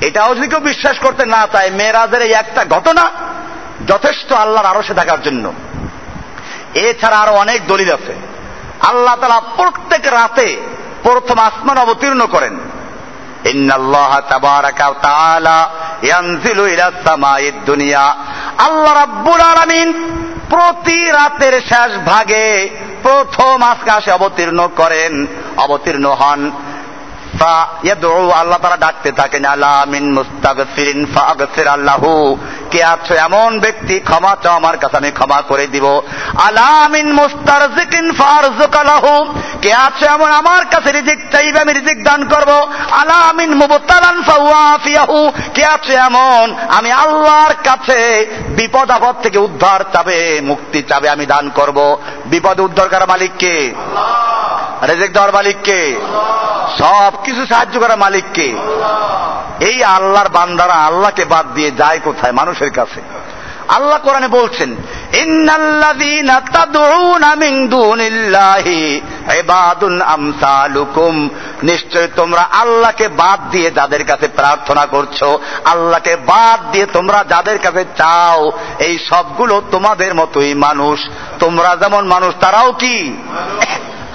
এটাও যদি কেউ বিশ্বাস করতে না চায়, মেয়েরাজের এই একটা ঘটনা যথেষ্ট আল্লাহর আরও সে থাকার জন্য। এছাড়া আরও অনেক দলিল আছে। আল্লাহ তালা প্রত্যেক রাতে প্রথম আসমান অবতীর্ণ করেন। আল্লাহ রাব্বুল আলামিন প্রতি রাতের শেষ ভাগে প্রথম আকাশে অবতীর্ণ করেন, অবতীর্ণ হন। আল্লাহ তারা ডাকতে থাকেন আলামিন মুস্তাগফিরিন ফাগফির আল্লাহু। কে আছো এমন ব্যক্তি, ক্ষমা চাও আমার কাছে, আমি ক্ষমা করে দিব। আলামিন মুস্তারজিকিন ফারজুক আলাহু কে আছো এমন আমার কাছে রিজিক চাইবে, আমি রিজিক দান করব। আলামিন মুবতালান ফাওয়াফিয়াহু। কে আছো এমন, আমি আল্লাহর কাছে বিপদ আপদ থেকে উদ্ধার চাবে, মুক্তি চাবে, আমি দান করব। বিপদ উদ্ধার করা মালিক কে? রেজেক দেওয়ার মালিককে সব কিছু সাহায্য করা মালিককে। এই আল্লাহর বান্দারা আল্লাহকে বাদ দিয়ে যায় কোথায়? মানুষের কাছে। আল্লাহ কোরআনে বলছেন নিশ্চয় তোমরা আল্লাহকে বাদ দিয়ে যাদের কাছে প্রার্থনা করছ, আল্লাহকে বাদ দিয়ে তোমরা যাদের কাছে চাও, এই সবগুলো তোমাদের মতোই মানুষ। তোমরা যেমন মানুষ, তারাও কি?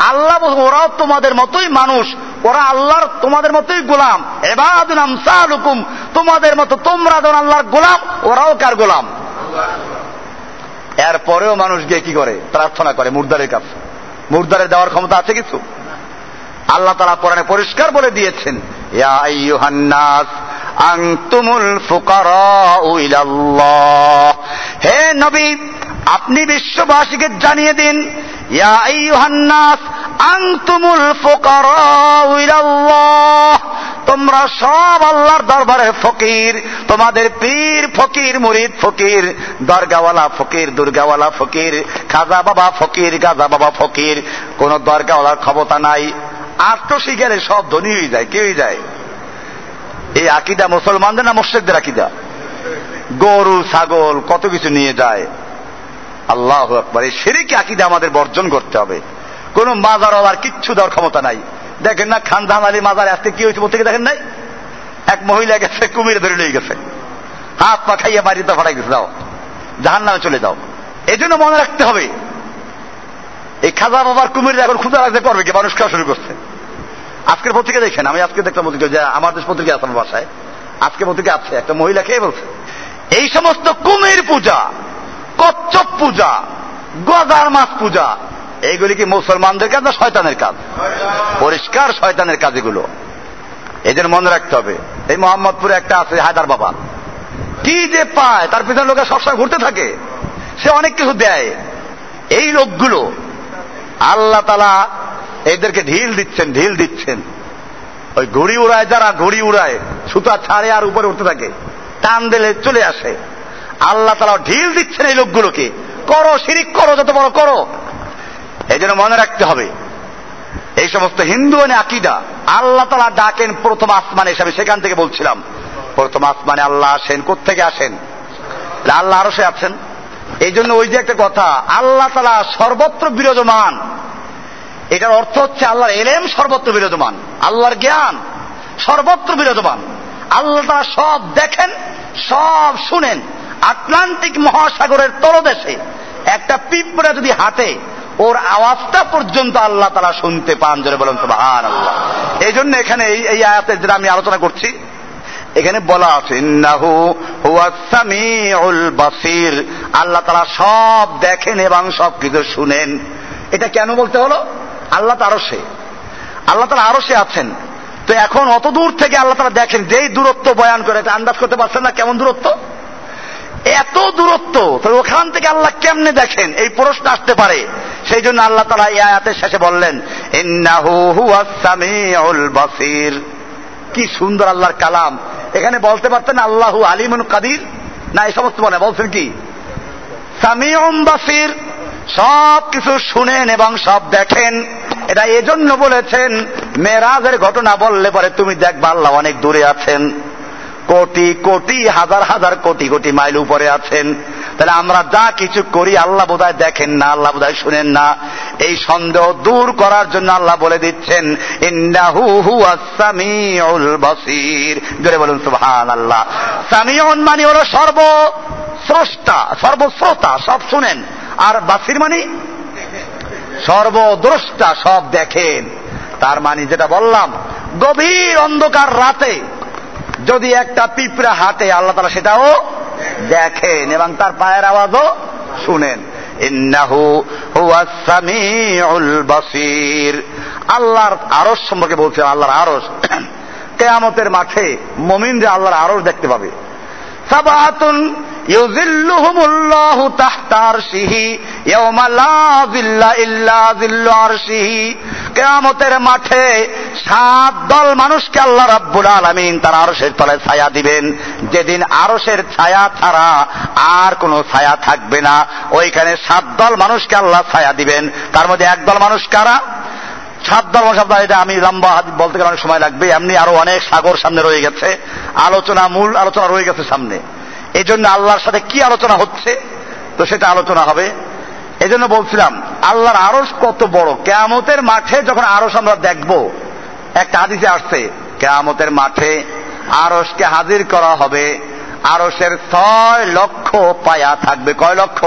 আল্লাহ ওরাও তোমাদের মতোই মানুষ, ওরা আল্লাহর তোমাদের মতোই গোলাম। এবাদুন আমসালুকুম, তোমাদের মতো তোমরা যেমন আল্লাহর গোলাম, ওরাও কার গোলাম? এরপরেও মানুষ গিয়ে কি করে? প্রার্থনা করে মুর্দারের কাছে। মুর্দারের দেওয়ার ক্ষমতা আছে কিছু? আল্লাহ তারা কোরআনে পরিষ্কার বলে দিয়েছেন হে নবী আপনি বিশ্ববাসীকে জানিয়ে দিন ইলাল্লাহ। তোমরা সব আল্লাহর দরবারে ফকির, তোমাদের পীর ফকির, মুরিদ ফকির, দরগাওয়ালা ফকির, দুর্গাওয়ালা ফকির, খাজা বাবা ফকির, গাজা বাবা ফকির, কোন দরগাওয়ালার ক্ষমতা নাই। গেলে সব ধনী হয়ে যায় কেউই যায়? এই আকিদা মুসলমানদের না মোর্শেকদের আকিদা? গরু, ছাগল, কত কিছু নিয়ে যায়। আল্লাহ আকবর, এই সেরেকে আকিদা আমাদের বর্জন করতে হবে। কোন মাজার কিচ্ছু দেওয়ার ক্ষমতা নাই। দেখেন না খানদান আলী মাজার আজকে কি হয়েছে থেকে দেখেন নাই? এক মহিলা গেছে, কুমির ধরে নিয়ে গেছে। হাত পা খাইয়া বাড়িতে ফাটাই গেছে দাও জাহান নামে চলে যাও। এই জন্য মনে রাখতে হবে, এই খাজা বাবার কুমির এখন ক্ষুদা রাখতে পারবে কি? মানুষ খাওয়া শুরু করছে। আজকের পত্রিকা দেখেন, আমি আজকে দেখলাম পত্রিকা, যে আমার দেশ পত্রিকা আছে আমার বাসায়। আজকে পত্রিকা আছে, একটা মহিলা খেয়ে বলছে, এই সমস্ত কুমির পূজা কচ্ছপ পূজা, গজার মাছ পূজা। এইগুলি কি মুসলমানদের কাজ না শয়তানের কাজ? পরিষ্কার শয়তানের কাজ এগুলো। জন্য মনে রাখতে হবে। এই মোহাম্মদপুরে একটা আছে, হায়দার বাবা। কি যে পায়, তার পিছনে লোকের সবসময় ঘুরতে থাকে। সে অনেক কিছু দেয়। এই লোকগুলো, আল্লাহ তালা এদেরকে ঢিল দিচ্ছেন ঢিল দিচ্ছেন। ওই ঘুড়ি উড়ায়, যারা ঘুড়ি উড়ায়, সুতা ছাড়ে আর উপরে উঠতে থাকে, টান দিলে চলে আসে। আল্লাহ তালা ঢিল দিচ্ছেন এই লোকগুলোকে। করো, শিরিক করো, যত বড় করো। এই জন্য মনে রাখতে হবে, এই সমস্ত হিন্দু মানে আকিদা, আল্লাহ তালা ডাকেন প্রথম আসমানে এসে, আমি সেখান থেকে বলছিলাম, প্রথম আসমানে আল্লাহ আসেন কোথেকে আসেন? আল্লাহ আরও সে আছেন। এই জন্য ওই যে একটা কথা, আল্লাহ তালা সর্বত্র বিরাজমান। এটার অর্থ হচ্ছে আল্লাহর এলেম সর্বত্র বিরাজমান, আল্লাহর জ্ঞান সর্বত্র বিরাজমান। আল্লাহ তারা সব দেখেন, সব শুনেন। আটলান্টিক মহাসাগরের তলদেশে একটা পিঁপড়া যদি হাঁটে, ওর আওয়াজটা পর্যন্ত আল্লাহ তারা শুনতে পান, জোরে বলেন তো আল্লাহ এই জন্য এখানে এই এই আয়াতের যেটা আমি আলোচনা করছি, এখানে বলা আছে বাসির। আল্লাহ তারা সব দেখেন এবং সব কিছু শুনেন। এটা কেন বলতে হলো? আল্লাহ তারও সে। আল্লাহ তারা আরও সে আছেন। তো এখন অত দূর থেকে আল্লাহ তারা দেখেন, যেই দূরত্ব বয়ান করে, এটা আন্দাজ করতে পারছেন না কেমন দূরত্ব? এত দূরত্ব তো ওখান থেকে আল্লাহ কেমনে দেখেন? এই প্রশ্ন আসতে পারে। সেই জন্য আল্লাহ তালা এই আয়াতের শেষে বললেন বাসির। কি সুন্দর আল্লাহর কালাম। এখানে বলতে পারতেন আল্লাহু আলিমুন কাদির? না, এই সমস্ত বলে বলছেন কি? সামিউম বাসির, সব কিছু শুনেন এবং সব দেখেন। এটা এজন্য বলেছেন, মেরাজের ঘটনা বললে পরে তুমি দেখবা আল্লাহ অনেক দূরে আছেন। কোটি কোটি, হাজার হাজার কোটি কোটি মাইল উপরে আছেন। তাহলে আমরা যা কিছু করি, আল্লাহ বোধহয় দেখেন না, আল্লাহ বোধহয় শুনেন না। এই সন্দেহ দূর করার জন্য আল্লাহ বলে দিচ্ছেন, ইন্নাহু হুয়াসামিউল বাসির। জোরে বলুন সুবহান আল্লাহ সামিউন মানে হলো সর্ব স্রষ্টা, সর্বশ্রোতা, সব শুনেন। আর বাসির মানে? সর্বদ্রষ্টা, সব দেখেন। তার মানে যেটা বললাম, গভীর অন্ধকার রাতে যদি একটা পিঁপড়া হাতে আল্লাহ তালা সেটাও দেখেন এবং তার পায়ের আওয়াজও শুনেন। আল্লাহর আরস সম্পর্কে বলছেন আল্লাহর আরস কেয়ামতের মাঠে মমিনরা আল্লাহর আরস দেখতে পাবে। কিয়ামতের মাঠে সাত দল মানুষকে আল্লাহ রাব্বুল আলামিন তার আরশের তলায় ছায়া দিবেন। যেদিন আরশের ছায়া ছাড়া আর কোনো ছায়া থাকবে না। ওইখানে সাত দল মানুষকে আল্লাহ ছায়া দিবেন। তার মধ্যে এক দল মানুষ কারা? সাত ধর্ম শব্দ, এটা আমি লম্বা বলতে গেলে অনেক সময় লাগবে। এমনি আরও অনেক সাগর সামনে রয়ে গেছে। আলোচনা মূল আলোচনা রয়ে গেছে সামনে। এই জন্য আল্লাহর সাথে কি আলোচনা হচ্ছে, তো সেটা আলোচনা হবে। এই জন্য বলছিলাম, আল্লাহর আরস কত বড়। কেয়ামতের মাঠে যখন আরস আমরা দেখব, একটা হাদিসে আসছে, কেয়ামতের মাঠে আরসকে হাজির করা হবে। আরসের ছয় লক্ষ পায়া থাকবে। কয় লক্ষ?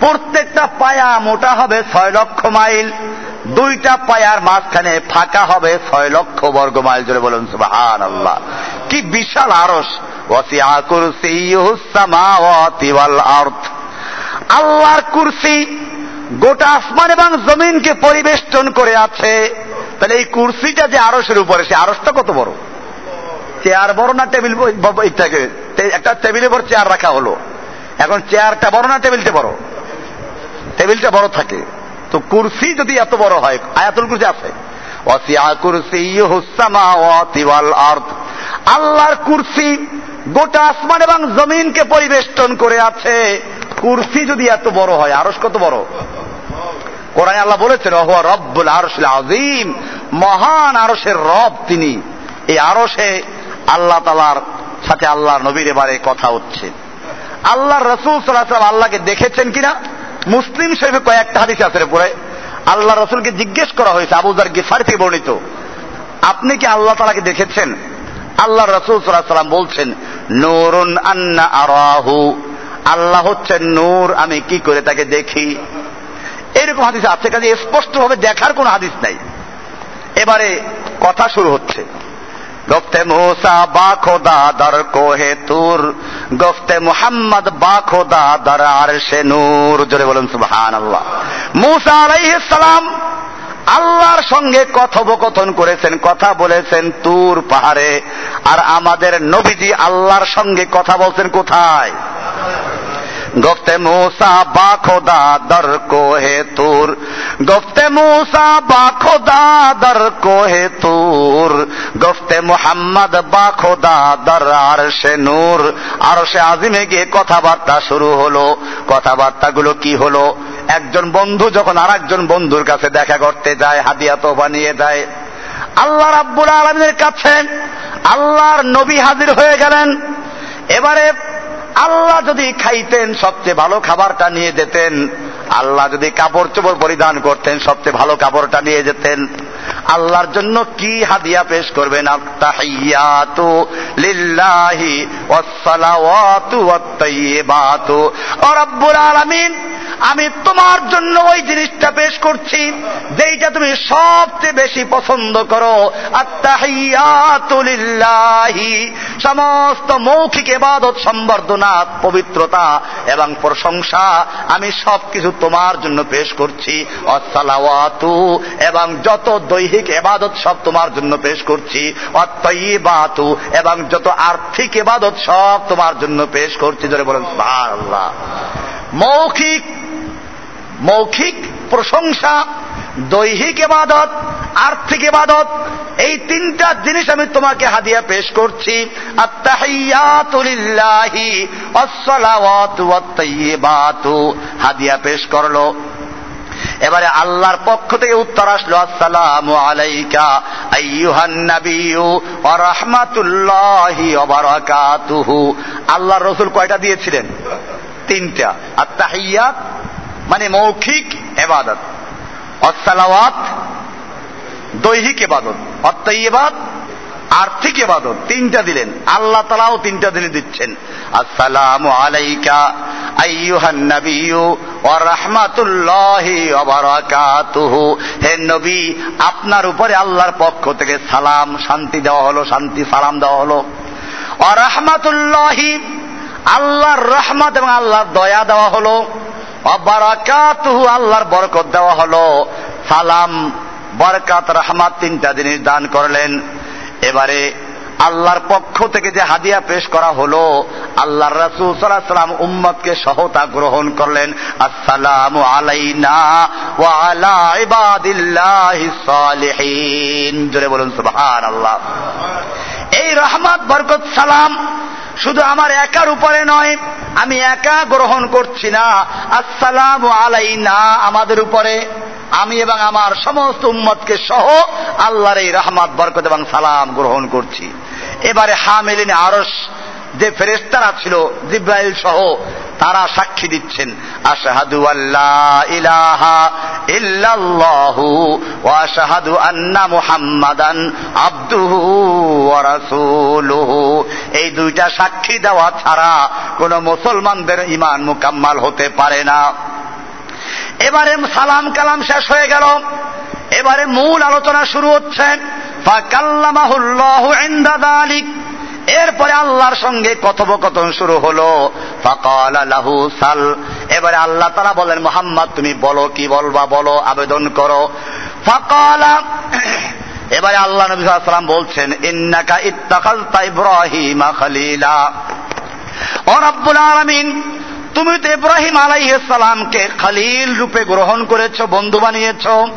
প্রত্যেকটা পায়া মোটা হবে ছয় লক্ষ মাইল। দুইটা পায়ার মাঝখানে ফাঁকা হবে ছয় লক্ষ বর্গ মাইল জুড়ে বলুন সুবাহান আল্লাহ কি বিশাল আরস আল্লাহর কুরসি গোটা আসমান এবং জমিনকে পরিবেষ্টন করে আছে। তাহলে এই কুরসিটা যে আরসের উপরে, সে আরসটা কত বড়? চেয়ার বড় না টেবিল একটা টেবিলের উপর চেয়ার রাখা হলো। এখন চেয়ারটা বড় না টেবিলটা বড়? টেবিলটা বড় থাকে। তো কুরসি যদি এত বড় হয়, আয়াতুল কুরসি আছে। আল্লাহর কুরসি গোটা আসমান এবং জমিনকে পরিবেষ্টন করে আছে। কুরসি যদি এত বড় হয় আরস কত বড়? কোরআন আল্লাহ বলেছেন আজিম মহান আরসের রব তিনি। এই আরসে আল্লাহ তালার সাথে আল্লাহ নবীর এবারে কথা হচ্ছে। আল্লাহ রসুল সাল্লাহ আল্লাহকে দেখেছেন কিনা? মুসলিম শরীফে কয়েকটা হাদিস আছে পরে আল্লাহ রসুলকে জিজ্ঞেস করা হয়েছে আবুদার গিফার থেকে বর্ণিত। আপনি কি আল্লাহ তালাকে দেখেছেন? আল্লাহ রসুল সাল্লাম বলছেন, নুরুন আন্না আরাহু। আল্লাহ হচ্ছেন নূর, আমি কি করে তাকে দেখি? এরকম হাদিস আছে, কাজে স্পষ্ট ভাবে দেখার কোন হাদিস নাই। এবারে কথা শুরু হচ্ছে। গফতে মুসা বা খোদা দর কোহে তুর। গফতে মুহাম্মদ বা খোদা দর আর সে নূর। জোরে বলুন সুবহান আল্লাহ মুসা আলাইহিস সালাম আল্লাহর সঙ্গে কথোপকথন করেছেন, কথা বলেছেন তুর পাহাড়ে। আর আমাদের নবীজি আল্লাহর সঙ্গে কথা বলছেন কোথায়? গফতে মুসা বা খোদা দর কোহে তুর। গফতে মুসা বা খোদা দর কোহে তুর। গফতে মোহাম্মদ বা খোদা দর আর সে নূর। আর সে আজিমে গিয়ে কথাবার্তা শুরু হলো। কথাবার্তাগুলো কি হলো? একজন বন্ধু যখন আর একজন বন্ধুর কাছে দেখা করতে যায়, হাদিয়া তো বানিয়ে দেয় আল্লাহ রাব্বুল আলমের কাছে আল্লাহর নবী হাজির হয়ে গেলেন। এবারে আল্লাহ যদি খাইতেন, সবচেয়ে ভালো খাবারটা নিয়ে যেতেন। আল্লাহ যদি কাপড় চোপড় পরিধান করতেন, সবচেয়ে ভালো কাপড়টা নিয়ে যেতেন। আল্লাহর জন্য কি হাদিয়া পেশ করবেন? আত্তাহিয়াতু লিল্লাহি আমি তোমার জন্য ওই জিনিসটা পেশ করছি, যেইটা তুমি সবচেয়ে বেশি পছন্দ করো। আত্মাহিয়াতুলিল্লাহি সমস্ত মৌখিক এবাদত সম্বর্ধনা পবিত্রতা এবং প্রশংসা আমি সবকিছু তোমার জন্য পেশ করছি। অসালাওয়াতু এবং যত দৈহিক এবাদত সব তোমার জন্য পেশ করছি। অত্যইবাতু এবং যত আর্থিক এবাদত সব তোমার জন্য পেশ করছি। ধরে বলেন আল্লাহ মৌখিক মৌখিক প্রশংসা, দৈহিক এবাদত আর্থিক এবাদত এই তিনটা জিনিস আমি তোমাকে হাদিয়া পেশ করছি। হাদিয়া পেশ করল। এবারে আল্লাহর পক্ষ থেকে উত্তর আসলো, আসসালামু আলাইকা, আইয়ুহান নাবিয়্যু, ওয়া রাহমাতুল্লাহি ওয়া বারাকাতুহু। আল্লাহর রাসূল কয়টা দিয়েছিলেন? তিনটা। আত্মাহিয়াত মানে মৌখিক এবাদত। অসালাওয়াত দৈহিক এবাদত অত্যাইবাদ আর্থিক এবাদত, তিনটা দিলেন। আল্লাহ তালাও তিনটা দিনে দিচ্ছেন। আসসালামু আলাইকা আইয়ুহান নাবিয়্যু ওয়া রাহমাতুল্লাহি বারাকাতুহু। হে নবী, আপনার উপরে আল্লাহর পক্ষ থেকে সালাম, শান্তি দেওয়া হলো, শান্তি সালাম দেওয়া হলো। ওয়া রাহমাতুল্লাহি, আল্লাহর রহমত এবং আল্লাহর দয়া দেওয়া হলো। অবারাকাতুহু আল্লাহর বরকত দেওয়া হলো। সালাম, বরকাত, রহমাত তিনটা জিনিস দান করলেন। এবারে আল্লাহর পক্ষ থেকে যে হাদিয়া পেশ করা হলো, আল্লাহর রাসূল সাল্লাম উম্মতকে সহতা গ্রহণ করলেন। আসসালামু আলাইনা ওয়া আলা ইবাদিল্লাহিস সালিহিন। জোরে বলুন সুবহানাল্লাহ। এই রহমত, বরকত, সালাম শুধু আমার একার উপরে নয়, আমি একা গ্রহণ করছি না। আসসালাম আলাই না আমাদের উপরে। আমি এবং আমার সমস্ত উম্মতকে সহ আল্লাহর এই রহমাত, বরকত এবং সালাম গ্রহণ করছি। এবারে হামেলিন আরস যে ফেরেস্তারা ছিল, জিব্রাইল সহ তারা সাক্ষী দিচ্ছেন, আশাহাদু আল্লাহ ইলাহা ইল্লাল্লাহু ওয়া আশহাদু আন্না মুহাম্মাদান আবদুহু রাসূলুহু। এই দুইটা সাক্ষী দেওয়া ছাড়া কোন মুসলমানদের ইমান মুকাম্মাল হতে পারে না। এবারে সালাম কালাম শেষ হয়ে গেল। এবারে মূল আলোচনা শুরু হচ্ছে, ফাকাল্লামাহুল্লাহু ইনদা যালিক। এরপরে আল্লাহর সঙ্গে কথোপকথন শুরু হলো। ফাকাল লাহু সাল। এবারে আল্লাহ তারা বলেন, মোহাম্মদ, তুমি বলো, কি বলবা, বলো, আবেদন করো। ফাকালা। এবারে আল্লাহ নবী সাল্লাম বলছেন, ইন্নাকা ইত্তাখালতা ইব্রাহিমা খলিলা। ও রব্বুল আলামিন, তুমি তো ইব্রাহিম আলাইহিস সালামকে খালিল রূপে গ্রহণ করেছ, বন্ধু বানিয়েছো।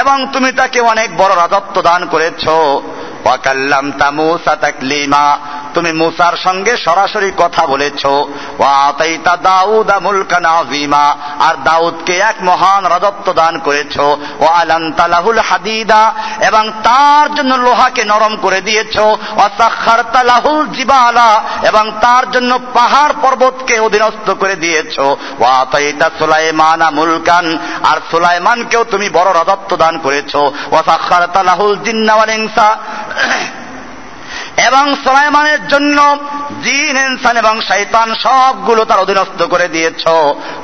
এবং তুমি তাকে অনেক বড় রাজত্ব দান করেছ। ওয়াকাল্লাম তামুসা তাকলিমা। তুমি মুসার সঙ্গে সরাসরি কথা বলেছ। ওয়াতাইতা দাউদা মুলকান আযীমা। আর দাউদকে এক মহান রাজত্ব দান করেছ। ও আলান্তালাহুল হাদিদা। এবং তার জন্য লোহাকে নরম করে দিয়েছ। ওয়াসাখার তালাহুল জিবালা। এবং তার জন্য পাহাড় পর্বতকে অধীনস্থ করে দিয়েছ। ওয়াতাইতা সুলাইমানা মুলকান। আর সুলাইমানকেও তুমি বড় রাজত্ব দান করেছ। ওয়াসাখার তালাহুল জিন্নাওয়াল ইনসা। এবং সোলাইমানের জন্য জিন, ইনসান এবং শৈতান সবগুলো তার অধীনস্থ করে দিয়েছ।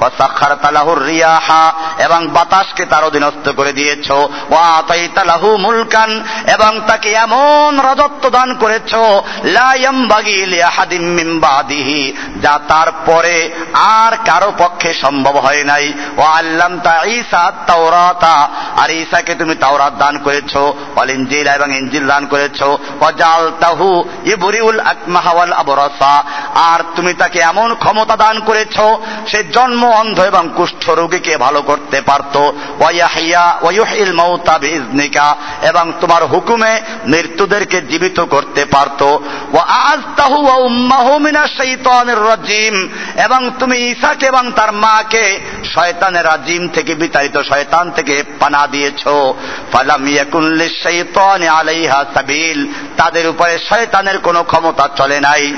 ওয়াসাখার তালাহুর রিয়াহা এবং বাতাসকে তার অধীনস্থ করে দিয়েছ। ওয়াতাই তালাহু মুলকান এবং তাকে এমন রাজত্ব দান করেছ লায়াম বাগি লিয়াহাদিম মিন বাদিহি, যা তারপরে আর কারও পক্ষে সম্ভব হয় নাই। ও আল্লাম তা ঈসা তাওরাতা আর ঈসাকে তুমি তাওরাত দান করেছ অল ইঞ্জিল এবং ইঞ্জিল দান করেছ। ও জাল আর তুমি তাকে এমন ক্ষমতা দান করেছ, সে জন্ম অন্ধ এবং কুষ্ঠ রোগীকে ভালো করতে পারত। বিজনিকা এবং তোমার হুকুমে মৃত্যুদেরকে জীবিত করতে পারত। এবং তুমি ঈসাকে এবং তার মাকে শয়তানের রাজিম থেকে বিতাড়িত শয়তান থেকে পানা দিয়েছ। ফালাম শৈতান আলাইহা সাবিল, তাদের উপরে শয়তানের কোনো ক্ষমতা চলে নাই।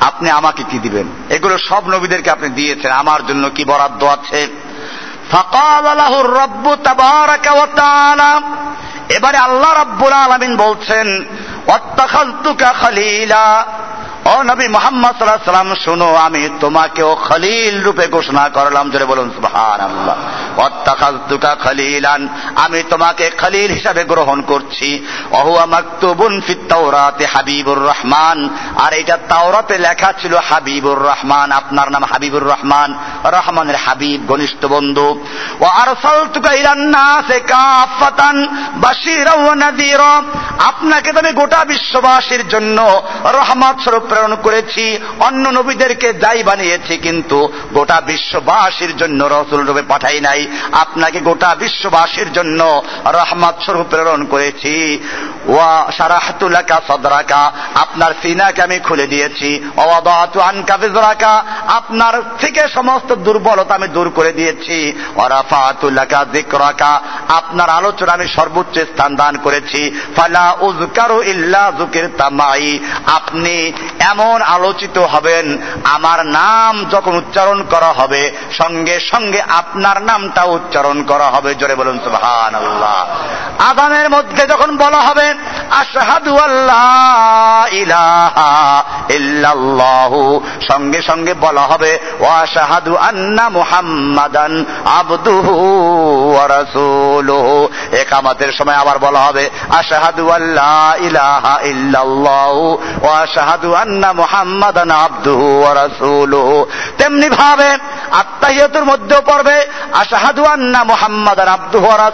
আপনি আমাকে কি দিবেন? এগুলো সব নবীদেরকে আপনি দিয়েছেন, আমার জন্য কি বরাদ্দ আছে? এবারে আল্লাহ রব্বুল আলমিন বলছেন খলিলা। ও নবী মোহাম্মদ সাল্লাহ সাল্লাম শুনো, আমি তোমাকেও খলিল রূপে ঘোষণা করলাম, জোরে বলুন অত্তাখাজতুকা খলিলান, আমি তোমাকে খলিল হিসাবে গ্রহণ করছি। অহুয়া মাকতুবুন ফিত হাবিবুর রহমান। আর এটা তাওরাতে লেখা ছিল হাবিবুর রহমান, আপনার নাম হাবিবুর রহমান, রহমানের হাবিব, ঘনিষ্ঠ বন্ধু। ও নাযীরা। আপনাকে তো আমি গোটা বিশ্ববাসীর জন্য রহমত স্বরূপ প্রেরণ করেছি, অন্য নবীদেরকে যাই বানিয়েছি, কিন্তু গোটা বিশ্ববাসীর জন্য রসুল রূপে পাঠাই নাই। আপনাকে গোটা বিশ্ববাসীর জন্য রহমত স্বরূপ প্রেরণ করেছি। ওয়া সারাহাতুলাকা সদরাকা, আপনার সিনাকে আমি খুলে দিয়েছি। অবাদাতু আনকা আপনার থেকে সমস্ত দুর্বলতা আমি দূর করে দিয়েছি। যিকরাকা, আপনার আলোচনা আমি সর্বোচ্চ স্থান দান করেছি। ফালা উজকারু ইল্লা আপনি এমন আলোচিত হবেন, আমার নাম যখন উচ্চারণ করা হবে, সঙ্গে সঙ্গে আপনার নামটা উচ্চারণ করা হবে। জোরে বলুন সুহান আল্লাহ আদানের মধ্যে যখন বলা হবে আশহাদু সঙ্গে সঙ্গে বলা হবে, ওয়া আশহাদু আন্না মুহাম্মাদান আবদুহু একামতের সময় আবার বলা হবে, আশহাদু আল্লাহ ইলাহা ইল্লাল্লাহু ওয়া আশহাদু আন্না মুহাম্মাদান আবদুহু ওয়া তেমনি ভাবে আত্তাহিয়াতুর মধ্যেও পড়বে, আশহাদু আন্না মুহাম্মাদান আবদুহু ওয়া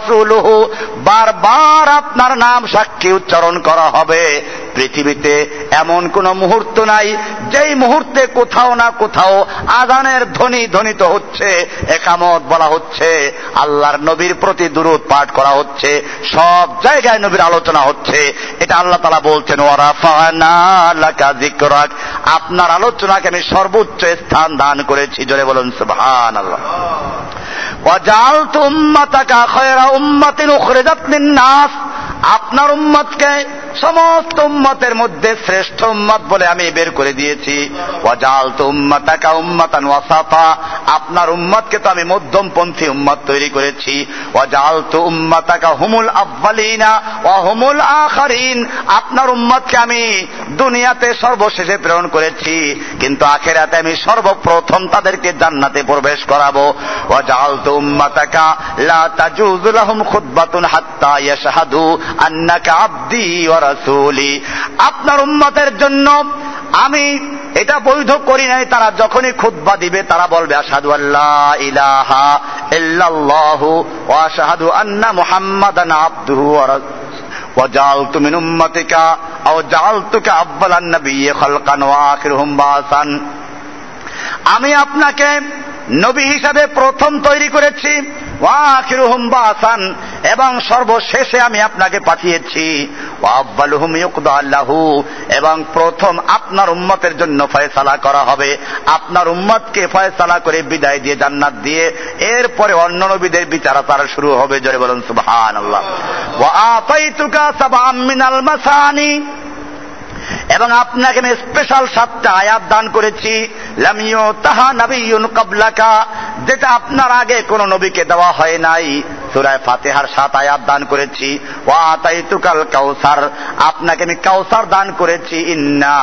বারবার আপনার নাম সাক্ষী উচ্চারণ করা হবে পৃথিবীতে এমন কোন মুহূর্ত নাই যেই মুহূর্তে কোথাও না কোথাও আজানের ধ্বনি ধ্বনিত হচ্ছে একামত বলা হচ্ছে আল্লাহর নবীর প্রতি দূরত পাঠ করা হচ্ছে সব জায়গায় নবীর আলোচনা হচ্ছে এটা আল্লাহ তালা বলছেন ওয়ারাফানাক আপনার আলোচনাকে আমি সর্বোচ্চ স্থান দান করেছি জোরে বলুন সুবহান আল্লাহ وجعلت أمتك خير أمة أخرجت للناس আপনার উম্মতকে সমস্ত উম্মতের মধ্যে শ্রেষ্ঠ উম্মত বলে আমি বের করে দিয়েছি। ওয়াজাল তো উম্মাতাকা উম্মাতান ওয়াসাতা। আপনার উম্মতকে তো আমি মধ্যমপন্থী উম্মত তৈরি করেছি। ওয়াজাল তো উম্মাতাকা হুমুল আব্বালিনা ওয়া হুমুল আখারিন। আপনার উম্মতকে আমি দুনিয়াতে সর্বশেষে প্রেরণ করেছি। কিন্তু আখেরাতে আমি সর্বপ্রথম তাদেরকে জান্নাতে প্রবেশ করাবো। ওয়াজাল তো উম্মাতাকা লা তাজুজু লাহুম খুতবাতুন হাত্তা ইয়াশহাদু। আন্নাকা আব্দি ওয়া রাসূলি আপনার উম্মতের জন্য আমি এটা বৈধ করি নাই তারা যখনই খুতবা দিবে তারা বলবে আশহাদু আল্লাহ ইলাহা ইল্লাল্লাহু ওয়া আশহাদু আন্না মুহাম্মাদান আবদুহু ওয়া وجعلت من أمتك أو جعلتك أفضل النبي خلقا وآخرهم باسا আমি আপনাকে নবী হিসাবে প্রথম তৈরি করেছি। বাসান, এবং সর্বশেষে আমি আপনাকে পাঠিয়েছি। ইউকদাল্লাহু এবং প্রথম আপনার উম্মতের জন্য ফয়সালা করা হবে। আপনার উম্মতকে ফয়সালা করে বিদায় দিয়ে জান্নাত দিয়ে এরপরে অন্য নবীদের বিচার তারা শুরু হবে। জোরে বলুন ওয়া এবং আপনাকে আমি স্পেশাল সাতটা আয়াত দান করেছি। লামিও তাহা নবী কাবলাকা, যেটা আপনার আগে কোন নবীকে দেওয়া হয় নাই। সুরায় ফাতেহার সাত আয়াত দান করেছি। ওয়া আতাইতুকাল কাউসার। আপনাকে আমি কাউসার দান করেছি। ইন্না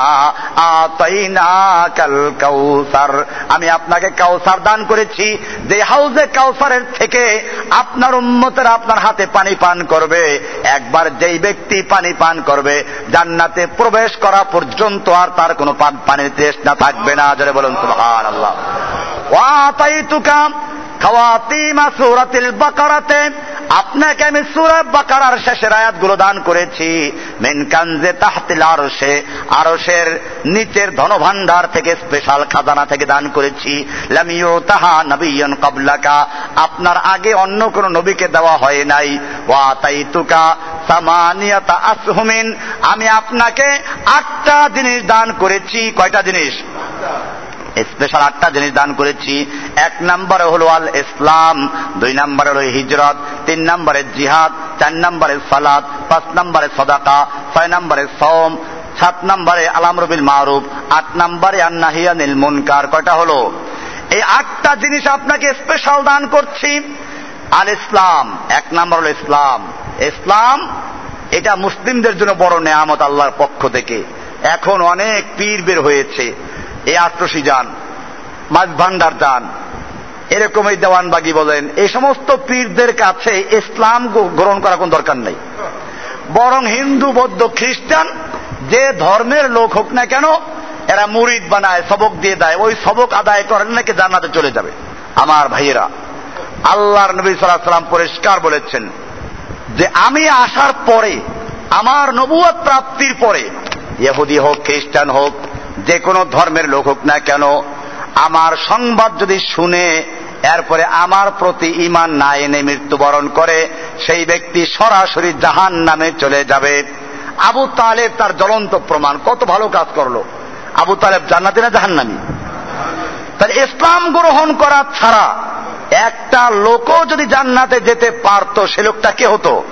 কাউসার। আমি আপনাকে কাউসার দান করেছি। যে হাউজে কাউসারের থেকে আপনার উম্মতের আপনার হাতে পানি পান করবে। একবার যেই ব্যক্তি পানি পান করবে, জান্নাতে প্রবেশ করা পর্যন্ত আর তার কোনো পানির তৃষ্ণা থাকবে না। জরে বলুন সুবহান আল্লাহ সুরাতিল আপনাকে আমি সুরাব বাকারার শেষের আয়াতগুলো দান করেছি। মেন কানজে তাহতিল আরশে, আরশের নিচের ধনভাণ্ডার থেকে, স্পেশাল খাজানা থেকে দান করেছি। লামিও তাহা নবীন কবলাকা আপনার আগে অন্য কোন নবীকে দেওয়া হয় নাই। ওয়া তাইতুকা সামানিয়াতা আসহুমিন, আমি আপনাকে আটটা জিনিস দান করেছি। কয়টা জিনিস? স্পেশাল আটটা জিনিস দান করেছি। এক নম্বরে হলো আল ইসলাম, দুই নম্বরে হলো হিজরত, তিন নম্বরে জিহাদ, চার নম্বরে সালাদ পাঁচ নম্বরে সদাকা, ছয় নম্বরে সোম সাত নম্বরে আলাম রবিল মারুফ, আট নম্বরে আন্নাহিয়ানিল মুনকার। কয়টা হলো? এই আটটা জিনিস আপনাকে স্পেশাল দান করছি। আল ইসলাম, এক নম্বর হল ইসলাম। ইসলাম, এটা মুসলিমদের জন্য বড় নেয়ামত আল্লাহর পক্ষ থেকে। এখন অনেক পীর বের হয়েছে। এই আত্মসী যান, মাছ ভান্ডার যান এরকম এই দেওয়ানবাগি বলেন, এই সমস্ত পীরদের কাছে ইসলাম গ্রহণ করার কোন দরকার নেই। বরং হিন্দু, বৌদ্ধ, খ্রিস্টান, যে ধর্মের লোক হোক না কেন, এরা মুরিদ বানায়, সবক দিয়ে দেয়, ওই সবক আদায় করেন নাকি জান্নাতে চলে যাবে। আমার ভাইয়েরা, আল্লাহর নবী সাল্লাম পরিষ্কার বলেছেন যে আমি আসার পরে, আমার নবুয় প্রাপ্তির পরে, ইহুদি হোক, খ্রিস্টান হোক যে কোনো ধর্মের লোক হোক না কেন, আমার সংবাদ যদি শুনে, এরপরে আমার প্রতি ইমান না এনে মৃত্যুবরণ করে, সেই ব্যক্তি সরাসরি জাহান নামে চলে যাবে। আবু তালেব তার জ্বলন্ত প্রমাণ, কত ভালো কাজ করল। আবু তালেব জান্নাতি না জাহান্নামি? তাহলে ইসলাম গ্রহণ করা ছাড়া একটা লোকও যদি জান্নাতে যেতে পারত, সে লোকটা কে হতো?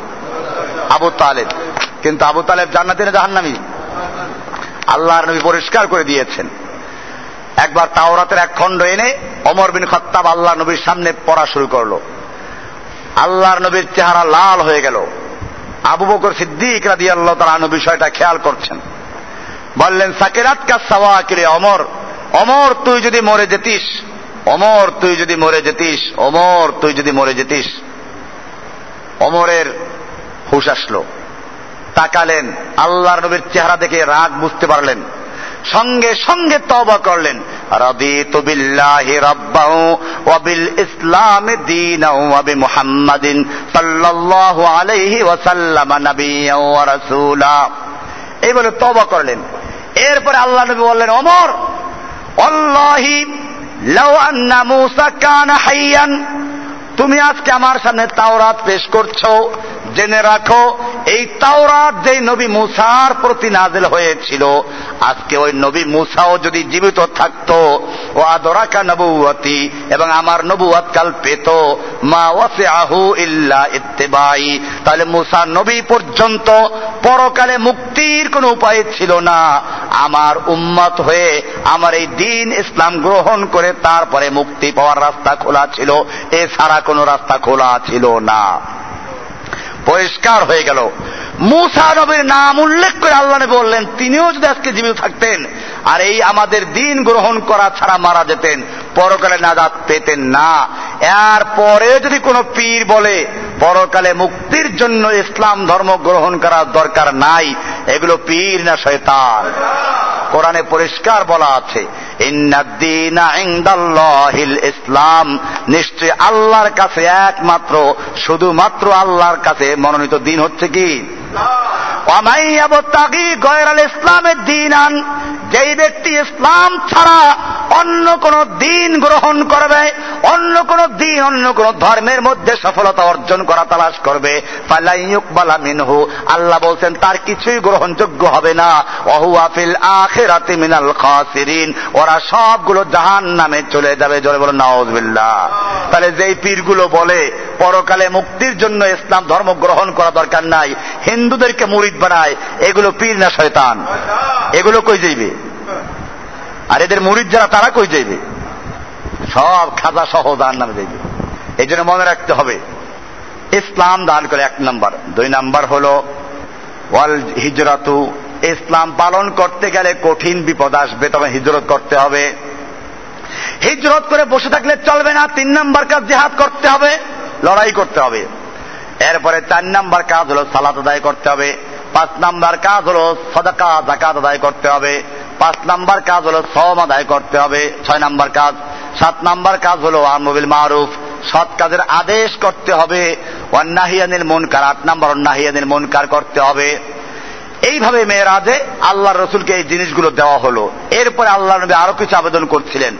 আবু তালেব। কিন্তু আবু তালেব জান্নাতি না জাহান্নামি? আল্লাহর নবী পরিষ্কার করে দিয়েছেন। একবার তাওরাতের এক খণ্ড এনে অমর বিন খত্তাব আল্লাহ নবীর সামনে পড়া শুরু করল। আল্লাহর নবীর চেহারা লাল হয়ে গেল। আবু বকর সিদ্দিক রাদি আল্লাহ তালা বিষয়টা খেয়াল করছেন। বললেন, সাকিরাত কা সাওয়াকিরে অমর অমর তুই যদি মরে যেতিস অমর তুই যদি মরে যেতিস অমর তুই যদি মরে যেতিস। অমরের হুশ আসলো। তাকালেন। আল্লাহর নবীর চেহারা দেখে রাগ বুঝতে পারলেন। সঙ্গে সঙ্গে তবা করলেন। রাদিতু বিল্লাহি রাব্বাহু ওয়া বিল ইসলাম দীনাহু ওয়া মুহাম্মাদিন সাল্লাল্লাহু আলাইহি ওয়া সাল্লাম নাবিয়্যা ওয়া রাসূলা। এই বলে তবা করলেন। এরপরে আল্লাহ নবী বললেন, ওমর আল্লাহি লাউ আন্না মূসা কানা হাইয়ান, তুমি আজকে আমার সামনে তাওরাত পেশ করছ জেনে রাখো, এই তাওরাত যে নবী মুসার প্রতি নাজেল হয়েছিল, আজকে ওই নবী মুসাও যদি জীবিত থাকতো, ও আদরাকা নবুয়তি এবং আমার নবুয়াত কাল পেত, মা ওয়াসে আহু ইল্লা ইত্তেবাই। তাহলে মুসা নবী পর্যন্ত পরকালে মুক্তির কোনো উপায় ছিল না। আমার উম্মত হয়ে আমার এই দিন ইসলাম গ্রহণ করে তারপরে মুক্তি পাওয়ার রাস্তা খোলা ছিল, এ এছাড়া কোনো রাস্তা খোলা ছিল না। পরিষ্কার হয়ে গেল। মুসা নবীর নাম উল্লেখ করে আল্লাহ বললেন, তিনিও যদি আজকে জীবিত থাকতেন, আর এই আমাদের দিন গ্রহণ করা ছাড়া মারা যেতেন, পরকালে নাজাত পেতেন না। এর পরে যদি কোনো পীর বলে, পরকালে মুক্তির জন্য ইসলাম ধর্ম গ্রহণ করার দরকার নাই, এগুলো পীর না শয়তান। কোরআনে পরিষ্কার বলা আছে ইসলাম নিশ্চয় আল্লাহর কাছে একমাত্র, শুধুমাত্র আল্লাহর কাছে মনোনীত দিন হচ্ছে কি? ইসলামের দিন আন। যেই ব্যক্তি ইসলাম ছাড়া অন্য কোন দিন গ্রহণ করবে, অন্য কোন দিন, অন্য কোন ধর্মের মধ্যে সফলতা অর্জন করা তালাশ করবে মিনহু। আল্লাহ বলছেন, তার কিছুই গ্রহণযোগ্য হবে না। অহুয়াফিল আখেরাতে মিনাল খাসিরিন। ওরা সবগুলো জাহান নামে চলে যাবে। জোরে বলে নওয়াজবিল্লাহ তাহলে যেই পীরগুলো বলে পরকালে মুক্তির জন্য ইসলাম ধর্ম গ্রহণ করা দরকার নাই। হিন্দুদেরকে মুরিদ বানায়। এগুলো পীর না শয়তান। এগুলো কই যাইবে? আর এদের মুরিদ যারা, তারা কই যাইবে? সব খাজা সহ দান নামে যাইবে। এই জন্য মনে রাখতে হবে, ইসলাম দান করে এক নাম্বার। দুই নাম্বার হল, ওয়াল হিজরাতু, ইসলাম পালন করতে গেলে কঠিন বিপদ আসবে, তবে হিজরত করতে হবে। হিজরত করে বসে থাকলে চলবে না। তিন নাম্বার কাজ জেহাদ করতে হবে। লড়াই করতে হবে। এরপরে চার নাম্বার কাজ হলো সালাত আদায় করতে হবে। পাঁচ নাম্বার কাজ হলো সদাকা জাকাত আদায় করতে হবে। পাঁচ নাম্বার কাজ হলো সম আদায় করতে হবে। ছয় নাম্বার কাজ। সাত নাম্বার কাজ হলো আমবিল মারুফ। সৎ কাজের আদেশ করতে হবে। অন্নাহিয়ানিল মনকার, আট নম্বর অন্নাহিয়ানিল মনকার করতে হবে। এইভাবে মেয়েরাজে আল্লাহ রসুলকে এই জিনিসগুলো দেওয়া হলো। এরপরে আল্লাহ নবী আরও কিছু আবেদন করছিলেন।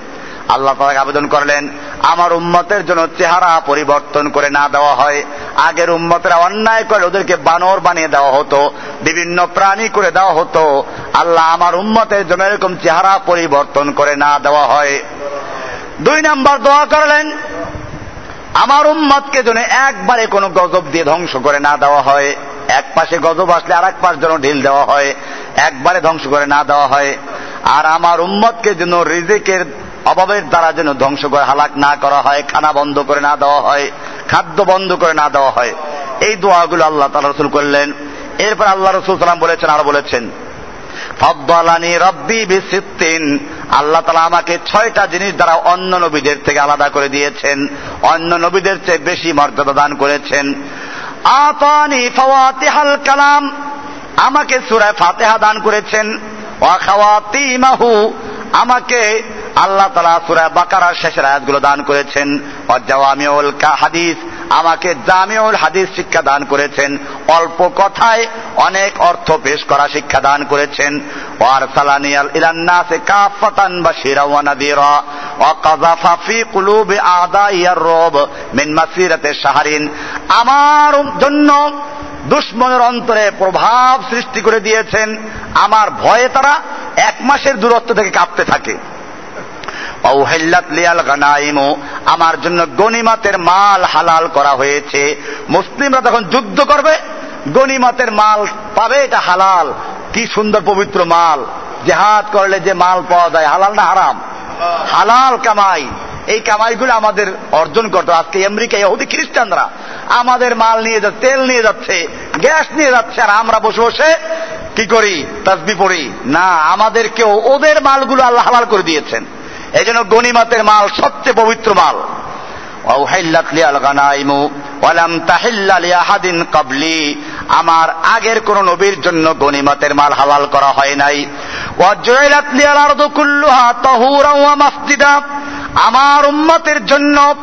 আল্লাহ তালাকে আবেদন করলেন, আমার উম্মতের জন্য চেহারা পরিবর্তন করে না দেওয়া হয়। আগের উম্মতেরা অন্যায় করে ওদেরকে বানর বানিয়ে দেওয়া হতো, বিভিন্ন প্রাণী করে দেওয়া হতো। আল্লাহ আমার উম্মতের জন্য এরকম চেহারা পরিবর্তন করে না দেওয়া হয়। দুই নাম্বার দোয়া করলেন, আমার উম্মতকে যেন একবারে কোনো গজব দিয়ে ধ্বংস করে না দেওয়া হয়। এক পাশে গজব আসলে আর এক পাশ যেন ঢিল দেওয়া হয়, একবারে ধ্বংস করে না দেওয়া হয়। আর আমার উম্মতকে যেন রিজিকের অভাবের দ্বারা যেন ধ্বংস করে হালাক না করা হয়, খানা বন্ধ করে না দেওয়া হয়, খাদ্য বন্ধ করে না দেওয়া হয়। এই দোয়াগুলো আল্লাহ তালা রসুল করলেন। এরপর আল্লাহ রসুল সালাম বলেছেন আর বলেছেন, ফদ্দালানি রব্বি বিসিত্তিন আল্লাহ তালা আমাকে ছয়টা জিনিস দ্বারা অন্য নবীদের থেকে আলাদা করে দিয়েছেন, অন্য নবীদের চেয়ে বেশি মর্যাদা দান করেছেন। আতানি ফাওয়াতিহাল কালাম, আমাকে সুরায় ফাতেহা দান করেছেন। ওয়াখাওয়াতিমাহু আমাকে আল্লাহ তালা সুরা বাকারার শেষের আয়াতগুলো দান করেছেন। অজাওয়ামিউল হাদিস আমাকে জামিউল হাদিস শিক্ষা দান করেছেন। অল্প কথায় অনেক অর্থ পেশ করা শিক্ষা দান করেছেন। ওয়ার সালানিয়াল ইলান্নাসে কাফাতান বাশিরা ওয়া নাদিরা। ওয়া কাযাফা ফি কুলুবি আদাইয়ার রব মিন মাসিরাতে শাহরিন। আমার জন্য দুশ্মনের অন্তরে প্রভাব সৃষ্টি করে দিয়েছেন। আমার ভয়ে তারা এক মাসের দূরত্ব থেকে কাঁপতে থাকে। আমার জন্য গনিমাতের মাল হালাল করা হয়েছে। মুসলিমরা তখন যুদ্ধ করবে, গনিমাতের মাল পাবে, এটা হালাল। কি সুন্দর পবিত্র মাল। জেহাদ করলে যে মাল পাওয়া যায়, হালাল না হারাম? হালাল কামাই। এই কামাইগুলো আমাদের অর্জন করতো। আজকে আমেরিকা ইহুদি খ্রিস্টানরা আমাদের মাল নিয়ে যাচ্ছে, তেল নিয়ে যাচ্ছে, গ্যাস নিয়ে যাচ্ছে, আর আমরা বসে বসে কি করি? তাসবি পড়ি। না, আমাদেরকেও ওদের মালগুলো আল্লাহ হালাল করে দিয়েছেন। এই জন্য গনিমাতের মাল সবচেয়ে পবিত্র মাল। আমার আগের কোন নবীর জন্য গনিমতের মাল হালাল করা হয় নাই। আমার উম্মতের জন্য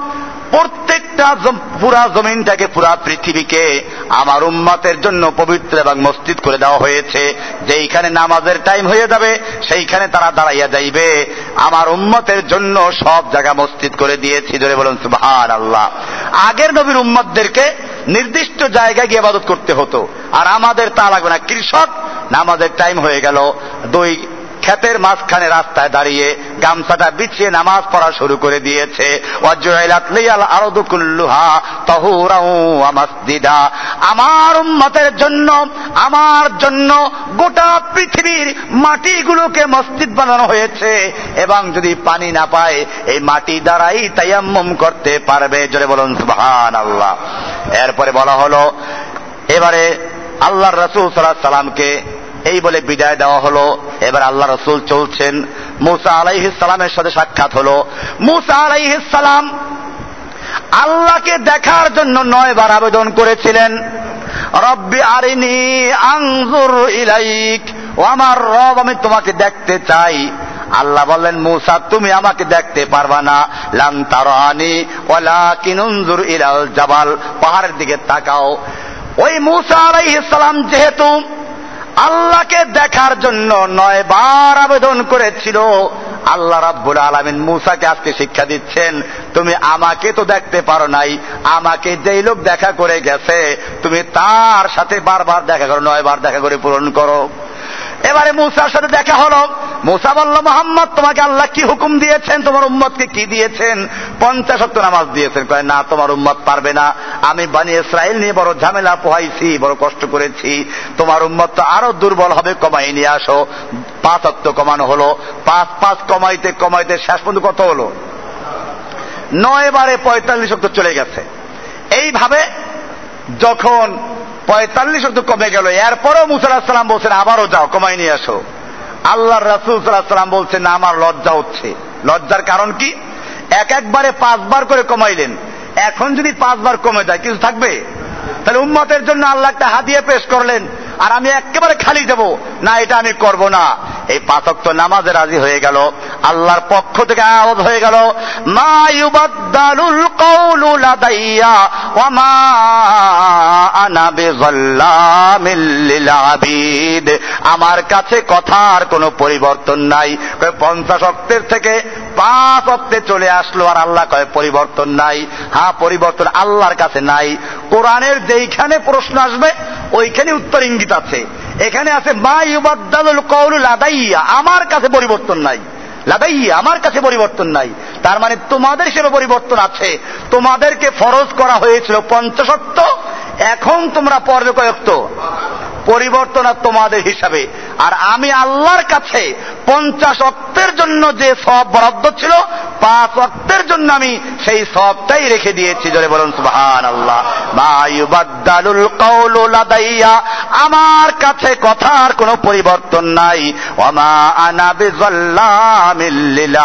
প্রত্যেকটা পুরা জমিনটাকে পুরা পৃথিবীকে আমার উম্মতের জন্য পবিত্র এবং মসজিদ করে দেওয়া হয়েছে। যেইখানে নামাজের টাইম হয়ে যাবে, সেইখানে তারা দাঁড়াইয়া যাইবে। আমার উম্মতের জন্য সব জায়গা মসজিদ করে দিয়েছি। ধরে বলুন সুবহান আল্লাহ আগের নবীর উম্মতদেরকে নির্দিষ্ট জায়গায় গিয়ে আবাদত করতে হতো। আর আমাদের তা লাগবে না। কৃষক, নামাজের টাইম হয়ে গেল। দুই ক্ষেতের মাঝখানে রাস্তায় দাঁড়িয়ে গামছাটা বিছিয়ে নামাজ পড়া শুরু করে দিয়েছে। আমার উম্মতের জন্য, আমার জন্য গোটা পৃথিবীর মাটিগুলোকে মসজিদ বানানো হয়েছে। এবং যদি পানি না পায়, এই মাটি দ্বারাই তাইয়াম্মম করতে পারবে। জোরে বলুন সুবহান আল্লাহ এরপরে বলা হলো, এবারে আল্লাহ রসুল সাল্লাহ সাল্লামকে এই বলে বিদায় দেওয়া হলো। এবার আল্লাহ রসুল চলছেন। মুসা আলাইহিসালামের সাথে সাক্ষাৎ হলো। মুসা আলাইহিসালাম আল্লাহকে দেখার জন্য নয়বার আবেদন করেছিলেন। রব্বি আরিনি আংজুর ইলাইক। ও আমার রব, আমি তোমাকে দেখতে চাই। আল্লাহ বললেন, মুসা, তুমি আমাকে দেখতে পারবা না। লাম তারানি ওয়ালা কিনুনজুর ইলাল জাবাল। পাহাড়ের দিকে তাকাও। ওই মুসা আলাইহিস সালাম যেহেতু আল্লাহকে দেখার জন্য নয় বার আবেদন করেছিল। আল্লাহ রাব্বুল আলমিন মুসাকে আজকে শিক্ষা দিচ্ছেন, তুমি আমাকে তো দেখতে পারো নাই, আমাকে যেই লোক দেখা করে গেছে, তুমি তার সাথে বারবার দেখা করো নয় বার দেখা করে পূরণ করো। এবারে মুসার সাথে দেখা হলো। মুসা বলল, মোহাম্মদ, তোমাকে আল্লাহ কি হুকুম দিয়েছেন? তোমার উম্মতকে কি দিয়েছেন? পঞ্চাশ নামাজ দিয়েছেন। কয়, না, তোমার উম্মত পারবে না। আমি বানি ইসরায়েল নিয়ে বড় ঝামেলা পোহাইছি, বড় কষ্ট করেছি। তোমার উম্মত তো আরও দুর্বল হবে কমাই নিয়ে আসো। পাঁচ অক্ট কমানো হলো। পাঁচ পাঁচ কমাইতে কমাইতে শেষ পর্যন্ত কত হলো? নয় বারে পঁয়তাল্লিশ চলে গেছে। এইভাবে যখন পঁয়তাল্লিশ শব্দ কমে গেল। এরপরও মুসাল্লাহাম বলছেন, আবারও যাও, কমাই নিয়ে আসো আল্লাহ রাসুল সাল্লাহাম বলছেন, না, আমার লজ্জা হচ্ছে। লজ্জার কারণ কি? এক একবারে পাঁচবার করে কমাইলেন। এখন যদি পাঁচবার কমে যায়, কিছু থাকবে? তাহলে উম্মতের জন্য আল্লাহ একটা হাদিয়ে পেশ করলেন, আর আমি একেবারে খালি দেব না, এটা আমি করব না। এই পাতক তো নামাজে রাজি হয়ে গেল। আল্লাহর পক্ষ থেকে আওয়াজ হয়ে গেল, মা ইউবাদ্দালুল কওলু লাদাইয়া ওয়া মা আনা বিযাল্লামিল লিল আমার কাছে কথার কোনো পরিবর্তন নাই। পঞ্চাশ অক্টের থেকে পাঁচ অক্টে চলে আসলো আর আল্লাহ কয়, পরিবর্তন নাই। হ্যাঁ পরিবর্তন আল্লাহর কাছে নাই। কোরআনের যেইখানে প্রশ্ন আসবে, ওইখানে উত্তর ইঙ্গিত আছে। এখানে আছে, মা লাদাইয়া। আমার কাছে পরিবর্তন নাই। লাদাইয়া, আমার কাছে পরিবর্তন নাই। তার মানে তোমাদের হিসেবে পরিবর্তন আছে। তোমাদেরকে ফরজ করা হয়েছিল পঞ্চসত্ব এখন তোমরা পর্যকয়ক্ত কয়েকত পরিবর্তন আর তোমাদের হিসাবে। আর আমি আল্লাহর কাছে পঞ্চাশ অক্তের জন্য যে সব বরাদ্দ ছিল, পাঁচ অক্তের জন্য আমি সেই সবটাই রেখে দিয়েছি। জোরে বলুন সুবহান আল্লাহ আমার কাছে কথার কোনো পরিবর্তন নাই। ওমা আনা বিযাল্লামিল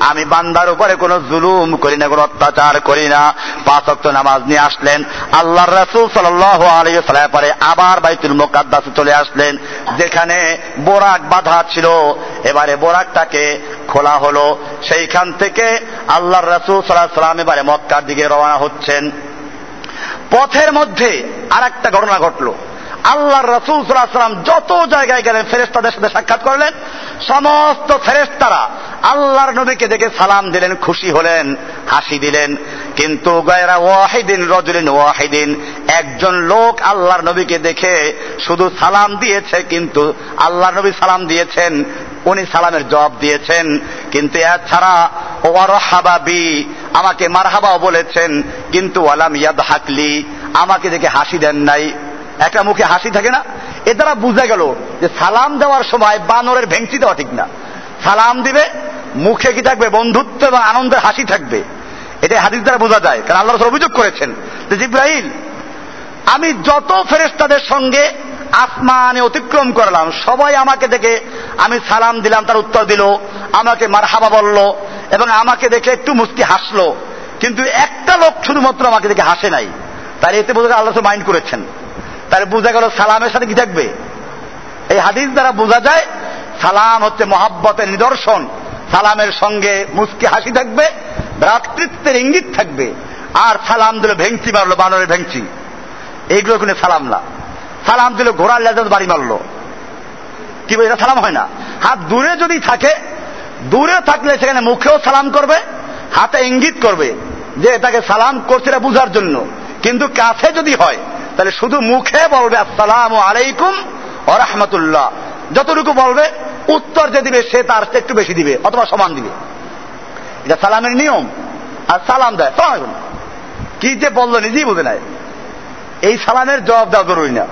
আমি বান্দার উপরে কোনো জুলুম করি না, কোনো অত্যাচার করি না। পাঁচ ওয়াক্ত নামাজ নিয়ে আসলেন। আল্লাহ রাসূল সাল্লাল্লাহু আলাইহি ওয়াসাল্লাম পরে আবার বাইতুল মোকাদ্দাসে চলে আসলেন, যেখানে বোরাক বাধা ছিল। এবারে বোরাকটাকে খোলা হলো। সেইখান থেকে আল্লাহর রাসূল সাল্লাহ সাল্লাম এবারে মক্কার দিকে রওনা হচ্ছেন। পথের মধ্যে আর একটা ঘটনা ঘটলো। আল্লাহর রসুল সাল্লাম যত জায়গায় গেলেন ফেরেস্তাদের সাথে সাক্ষাৎ করলেন, সমস্ত ফেরেস্তারা আল্লাহর নবীকে দেখে সালাম দিলেন, খুশি হলেন, হাসি দিলেন। কিন্তু গায়রা ওয়াহিদিন, রজলিন ওয়াহিদিন, একজন লোক আল্লাহর নবীকে দেখে শুধু সালাম দিয়েছে, কিন্তু আল্লাহর নবী সালাম দিয়েছেন, উনি সালামের জবাব দিয়েছেন। কিন্তু এছাড়া ওয়ারহাবাবি আমাকে মারহাবাও বলেছেন, কিন্তু ওয়ালাম ইয়াদ হাকলি আমাকে দেখে হাসি দেন নাই। একটা মুখে হাসি থাকে না। এ দ্বারা বুঝা গেল যে সালাম দেওয়ার সময় বানরের ভেঙচি দেওয়া ঠিক না। সালাম দিবে, মুখে কি থাকবে বন্ধুত্ব এবং আনন্দের হাসি থাকবে? এটা হাদিস দ্বারা বোঝা যায়, কারণ আল্লাহ অভিযোগ করেছেন যে জিব্রাহিল আমি যত ফেরেস্তাদের সঙ্গে আসমানে অতিক্রম করলাম, সবাই আমাকে দেখে আমি সালাম দিলাম, তার উত্তর দিল, আমাকে মার মারহাবা বলল এবং আমাকে দেখে একটু মুস্কি হাসলো। কিন্তু একটা লোক শুধুমাত্র আমাকে দেখে হাসে নাই। তার এতে বোঝা আল্লাহ মাইন্ড করেছেন। তাহলে বোঝা গেল সালামের সাথে কি থাকবে? এই হাদিস দ্বারা বোঝা যায়, সালাম হচ্ছে মহাব্বতের নিদর্শন। সালামের সঙ্গে মুস্কি হাসি থাকবে, ভ্রাতৃত্বের ইঙ্গিত থাকবে। আর সালাম দিল ভেংচি মারলো, বানরের ভেংচি। এইগুলো কোনো সালাম না। সালাম দিল ঘোড়ার লেজাজ বাড়ি মারলো। কি এটা সালাম হয় না। হাত দূরে যদি থাকে, দূরে থাকলে সেখানে মুখেও সালাম করবে, হাতে ইঙ্গিত করবে যে এটাকে সালাম করছে বুঝার জন্য। কিন্তু কাছে যদি হয় তাহলে শুধু মুখে বলবে আসসালাম আলাইকুম রহমতুল্লাহ। যতটুকু বলবে, উত্তর যে দিবে, সে তার একটু বেশি দিবে, অথবা সমান দিবে। এটা সালামের নিয়ম, আর সালাম দেয়। সালাম কি যে বলল নিজেই বুঝে নেয়। এই সালামের জবাব দেওয়া জরুরি না।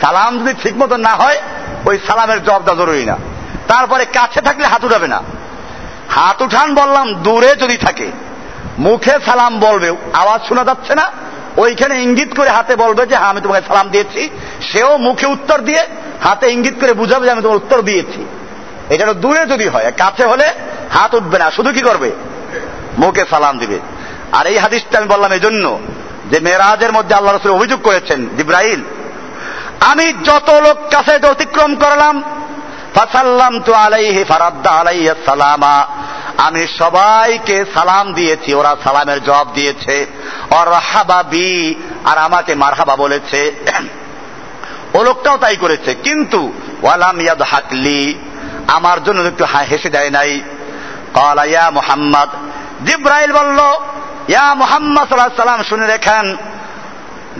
সালাম যদি ঠিক মতো না হয়, ওই সালামের জবাব দেওয়া জরুরি না। তারপরে কাছে থাকলে হাত উঠাবে না। হাত উঠান বললাম, দূরে যদি থাকে, মুখে সালাম বলবে, আওয়াজ শোনা যাচ্ছে না ওইখানে ইঙ্গিত করে হাতে বলবে যে হ্যাঁ আমি তোমাকে সালাম দিয়েছি। সেও মুখে উত্তর দিয়ে হাতে ইঙ্গিত করে বুঝাবে যে, আমি তোমার উত্তর দিয়েছি। এটা দূরে যদি হয়, কাছে হলে হাত উঠবে না। শুধু কি করবে? মুখে সালাম দিবে। আর এই হাদিসটা আমি বললাম এই জন্য যে মেরাজের মধ্যে আল্লাহ রসুল অভিযোগ করেছেন জিব্রাহিল আমি যত লোক কাছে অতিক্রম করলাম ফাসাল্লাম তো আলাইহি ফারাদ্দা আলাইয়া সালামা। আমি সবাইকে সালাম দিয়েছি, ওরা সালামের জবাব দিয়েছে। আর হাবাবি আর আমাকে মারহাবা বলেছে। ও লোকটাও তাই করেছে। কিন্তু ওয়ালাম ইয়াদ হাকলি আমার জন্য একটু হেসে দেয় নাই। কলা মুহাম্মদ, জিব্রাইল বলল, ইয়া মোহাম্মদ সাল্লাহ সাল্লাম শুনে রেখেন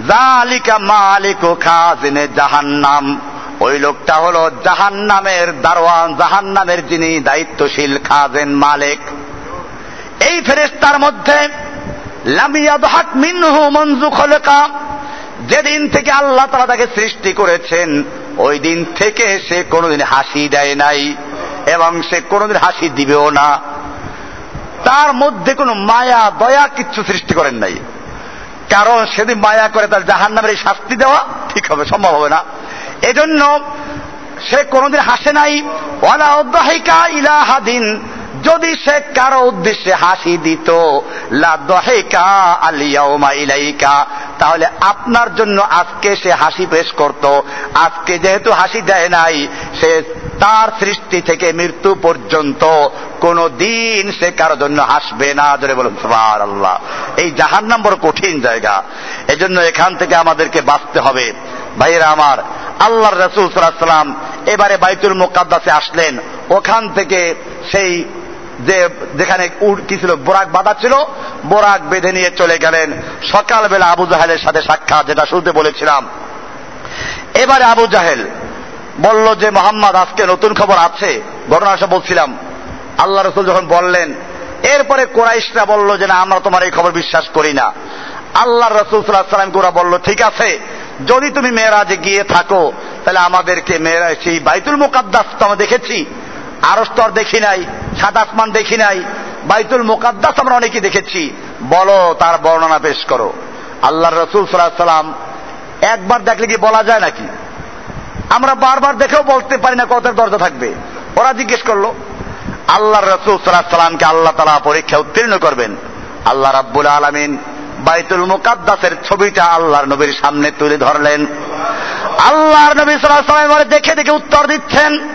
জালিকা মালিক খাজিনে জাহান্নাম। ওই লোকটা হলো জাহান্নামের দারোয়ান, জাহান্নামের যিনি দায়িত্বশীল খাজেন মালিক। এই ফেরেস্তার মধ্যে যেদিন থেকে আল্লাহ তারা তাকে সৃষ্টি করেছেন, ওই দিন থেকে সে কোনোদিন হাসি দেয় নাই এবং সে কোনোদিন হাসি দিবেও না। তার মধ্যে কোনো মায়া, দয়া কিচ্ছু সৃষ্টি করেন নাই। কারণ সেদিন মায়া করে তার জাহান নামের এই শাস্তি দেওয়া ঠিক হবে, সম্ভব হবে না। এজন্য সে কোনোদিন হাসে নাই। ওয়ালা অদ্দাহিকা ইলাহাদিন, যদি সে কারও উদ্দেশ্যে হাসি দিত ইলাইকা, তাহলে আপনার জন্য আজকে সে হাসি পেশ করত। আজকে যেহেতু হাসি দেয় নাই, সে তার সৃষ্টি থেকে মৃত্যু পর্যন্ত কোন দিন সে কারও জন্য হাসবে না। ধরে বলুন সবার আল্লাহ এই জাহান নাম বড় কঠিন জায়গা। এজন্য এখান থেকে আমাদেরকে বাঁচতে হবে। ভাইয়েরা আমার আল্লাহর রসুল সাল্লাম এবারে বাইতুল মোকাদ্দাসে আসলেন। ওখান থেকে সেই যে, যেখানে কি ছিল, বোরাক বাঁধা ছিল, বোরাক বেঁধে নিয়ে চলে গেলেন। সকালবেলা আবু জাহেলের সাথে সাক্ষাৎ, যেটা শুরুতে বলেছিলাম। এবারে আবু জাহেল বলল যে, মোহাম্মদ, আজকে নতুন খবর আছে। ঘটনা সব বলছিলাম। আল্লাহ রসুল যখন বললেন, এরপরে কোরাইশরা বলল যে, না, আমরা তোমার এই খবর বিশ্বাস করি না। আল্লাহ রসুল সাল্লাহ সাল্লামকে ওরা বলল, ঠিক আছে। যদি তুমি মেয়েরাজে গিয়ে থাকো, তাহলে আমাদেরকে মেয়েরা সেই বাইতুল মুকাদ্দাস তো আমরা দেখেছি। আরও স্তর দেখি নাই, সাত আসমান দেখি নাই। বাইতুল মুকাদ্দাস আমরা অনেকে দেখেছি। বলো, তার বর্ণনা পেশ করো। আল্লাহ রসুল সাল্লাম একবার দেখলে কি বলা যায় নাকি? আমরা বারবার দেখেও বলতে পারি না কত দরজা থাকবে। ওরা জিজ্ঞেস করল আল্লাহ রসুল সাল্লাহ সাল্লামকে আল্লাহ তালা পরীক্ষা উত্তীর্ণ করবেন। আল্লাহ রাব্বুল আলমিন বাইতুল মুকাদ্দাসের ছবিটা আল্লাহর নবীর সামনে তুলে ধরলেন। আল্লাহর নবী সাল্লাহ দেখে দেখে উত্তর দিচ্ছেন।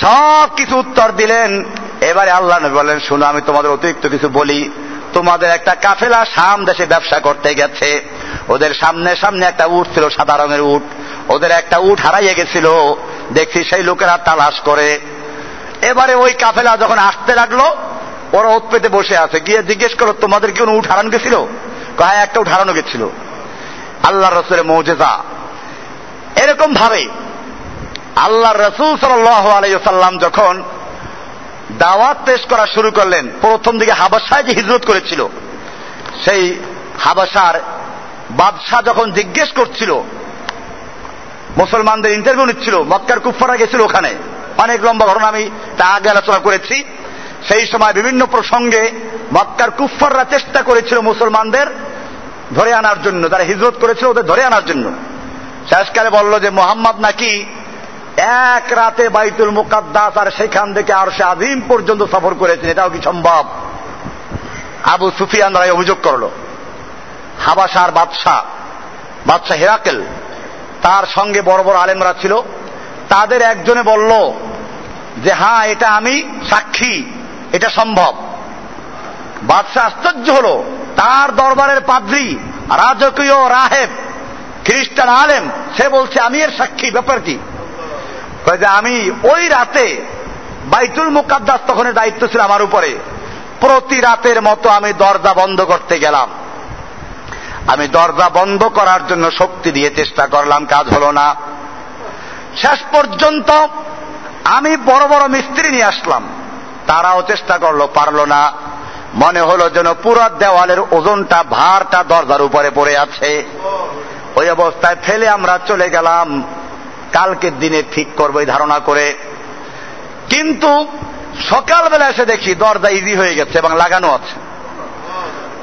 সব কিছু উত্তর দিলেন। এবারে আল্লাহ নবী বললেন, শুনো, আমি তোমাদের অতিরিক্ত কিছু বলি। তোমাদের একটা কাফেলা শাম দেশে ব্যবসা করতে গেছে। ওদের সামনে সামনে একটা উট ছিল, সাদা রঙের উট। ওদের একটা উট হারাইয়ে গেছিল। দেখছি সেই লোকেরা তালাশ করে। এবারে ওই কাফেলা যখন আসতে লাগল, ওরা ওত পেতে বসে আছে। গিয়ে জিজ্ঞেস করো তোমাদের কি কোনো উঠ হারান গেছিল? হ্যাঁ একটা উঠ হারানো গেছিল। আল্লাহ রসুলের মৌজেজা। এরকম ভাবে আল্লাহ রসুল সাল্লাম যখন দাওয়াত পেশ করা শুরু করলেন, প্রথম দিকে হাবাসায় যে হিজরত করেছিল, সেই হাবাসার বাদশাহ যখন জিজ্ঞেস করছিল, মুসলমানদের ইন্টারভিউ নিচ্ছিল, মক্কার কুফারা গেছিল ওখানে। অনেক লম্বা ঘটনা আমি তা আগে আলোচনা করেছি। সেই সময় বিভিন্ন প্রসঙ্গে মক্কার কুফাররা চেষ্টা করেছিল মুসলমানদের ধরে আনার জন্য, তারা হিজরত করেছিল ওদের ধরে আনার জন্য। শেষকালে বলল যে, মোহাম্মদ নাকি এক রাতে বাইতুল মুকাদ্দাস আর সেখান থেকে আর সে আদিম পর্যন্ত সফর করেছেন, এটাও কি সম্ভব? আবু সুফিয়ান রায় অভিযোগ করল হাবাসার বাদশাহ বাদশাহ হেরাকেল, তার সঙ্গে বড় বড় আলেমরা ছিল। তাদের একজনে বলল যে হ্যাঁ এটা আমি সাক্ষী। এটা সম্ভব। বাদশাহ আশ্চর্য হল, তার দরবারের পাদ্রি, রাজকীয় রাহেব, খ্রিস্টান আলেম, সে বলছে, আমি এর সাক্ষী ব্যাপার কি আমি ওই রাতে বাইতুল মুকাদ্দাস তখন দায়িত্ব ছিল আমার উপরে। প্রতি রাতের মতো আমি দরজা বন্ধ করতে গেলাম। আমি দরজা বন্ধ করার জন্য শক্তি দিয়ে চেষ্টা করলাম, কাজ হলো না। শেষ পর্যন্ত আমি বড় বড় মিস্ত্রি নিয়ে আসলাম। তারাও চেষ্টা করল, পারল না। মনে হলো যেন পুরো দেওয়ালের ওজনটা, ভারটা দরজার উপরে পড়ে আছে। ওই অবস্থায় ফেলে আমরা চলে গেলাম। কালকের দিনে ঠিক করব ধারণা করে। কিন্তু সকালবেলা এসে দেখি দরজা ইজি হয়ে গেছে এবং লাগানো আছে।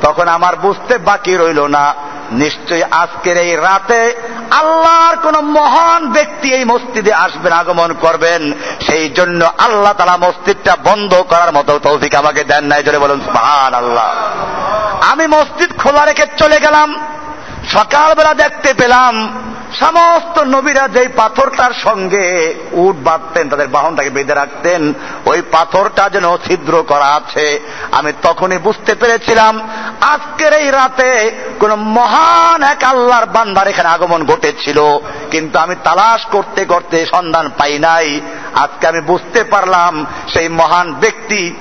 তখন আমার বুঝতে বাকি রইল না। নিশ্চয়ই আজকের এই রাতে আল্লাহর কোন মহান ব্যক্তি এই মসজিদে আসবেন, আগমন করবেন। সেই জন্য আল্লাহ তালা মসজিদটা বন্ধ করার মতো তৌফিক আমাকে দেন নাই। ধরে বলুন মহান আল্লাহ আমি মসজিদ খোলা রেখে চলে গেলাম। সকালবেলা দেখতে পেলাম সমস্ত নবীরা যেই পাথরটার সঙ্গে উট বাঁধতেন, তাদের বাহনটাকে বেঁধে রাখতেন, ওই পাথরটা যেন ছিদ্র করা আছে। আমি তখনই বুঝতে পেরেছিলাম, আজকের এই রাতে কোন মহান এক আল্লাহর বান্দার এখানে আগমন ঘটেছিল, কিন্তু আমি তালাশ করতে করতে সন্ধান পাই নাই। আজকে আমি বুঝতে পারলাম, সেই মহান ব্যক্তি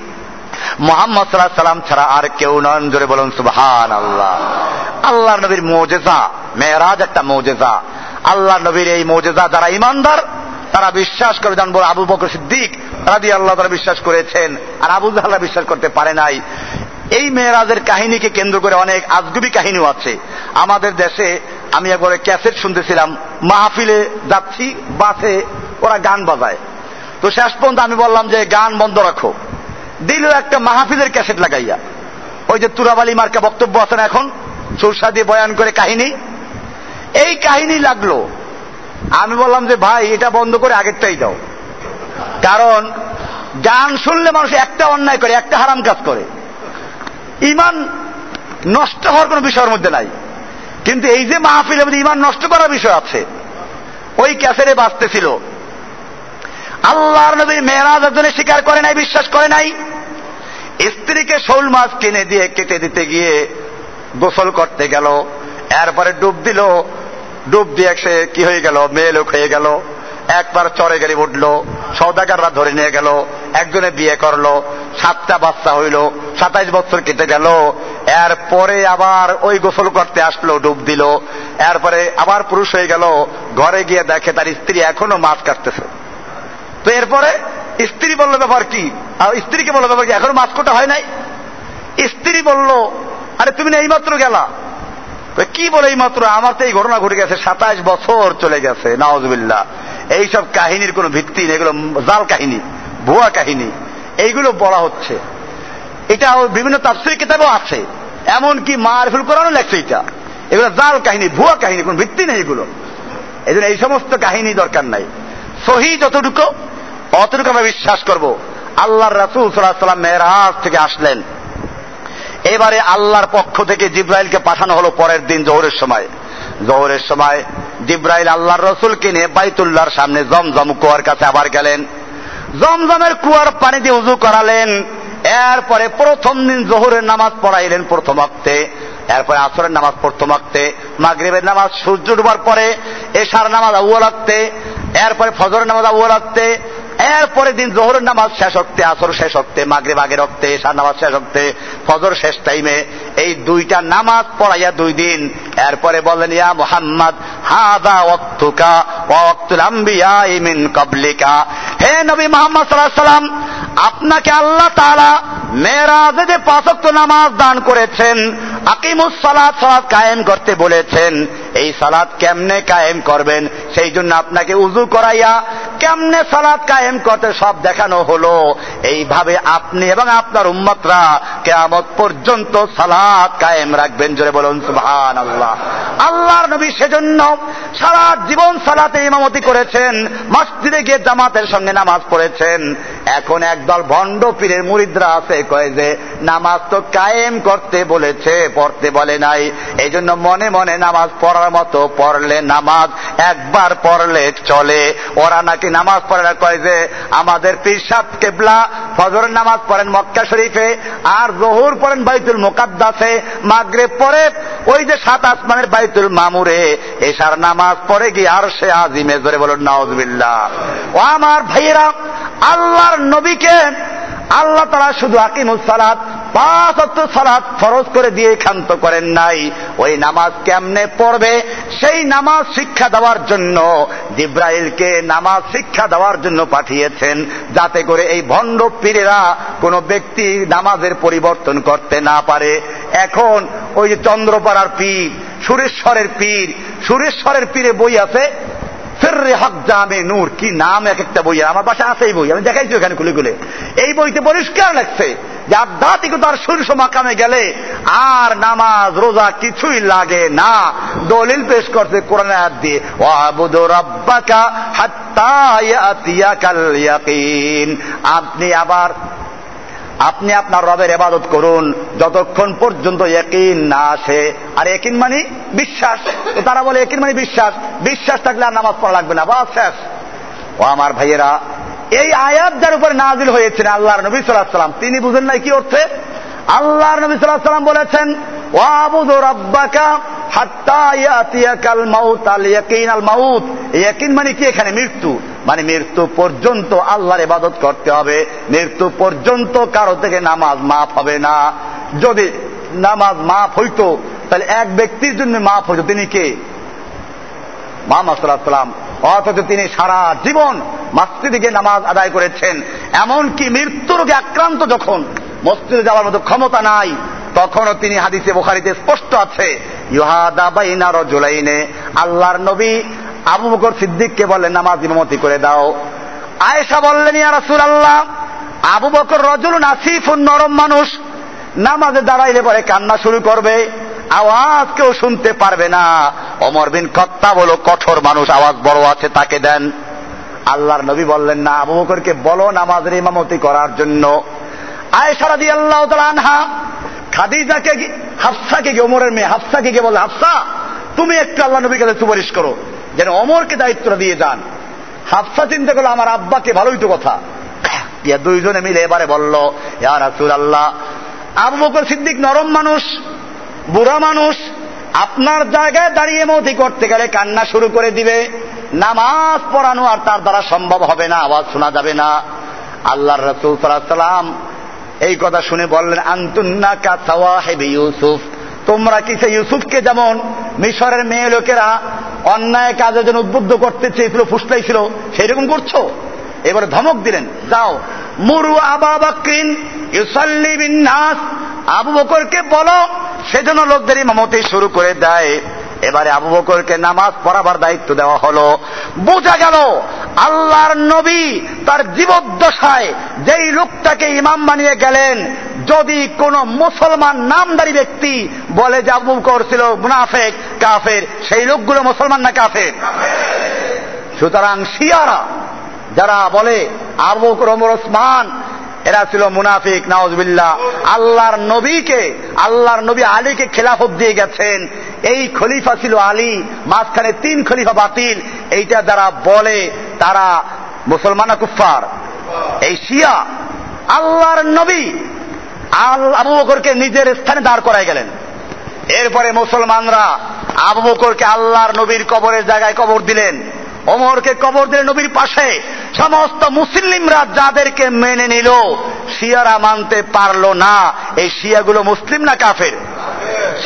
মোহাম্মদ সাল্লাহ সাল্লাম ছাড়া আর কেউ নন। জোরে বলুন সুবহান আল্লাহ আল্লাহ নবীর মৌজেজা, মেয়েরাজ একটা মৌজেজা। আল্লাহ নবীর এই মৌজেজা যারা ইমানদার, তারা বিশ্বাস করে যান বলে আবু বকর সিদ্দিক রাদি আল্লাহ তারা বিশ্বাস করেছেন, আর আবু জাহাল্লাহ বিশ্বাস করতে পারে নাই। এই মেয়েরাজের কাহিনীকে কেন্দ্র করে অনেক আজগুবি কাহিনীও আছে। আমাদের দেশে আমি একবারে ক্যাসেট শুনতেছিলাম, মাহফিলে যাচ্ছি, বাসে ওরা গান বাজায়। তো শেষ পর্যন্ত আমি বললাম যে, গান বন্ধ রাখো। দিল একটা মাহফিলের ক্যাসেট লাগাইয়া। ওই যে তুরাবালি মার্কা বক্তব্য আছেন এখন? সুরসা দিয়ে বয়ান করে কাহিনী। এই কাহিনী লাগল। আমি বললাম যে, ভাই, এটা বন্ধ করে আগেরটাই দাও। কারণ গান শুনলে মানুষ একটা অন্যায় করে, একটা হারাম কাজ করে। ইমান নষ্ট হওয়ার কোন বিষয়ের মধ্যে নাই। কিন্তু এই যে মাহফিলের মধ্যে ইমান নষ্ট করার বিষয় আছে, ওই ক্যাসেটে বাঁচতেছিল আল্লাহর নবীর মেয়েরাজ একজনে স্বীকার করে নাই, বিশ্বাস করে নাই। স্ত্রীকে শোল মাছ কিনে দিয়ে কেটে দিতে গিয়ে গোসল করতে গেল। এরপরে ডুব দিল। ডুব দিয়ে সে কি হয়ে গেল? মেয়ে লোক হয়ে গেল। একবার চরে গাড়ি উঠল। সৌদাগাররা ধরে নিয়ে গেল। একজনে বিয়ে করল। সাতটা বাচ্চা হইল। সাতাইশ বছর কেটে গেল। এরপরে আবার ওই গোসল করতে আসলো, ডুব দিল। এরপরে আবার পুরুষ হয়ে গেল। ঘরে গিয়ে দেখে তার স্ত্রী এখনও মাছ কাটতেছে। তো এরপরে স্ত্রী বলল, ব্যাপার কি? আর স্ত্রীকে বলল, ব্যাপার কি? এখনও মাছ কোটা হয় নাই? স্ত্রী বলল, আরে তুমি না এইমাত্র গেলা। কি বলে এই মাত্র? আমার তো এই ঘটনা ঘটে গেছে সাতাশ বছর চলে গেছে নওয়াজবিল্লা এইসব কাহিনীর কোনো ভিত্তি নেই, এগুলো জাল কাহিনী, ভুয়া কাহিনী, এইগুলো বলা হচ্ছে। এটা বিভিন্ন তাফসির কিতাবেও আছে, এমনকি মারফুল কোরআনও লেখছে এটা। এগুলো জাল কাহিনী, ভুয়া কাহিনী, কোনো ভিত্তি নেই এগুলো। এই জন্য এই সমস্ত কাহিনী দরকার নাই। সহি যতটুকু, অতটুকু আমরা বিশ্বাস করব। আল্লাহর রাসুল সাল্লাহ সাল্লাম মেয়েরাজ থেকে আসলেন। এবারে আল্লাহর পক্ষ থেকে জিব্রাইলকে পাঠানো হলো পরের দিন জোহরের সময়। জোহরের সময় জিব্রাইল আল্লাহর রসুলকে নিয়ে বাইতুল্লাহর সামনে জমজম কুয়ার কাছে আবার গেলেন। জমজমের কুয়ার পানি দিয়ে উজু করালেন। এরপরে প্রথম দিন জোহরের নামাজ পড়াইলেন প্রথম অক্তে। এরপরে আসরের নামাজ প্রথম অক্তে। মাগরিবের নামাজ সূর্য ডুবার পরে এশার নামাজ আউ্ল অক্তে। এরপরে ফজরের নামাজ আউ্ল অক্তে। এরপরে দিন জোহরের নামাজ শেষ হতে, আসর শেষ হতে মাগরে বাগের রক্তে এশার নামাজ শেষ হতে, ফজর শেষ টাইমে এই দুইটা নামাজ পড়াইয়া দুই দিন। এরপরে বলেন ইয়া মোহাম্মদ, হাদা ওয়াক্তুকা ওয়াক্তুল আম্বিয়া মিন কাবলিকা হে নবী মোহাম্মদ সাল্লাল্লাহু সাল্লাম, আপনাকে আল্লাহ তাআলা মেরাজে যে পাঁচক্ত নামাজ দান করেছেন, আকিমুস সালাত সালাত কায়েম করতে বলেছেন। এই সালাত কেমনে কায়েম করবেন? সেই জন্য আপনাকে উজু করাইয়া কেমনে সালাত কায়েম করতে সব দেখানো হলো। এইভাবে আপনি এবং আপনার উম্মতরা কেয়ামত পর্যন্ত কায়েম রাখবেন, জোরে বলুন সুবহান আল্লাহ আল্লাহর নবী সেজন্য সারা জীবন সালাতে ইমামতি করেছেন, মসজিদে গিয়ে জামাতের সঙ্গে নামাজ পড়েছেন। এখন একদল ভণ্ড পীরের মুরিদরা আছে, কয়ে যে নামাজ তো কায়েম করতে বলেছে, পড়তে বলে নাই। এই জন্য মনে মনে নামাজ পড়ার মতো পড়লে নামাজ একবার পড়লে চলে। ওরা নাকি নামাজ পড়ে না, কয় যে আমাদের পিসাব কেবলা ফজরের নামাজ পড়েন মক্কা শরীফে, আর জহুর পড়েন বাইতুল মোকাদ্দাসে মাগরে পরে ওই যে সাত আসমানের বাইতুল মামুরে এসার নামাজ পড়ে গিয়ে আর সে আজিমে জোরে বলুন নওয়াজবিল্লাহ ও আমার ভাইয়েরা, আল্লাহর নবীকে আল্লাহ তারা শুধু আকিমুস সালাত পাঁচ অত্ত সালাত ফরজ করে দিয়ে ক্ষান্ত করেন নাই। ওই নামাজ কেমনে পড়বে? সেই নামাজ শিক্ষা দেওয়ার জন্য জিব্রাইলকে নামাজ শিক্ষা দেওয়ার জন্য পাঠিয়েছেন যাতে করে এই ভণ্ড পীরেরা কোনো ব্যক্তি নামাজের পরিবর্তন করতে না পারে। এখন ওই যে চন্দ্রপাড়ার পীর, সুরেশ্বরের পীর, সুরেশ্বরের পীরে বই আছে জামে নূর, কি নাম এক একটা বই, আমার পাশে আছে এই বই, আমি দেখাইছি ওখানে খুলে খুলে। এই বইতে পরিষ্কার লাগছে যে আধ্যাত্মিকতার শীর্ষ মাকামে গেলে আর নামাজ, রোজা কিছুই লাগে না। দলিল পেশ করছে কোরআন হাত্তা আপনি আবার, আপনি আপনার রবের এবাদত করুন। যতক্ষণ পর্যন্ত একিন না আসে। আর একিন মানে বিশ্বাস। তারা বলে একিন মানে বিশ্বাস। বিশ্বাস থাকলে আর নামাজ পড়া লাগবে না। বা শেষ। ও আমার ভাইয়েরা এই আয়াত যার উপরে নাজিল হয়েছেন আল্লাহর নবী সাল্লাহ সাল্লাম তিনি বুঝেন নাই কি অর্থে? আল্লাহর নবী সাল্লাহ সাল্লাম বলেছেন মানে কি? এখানে মৃত্যু। মানে মৃত্যু পর্যন্ত আল্লাহর ইবাদত করতে হবে। মৃত্যু পর্যন্ত কারও থেকে নামাজ মাফ হবে না। যদি নামাজ মাফ হইতো, তাহলে এক ব্যক্তির জন্য মাফ হইতো। তিনি কে? মোহাম্মদ সাল্লাম অথচ তিনি সারা জীবন মসজিদে গিয়ে নামাজ আদায় করেছেন। এমনকি মৃত্যু রোগে আক্রান্ত যখন মসজিদে যাওয়ার মতো ক্ষমতা নাই, তখনও তিনি হাদিসে বোখারিতে স্পষ্ট আছে ইহাদা আল্লাহর নবী আবু বকর সিদ্দিককে বললেন, নামাজ ইমামতি করে দাও। আয়েশা বললেন, ইয়া রাসূল আল্লাহ আবু বকর রজুল নাসিফুন নরম মানুষ। নামাজে দাঁড়াইলে পরে কান্না শুরু করবে। আওয়াজ কেউ শুনতে পারবে না। অমর বিন কত্তা বলো কঠোর মানুষ, আওয়াজ বড় আছে, তাকে দেন। আল্লাহর নবী বললেন, না, আবু বকরকে বলো নামাজের ইমামতি করার জন্য। আয়েশা দিয়ে আল্লাহ আনহা খাদিজাকে হাফসাকে গিয়ে, ওমরের মেয়ে হাফসাকে গিয়ে বলে হাফসা, তুমি একটু আল্লাহ নবীর কাছে সুপারিশ করো, যেন অমরকে দায়িত্বটা দিয়ে যান। হাফসা চিন্তা করল, আমার আব্বাকে ভালোই তো কথা। দুইজনে মিলে এবারে বলল, ইয়া রাসুল আল্লাহ আবু বকর সিদ্দিক নরম মানুষ বুড়া মানুষ আপনার জায়গায় দাঁড়িয়ে মতি করতে গেলে কান্না শুরু করে দিবে। নামাজ পড়ানো আর তার দ্বারা সম্ভব হবে না, আওয়াজ শোনা যাবে না। আল্লাহ রসুল সাল্লাম এই কথা শুনে বললেন আন্তুন্না কাছাওয়া হেবি ইউসুফ। তোমরা কি সে ইউসুফকে যেমন মিশরের মেয়ে লোকেরা অন্যায় কাজে যেন উদ্বুদ্ধ করতে চেয়েছিল, ফুসলাইছিল সেরকম করছ? এবারে ধমক দিলেন, যাও। মুরু আবা বাক্রিন ইউসাল্লি বিন নাস। আবু বকরকে বলো, সেজন্য লোকদের ইমামতি শুরু করে দেয়। এবারে আবু বকরকে নামাজ পড়াবার দায়িত্ব দেওয়া হলো। বোঝা গেল, আল্লাহর নবী তার জীবদ্দশায় যেই লোকটাকে ইমাম বানিয়ে গেলেন, যদি কোন মুসলমান নামদারি ব্যক্তি বলে যে আবু বকর ছিল মুনাফেক, কাফের, সেই লোকগুলো মুসলমান না কাফের? সুতরাং শিয়ারা, যারা বলে আবু বকর ওসমান এরা ছিল মুনাফিক নওয়াজবিল্লাহ আল্লাহর নবীকে, আল্লাহর নবী আলীকে খেলাফত দিয়ে গেছেন। এই খলিফা ছিল আলী, মাঝখানে তিন খলিফা বাতিল। এইটা যারা বলে, তারা মুসলমান কুফার এই শিয়া। আল্লাহর নবী আল আবু বকরকে নিজের স্থানে দাঁড় করাই গেলেন। এরপরে মুসলমানরা আবু বকরকে আল্লাহর নবীর কবরের জায়গায় কবর দিলেন। ওমরকে কবর দিলেন নবীর পাশে। সমস্ত মুসলিমরা যাদেরকে মেনে নিল, শিয়ারা মানতে পারল না। এই শিয়াগুলো মুসলিম না কাফের?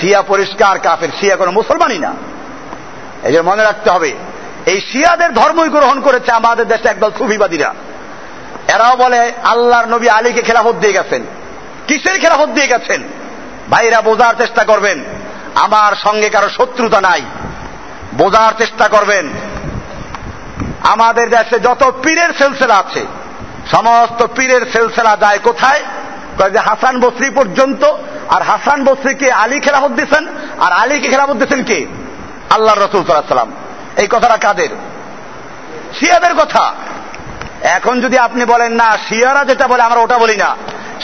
শিয়া পরিষ্কার কাফের, শিয়া কোনো মুসলমানই না। এই যে মনে রাখতে হবে, এই শিয়াদের ধর্মই গ্রহণ করেছে আমাদের দেশে একদল সুফিবাদীরা। এরাও বলে, আল্লাহর নবী আলীকে খেলাফত দিয়ে গেছেন। কিসের খেলাফত দিয়ে গেছেন? ভাইরা, বোঝার চেষ্টা করবেন। আমার সঙ্গে কারও শত্রুতা নাই। বোঝার চেষ্টা করবেন। আমাদের দেশে যত পীরের সেলসেলা আছে, সমস্ত পীরের সেলসেলা যায় কোথায়? যে হাসান বসরি পর্যন্ত, আর হাসান বসরিকে আলী খেলাফত দিয়েছেন আর আলীকে খেলাফত দিয়েছেন কে? আল্লাহ রসুল সাল্লাম। এই কথাটা কাদের? শিয়াদের কথা। এখন যদি আপনি বলেন, না, শিয়ারা যেটা বলে, আমরা ওটা বলি না।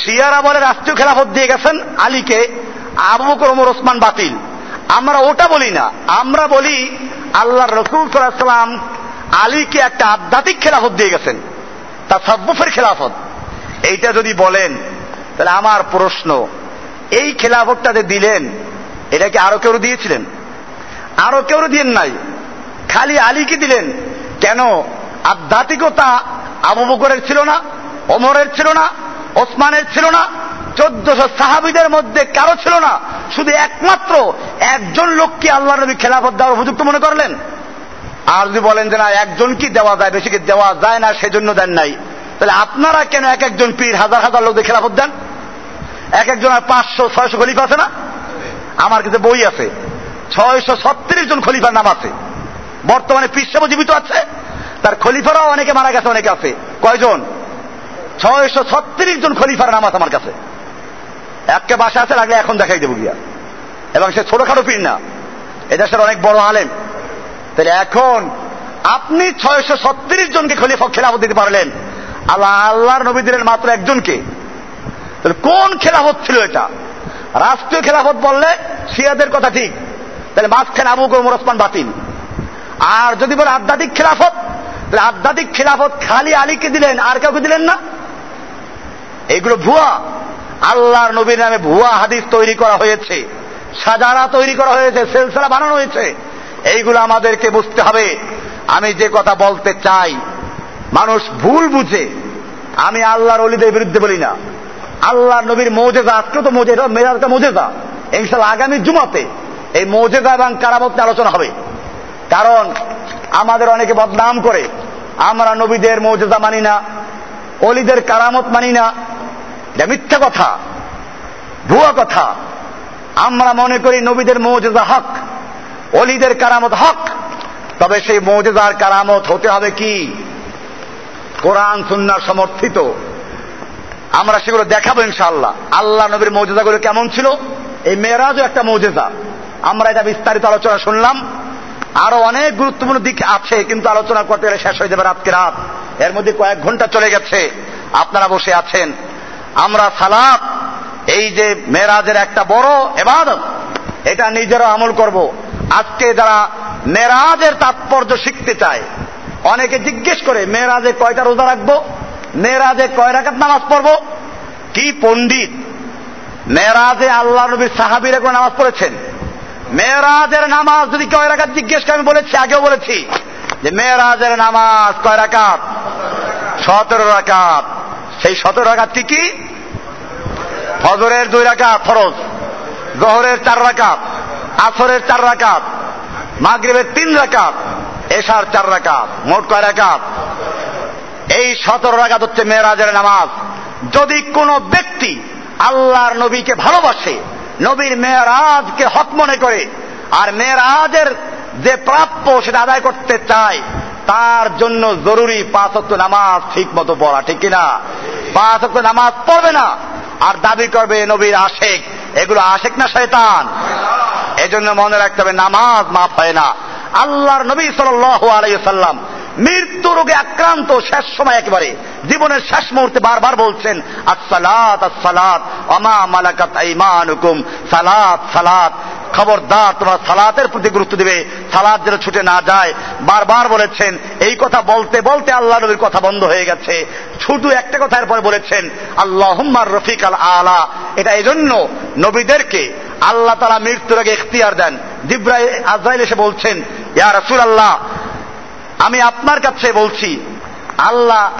শিয়ারা বলে, রাষ্ট্রীয় খেলাফত দিয়ে গেছেন আলীকে, আবু বকর, ওমর, ওসমান বাতিল। আমরা ওটা বলি না। আমরা বলি আল্লাহ রসুল সাল্লাম আলীকে একটা আধ্যাত্মিক খেলাফত দিয়ে গেছেন। তা সব্বফের খেলাফত। এইটা যদি বলেন, তাহলে আমার প্রশ্ন, এই খেলাফতটা যে দিলেন, এটা কি আরও কেউ দিয়েছিলেন? আরও কেউ দিয়েন নাই। খালি আলীকে দিলেন। কেন? আধ্যাত্মিকতা আবু বকরের ছিল না অমরের ছিল না, ওসমানের ছিল না, চোদ্দশো সাহাবিদের মধ্যে কারও ছিল না। শুধু একমাত্র একজন লোককে আল্লাহ নবী খেলাফত দেওয়ার উপযুক্ত মনে করলেন। আর যদি বলেন যে না, একজন কি দেওয়া যায় বেশিকে দেওয়া যায় না, সেজন্য দেন নাই। তাহলে আপনারা কেন এক একজন পীর হাজার হাজার লোকদের খেলাফত দেন? এক একজন আর পাঁচশো, ছয়শো খলিফা আছে না? আমার কাছে বই আছে। ছয়শো ছত্রিশ জন খলিফার নাম আছে। বর্তমানে পীর জীবিত আছে। তার খলিফারাও অনেকে মারা গেছে, অনেকে আছে। কয়জন? ছয়শো ছত্রিশ জন খলিফার নাম আছে আমার কাছে। একটা বাসা আছে, লাগলে এখন দেখাই দেবো গিয়া। এবং সে ছোটখাটো পীর না। এদেশের অনেক বড় আলেম। তাহলে এখন আপনি ছয়শো ছত্রিশ জনকে খলিফা খেলাফত দিতে পারলেন। আল্লাহ, আল্লাহর নবী দিলেন মাত্র একজনকে। তাহলে কোন খেলাফত ছিল এটা? রাষ্ট্রীয় খেলাফত বললে শিয়াদের কথা ঠিক। তাহলে মাঝখানে আবু গরম ওসমান বাতিল। আর যদি বলে আধ্যাত্মিক খেলাফত, তাহলে আধ্যাত্মিক খেলাফত খালি আলীকে দিলেন, আর কাউকে দিলেন না। এগুলো ভুয়া। আল্লাহর নবীর নামে ভুয়া হাদিস তৈরি করা হয়েছে। সাজারা তৈরি করা হয়েছে, সেলসেলা বানানো হয়েছে। এইগুলো আমাদেরকে বুঝতে হবে। আমি যে কথা বলতে চাই, মানুষ ভুল বুঝে। আমি আল্লাহর অলিদের বিরুদ্ধে বলি না। আল্লাহ নবীর মৌজেদা আজকে তো মৌজেদা মেজাজটা মৌজেদা ইনশাল্লাহ আগামী জুমাতে এই মৌজেদা এবং কারামত আলোচনা হবে। কারণ আমাদের অনেকে বদনাম করে, আমরা নবীদের মৌজেদা মানি না, অলিদের কারামত মানি না। এটা মিথ্যা কথা, ভুয়া কথা। আমরা মনে করি নবীদের মৌজেদা হক। অলিদের কারামত হক। তবে সেই মৌজেদার কারামত হতে হবে কি? কোরআন সুন্নার সমর্থিত। আমরা সেগুলো দেখাবো ইনশাল্লাহ আল্লাহ নবীর মৌজেদাগুলো কেমন ছিল? এই মেয়েরাজও একটা মৌজেদা আমরা এটা বিস্তারিত আলোচনা শুনলাম। আরও অনেক গুরুত্বপূর্ণ দিক আছে, কিন্তু আলোচনা করতে গেলে শেষ হয়ে যাবে রাতকে রাত। এর মধ্যে কয়েক ঘণ্টা চলে গেছে। আপনারা বসে আছেন। আমরা সালাত, এই যে মেয়েরাজের একটা বড় এবাদত, এটা নিজেরা আমল করব। আজকে যারা মেরাজের তাৎপর্য শিখতে চায়, অনেকে জিজ্ঞেস করে, মেয়েরাজে কয়টা রোজা রাখব? মেয়েরাজে কয় রাখাত নামাজ পড়ব? কি পণ্ডিত? মেয়েরাজে আল্লাহ নবীর সাহাবিরা কোনো নামাজ পড়েছেন? মেয়েরাজের নামাজ যদি কয় রাখাত জিজ্ঞেস করে, আমি বলেছি, আগেও বলেছি যে মেয়েরাজের নামাজ কয় রাকাত? সতেরো রাকাত। সেই সতেরো রাকাত কি কি? ফজরের দুই রাকাত ফরজ, জহরের চার রাকাত। আসরের চার রাকাত, মাগরিবের তিন রাকাত, এশার চার রাকাত, মোট কয় রাকাত? এই সতেরো রাকাত হচ্ছে মেয়েরাজের নামাজ। যদি কোনো ব্যক্তি আল্লাহর নবীকে ভালোবাসে, নবীর মেয়েরাজকে হক মনে করে, আর মেয়েরাজের যে প্রাপ্য সেটা আদায় করতে চায়, তার জন্য জরুরি পাঁচ অক্ট নামাজ ঠিক মতো পড়া, ঠিক কিনা? পাঁচ অক্ট নামাজ পড়বে না, আর দাবি করবে নবীর আশেক। এগুলো আশেক না শয়তান? এজন্য মনে রাখতে হবে, নামাজ মাফ হয় না। আল্লাহর নবী সাল্লাম মৃত্যু রোগে আক্রান্ত, শেষ সময় একেবারে। জীবনের শেষ মুহূর্তে বারবার বলছেন, আসসালাত আসসালাত অমা মালাকাত আইমানুকুম, সালাত সালাত। খবরদার, তোমরা সালাতের প্রতি গুরুত্ব দিবে সালাদ যেন ছুটে না যায়। বারবার বলেছেন, এই কথা বলতে বলতে আল্লাহ নবীর কথা বন্ধ হয়ে গেছে। শুধু একটা কথার পর বলেছেন আল্লাহ রফিক আল আলা। এটা এজন্য নবীদেরকে আল্লাহ তারা মৃত্যুর আগে এখতিয়ার দেন। জিব্রাইল, আজরাইল এসে বলছেন, ইয়া রাসুল আল্লাহ আমি আপনার কাছে বলছি, আল্লাহ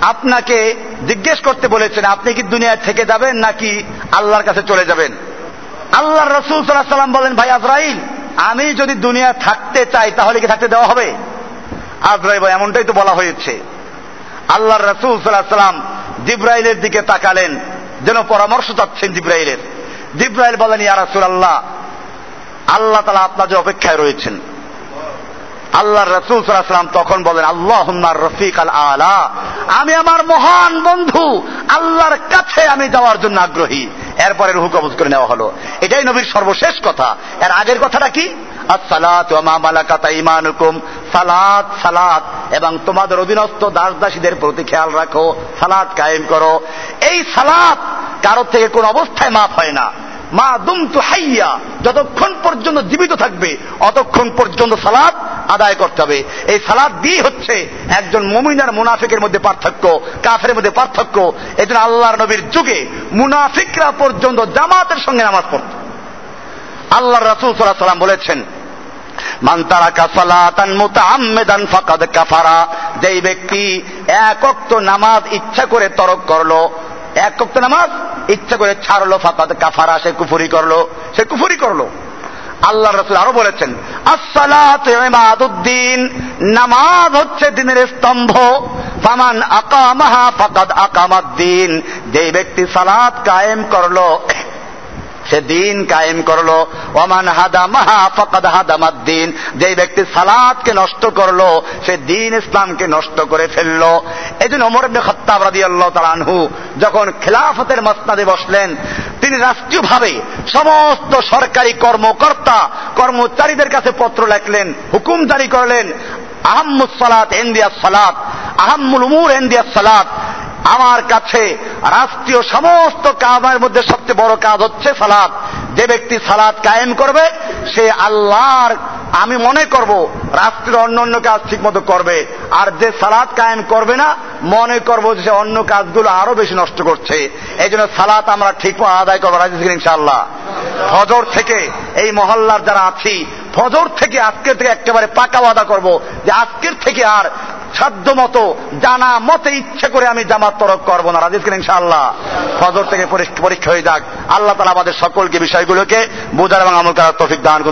আপনাকে জিজ্ঞেস করতে বলেছেন, আপনি কি দুনিয়ায় থেকে যাবেন নাকি আল্লাহর কাছে চলে যাবেন? আল্লাহ রসুল সাল্লাম বলেন, ভাই আজরাইল, আমি যদি দুনিয়া থাকতে চাই, তাহলে কি থাকতে দেওয়া হবে? আজরাইল ভাই, এমনটাই তো বলা হয়েছে। আল্লাহ রসুল সাল্লাহ সাল্লাম জিব্রাইলের দিকে তাকালেন, যেন পরামর্শ চাচ্ছেন জিব্রাইলের। জিব্রাইল বলেন ইয়ারাসুল আল্লাহ আল্লাহ তালা আপনার যে অপেক্ষায় রয়েছেন। আল্লাহ রসুল সাল্লাম তখন বলেন আল্লাহ রফিক আল আলা, আমি আমার মহান বন্ধু, আল্লাহর কাছে আমি যাওয়ার জন্য আগ্রহী। এরপরে রুহু কবজ করে নেওয়া হলো। এটাই নবীর সর্বশেষ কথা। এর আগের কথাটা কি? সালাত ইমানুকুম সালাত সালাত। এবং তোমাদের অধীনস্থ দাস দাসীদের প্রতি খেয়াল রাখো, সালাত কায়েম করো। এই সালাত কারোর থেকে কোন অবস্থায় মাফ হয় না। মা দুম তু হাইয়া, যতক্ষণ পর্যন্ত জীবিত থাকবে, অতক্ষণ পর্যন্ত সালাদ আদায় করতে হবে। এই সালাদ দিয়ে হচ্ছে একজন মমিনার মুনাফিকের মধ্যে পার্থক্য, কাফের মধ্যে পার্থক্য। এই জন্য আল্লাহর নবীর যুগে মুনাফিকরা পর্যন্ত জামাতের সঙ্গে নামাজ পড়ত। আল্লাহ রাসুল সাল্লাহ সাল্লাম বলেছেন সালাতান মুতাআম্মিদান ফাকাদ কাফারা। যেই ব্যক্তি এক নামাজ ইচ্ছা করে তরক করল, এক নামাজ ইচ্ছা করে ছাড়লো, ফাকাদ কাফারা, সে কুফরি করল, সে কুফরি করল। আল্লাহ রসুল আরও বলেছেন আসসালাতুদ্দিন নামাজ হচ্ছে দিনের স্তম্ভ। ফামান আকামাহা ফাকাদ আকামাদ্দিন যেই ব্যক্তি সালাত কায়েম করল সে দিন কায়েম করল। ওমান হাদামাহা ফকাদ হাদামাদ্দিন। যেই ব্যক্তি সালাদকে নষ্ট করল, সে দিন ইসলামকে নষ্ট করে ফেলল। এই জন্য অমর ইবনে খত্তাব রাদিয়াল্লাহু তাআলা আনহু যখন খেলাফতের মসনাদে বসলেন, তিনি রাষ্ট্রীয়ভাবে সমস্ত সরকারি কর্মকর্তা, কর্মচারীদের কাছে পত্র লেখলেন, হুকুম জারি করলেন, আহম্মুস সালাত এন্দিয়া সালাত, আহম্মুল উমুর এন্দিয়া সালাত। আমার কাছে রাষ্ট্রীয় সমস্ত কাজের মধ্যে সবচেয়ে বড় কাজ হচ্ছে সালাদ। যে ব্যক্তি সালাদ কায়েম করবে, সে আল্লাহর, আমি মনে করব, রাষ্ট্রের অন্য অন্য কাজ ঠিক মতো করবে। আর যে সালাদ কায়েম করবে না, মনে করব যে সে অন্য কাজগুলো আরও বেশি নষ্ট করছে। এই জন্য সালাত আমরা ঠিক আদায় করব রাজি ইনশাআল্লাহ। ফজর থেকে এই মহল্লার যারা আছি, ফজর থেকে আজকের থেকে একেবারে পাকা ওয়াদা করব যে আজকের থেকে আর সাধ্য মতো জানা মতে ইচ্ছে করে আমি জামাত তরক করব না। রাজিস ইনশাআল্লাহ? ফজর থেকে পরীক্ষা হয়ে যাক। আল্লাহ তালা আমাদের সকলকে বিষয়গুলোকে বোঝার এবং আমল করার তফিক দান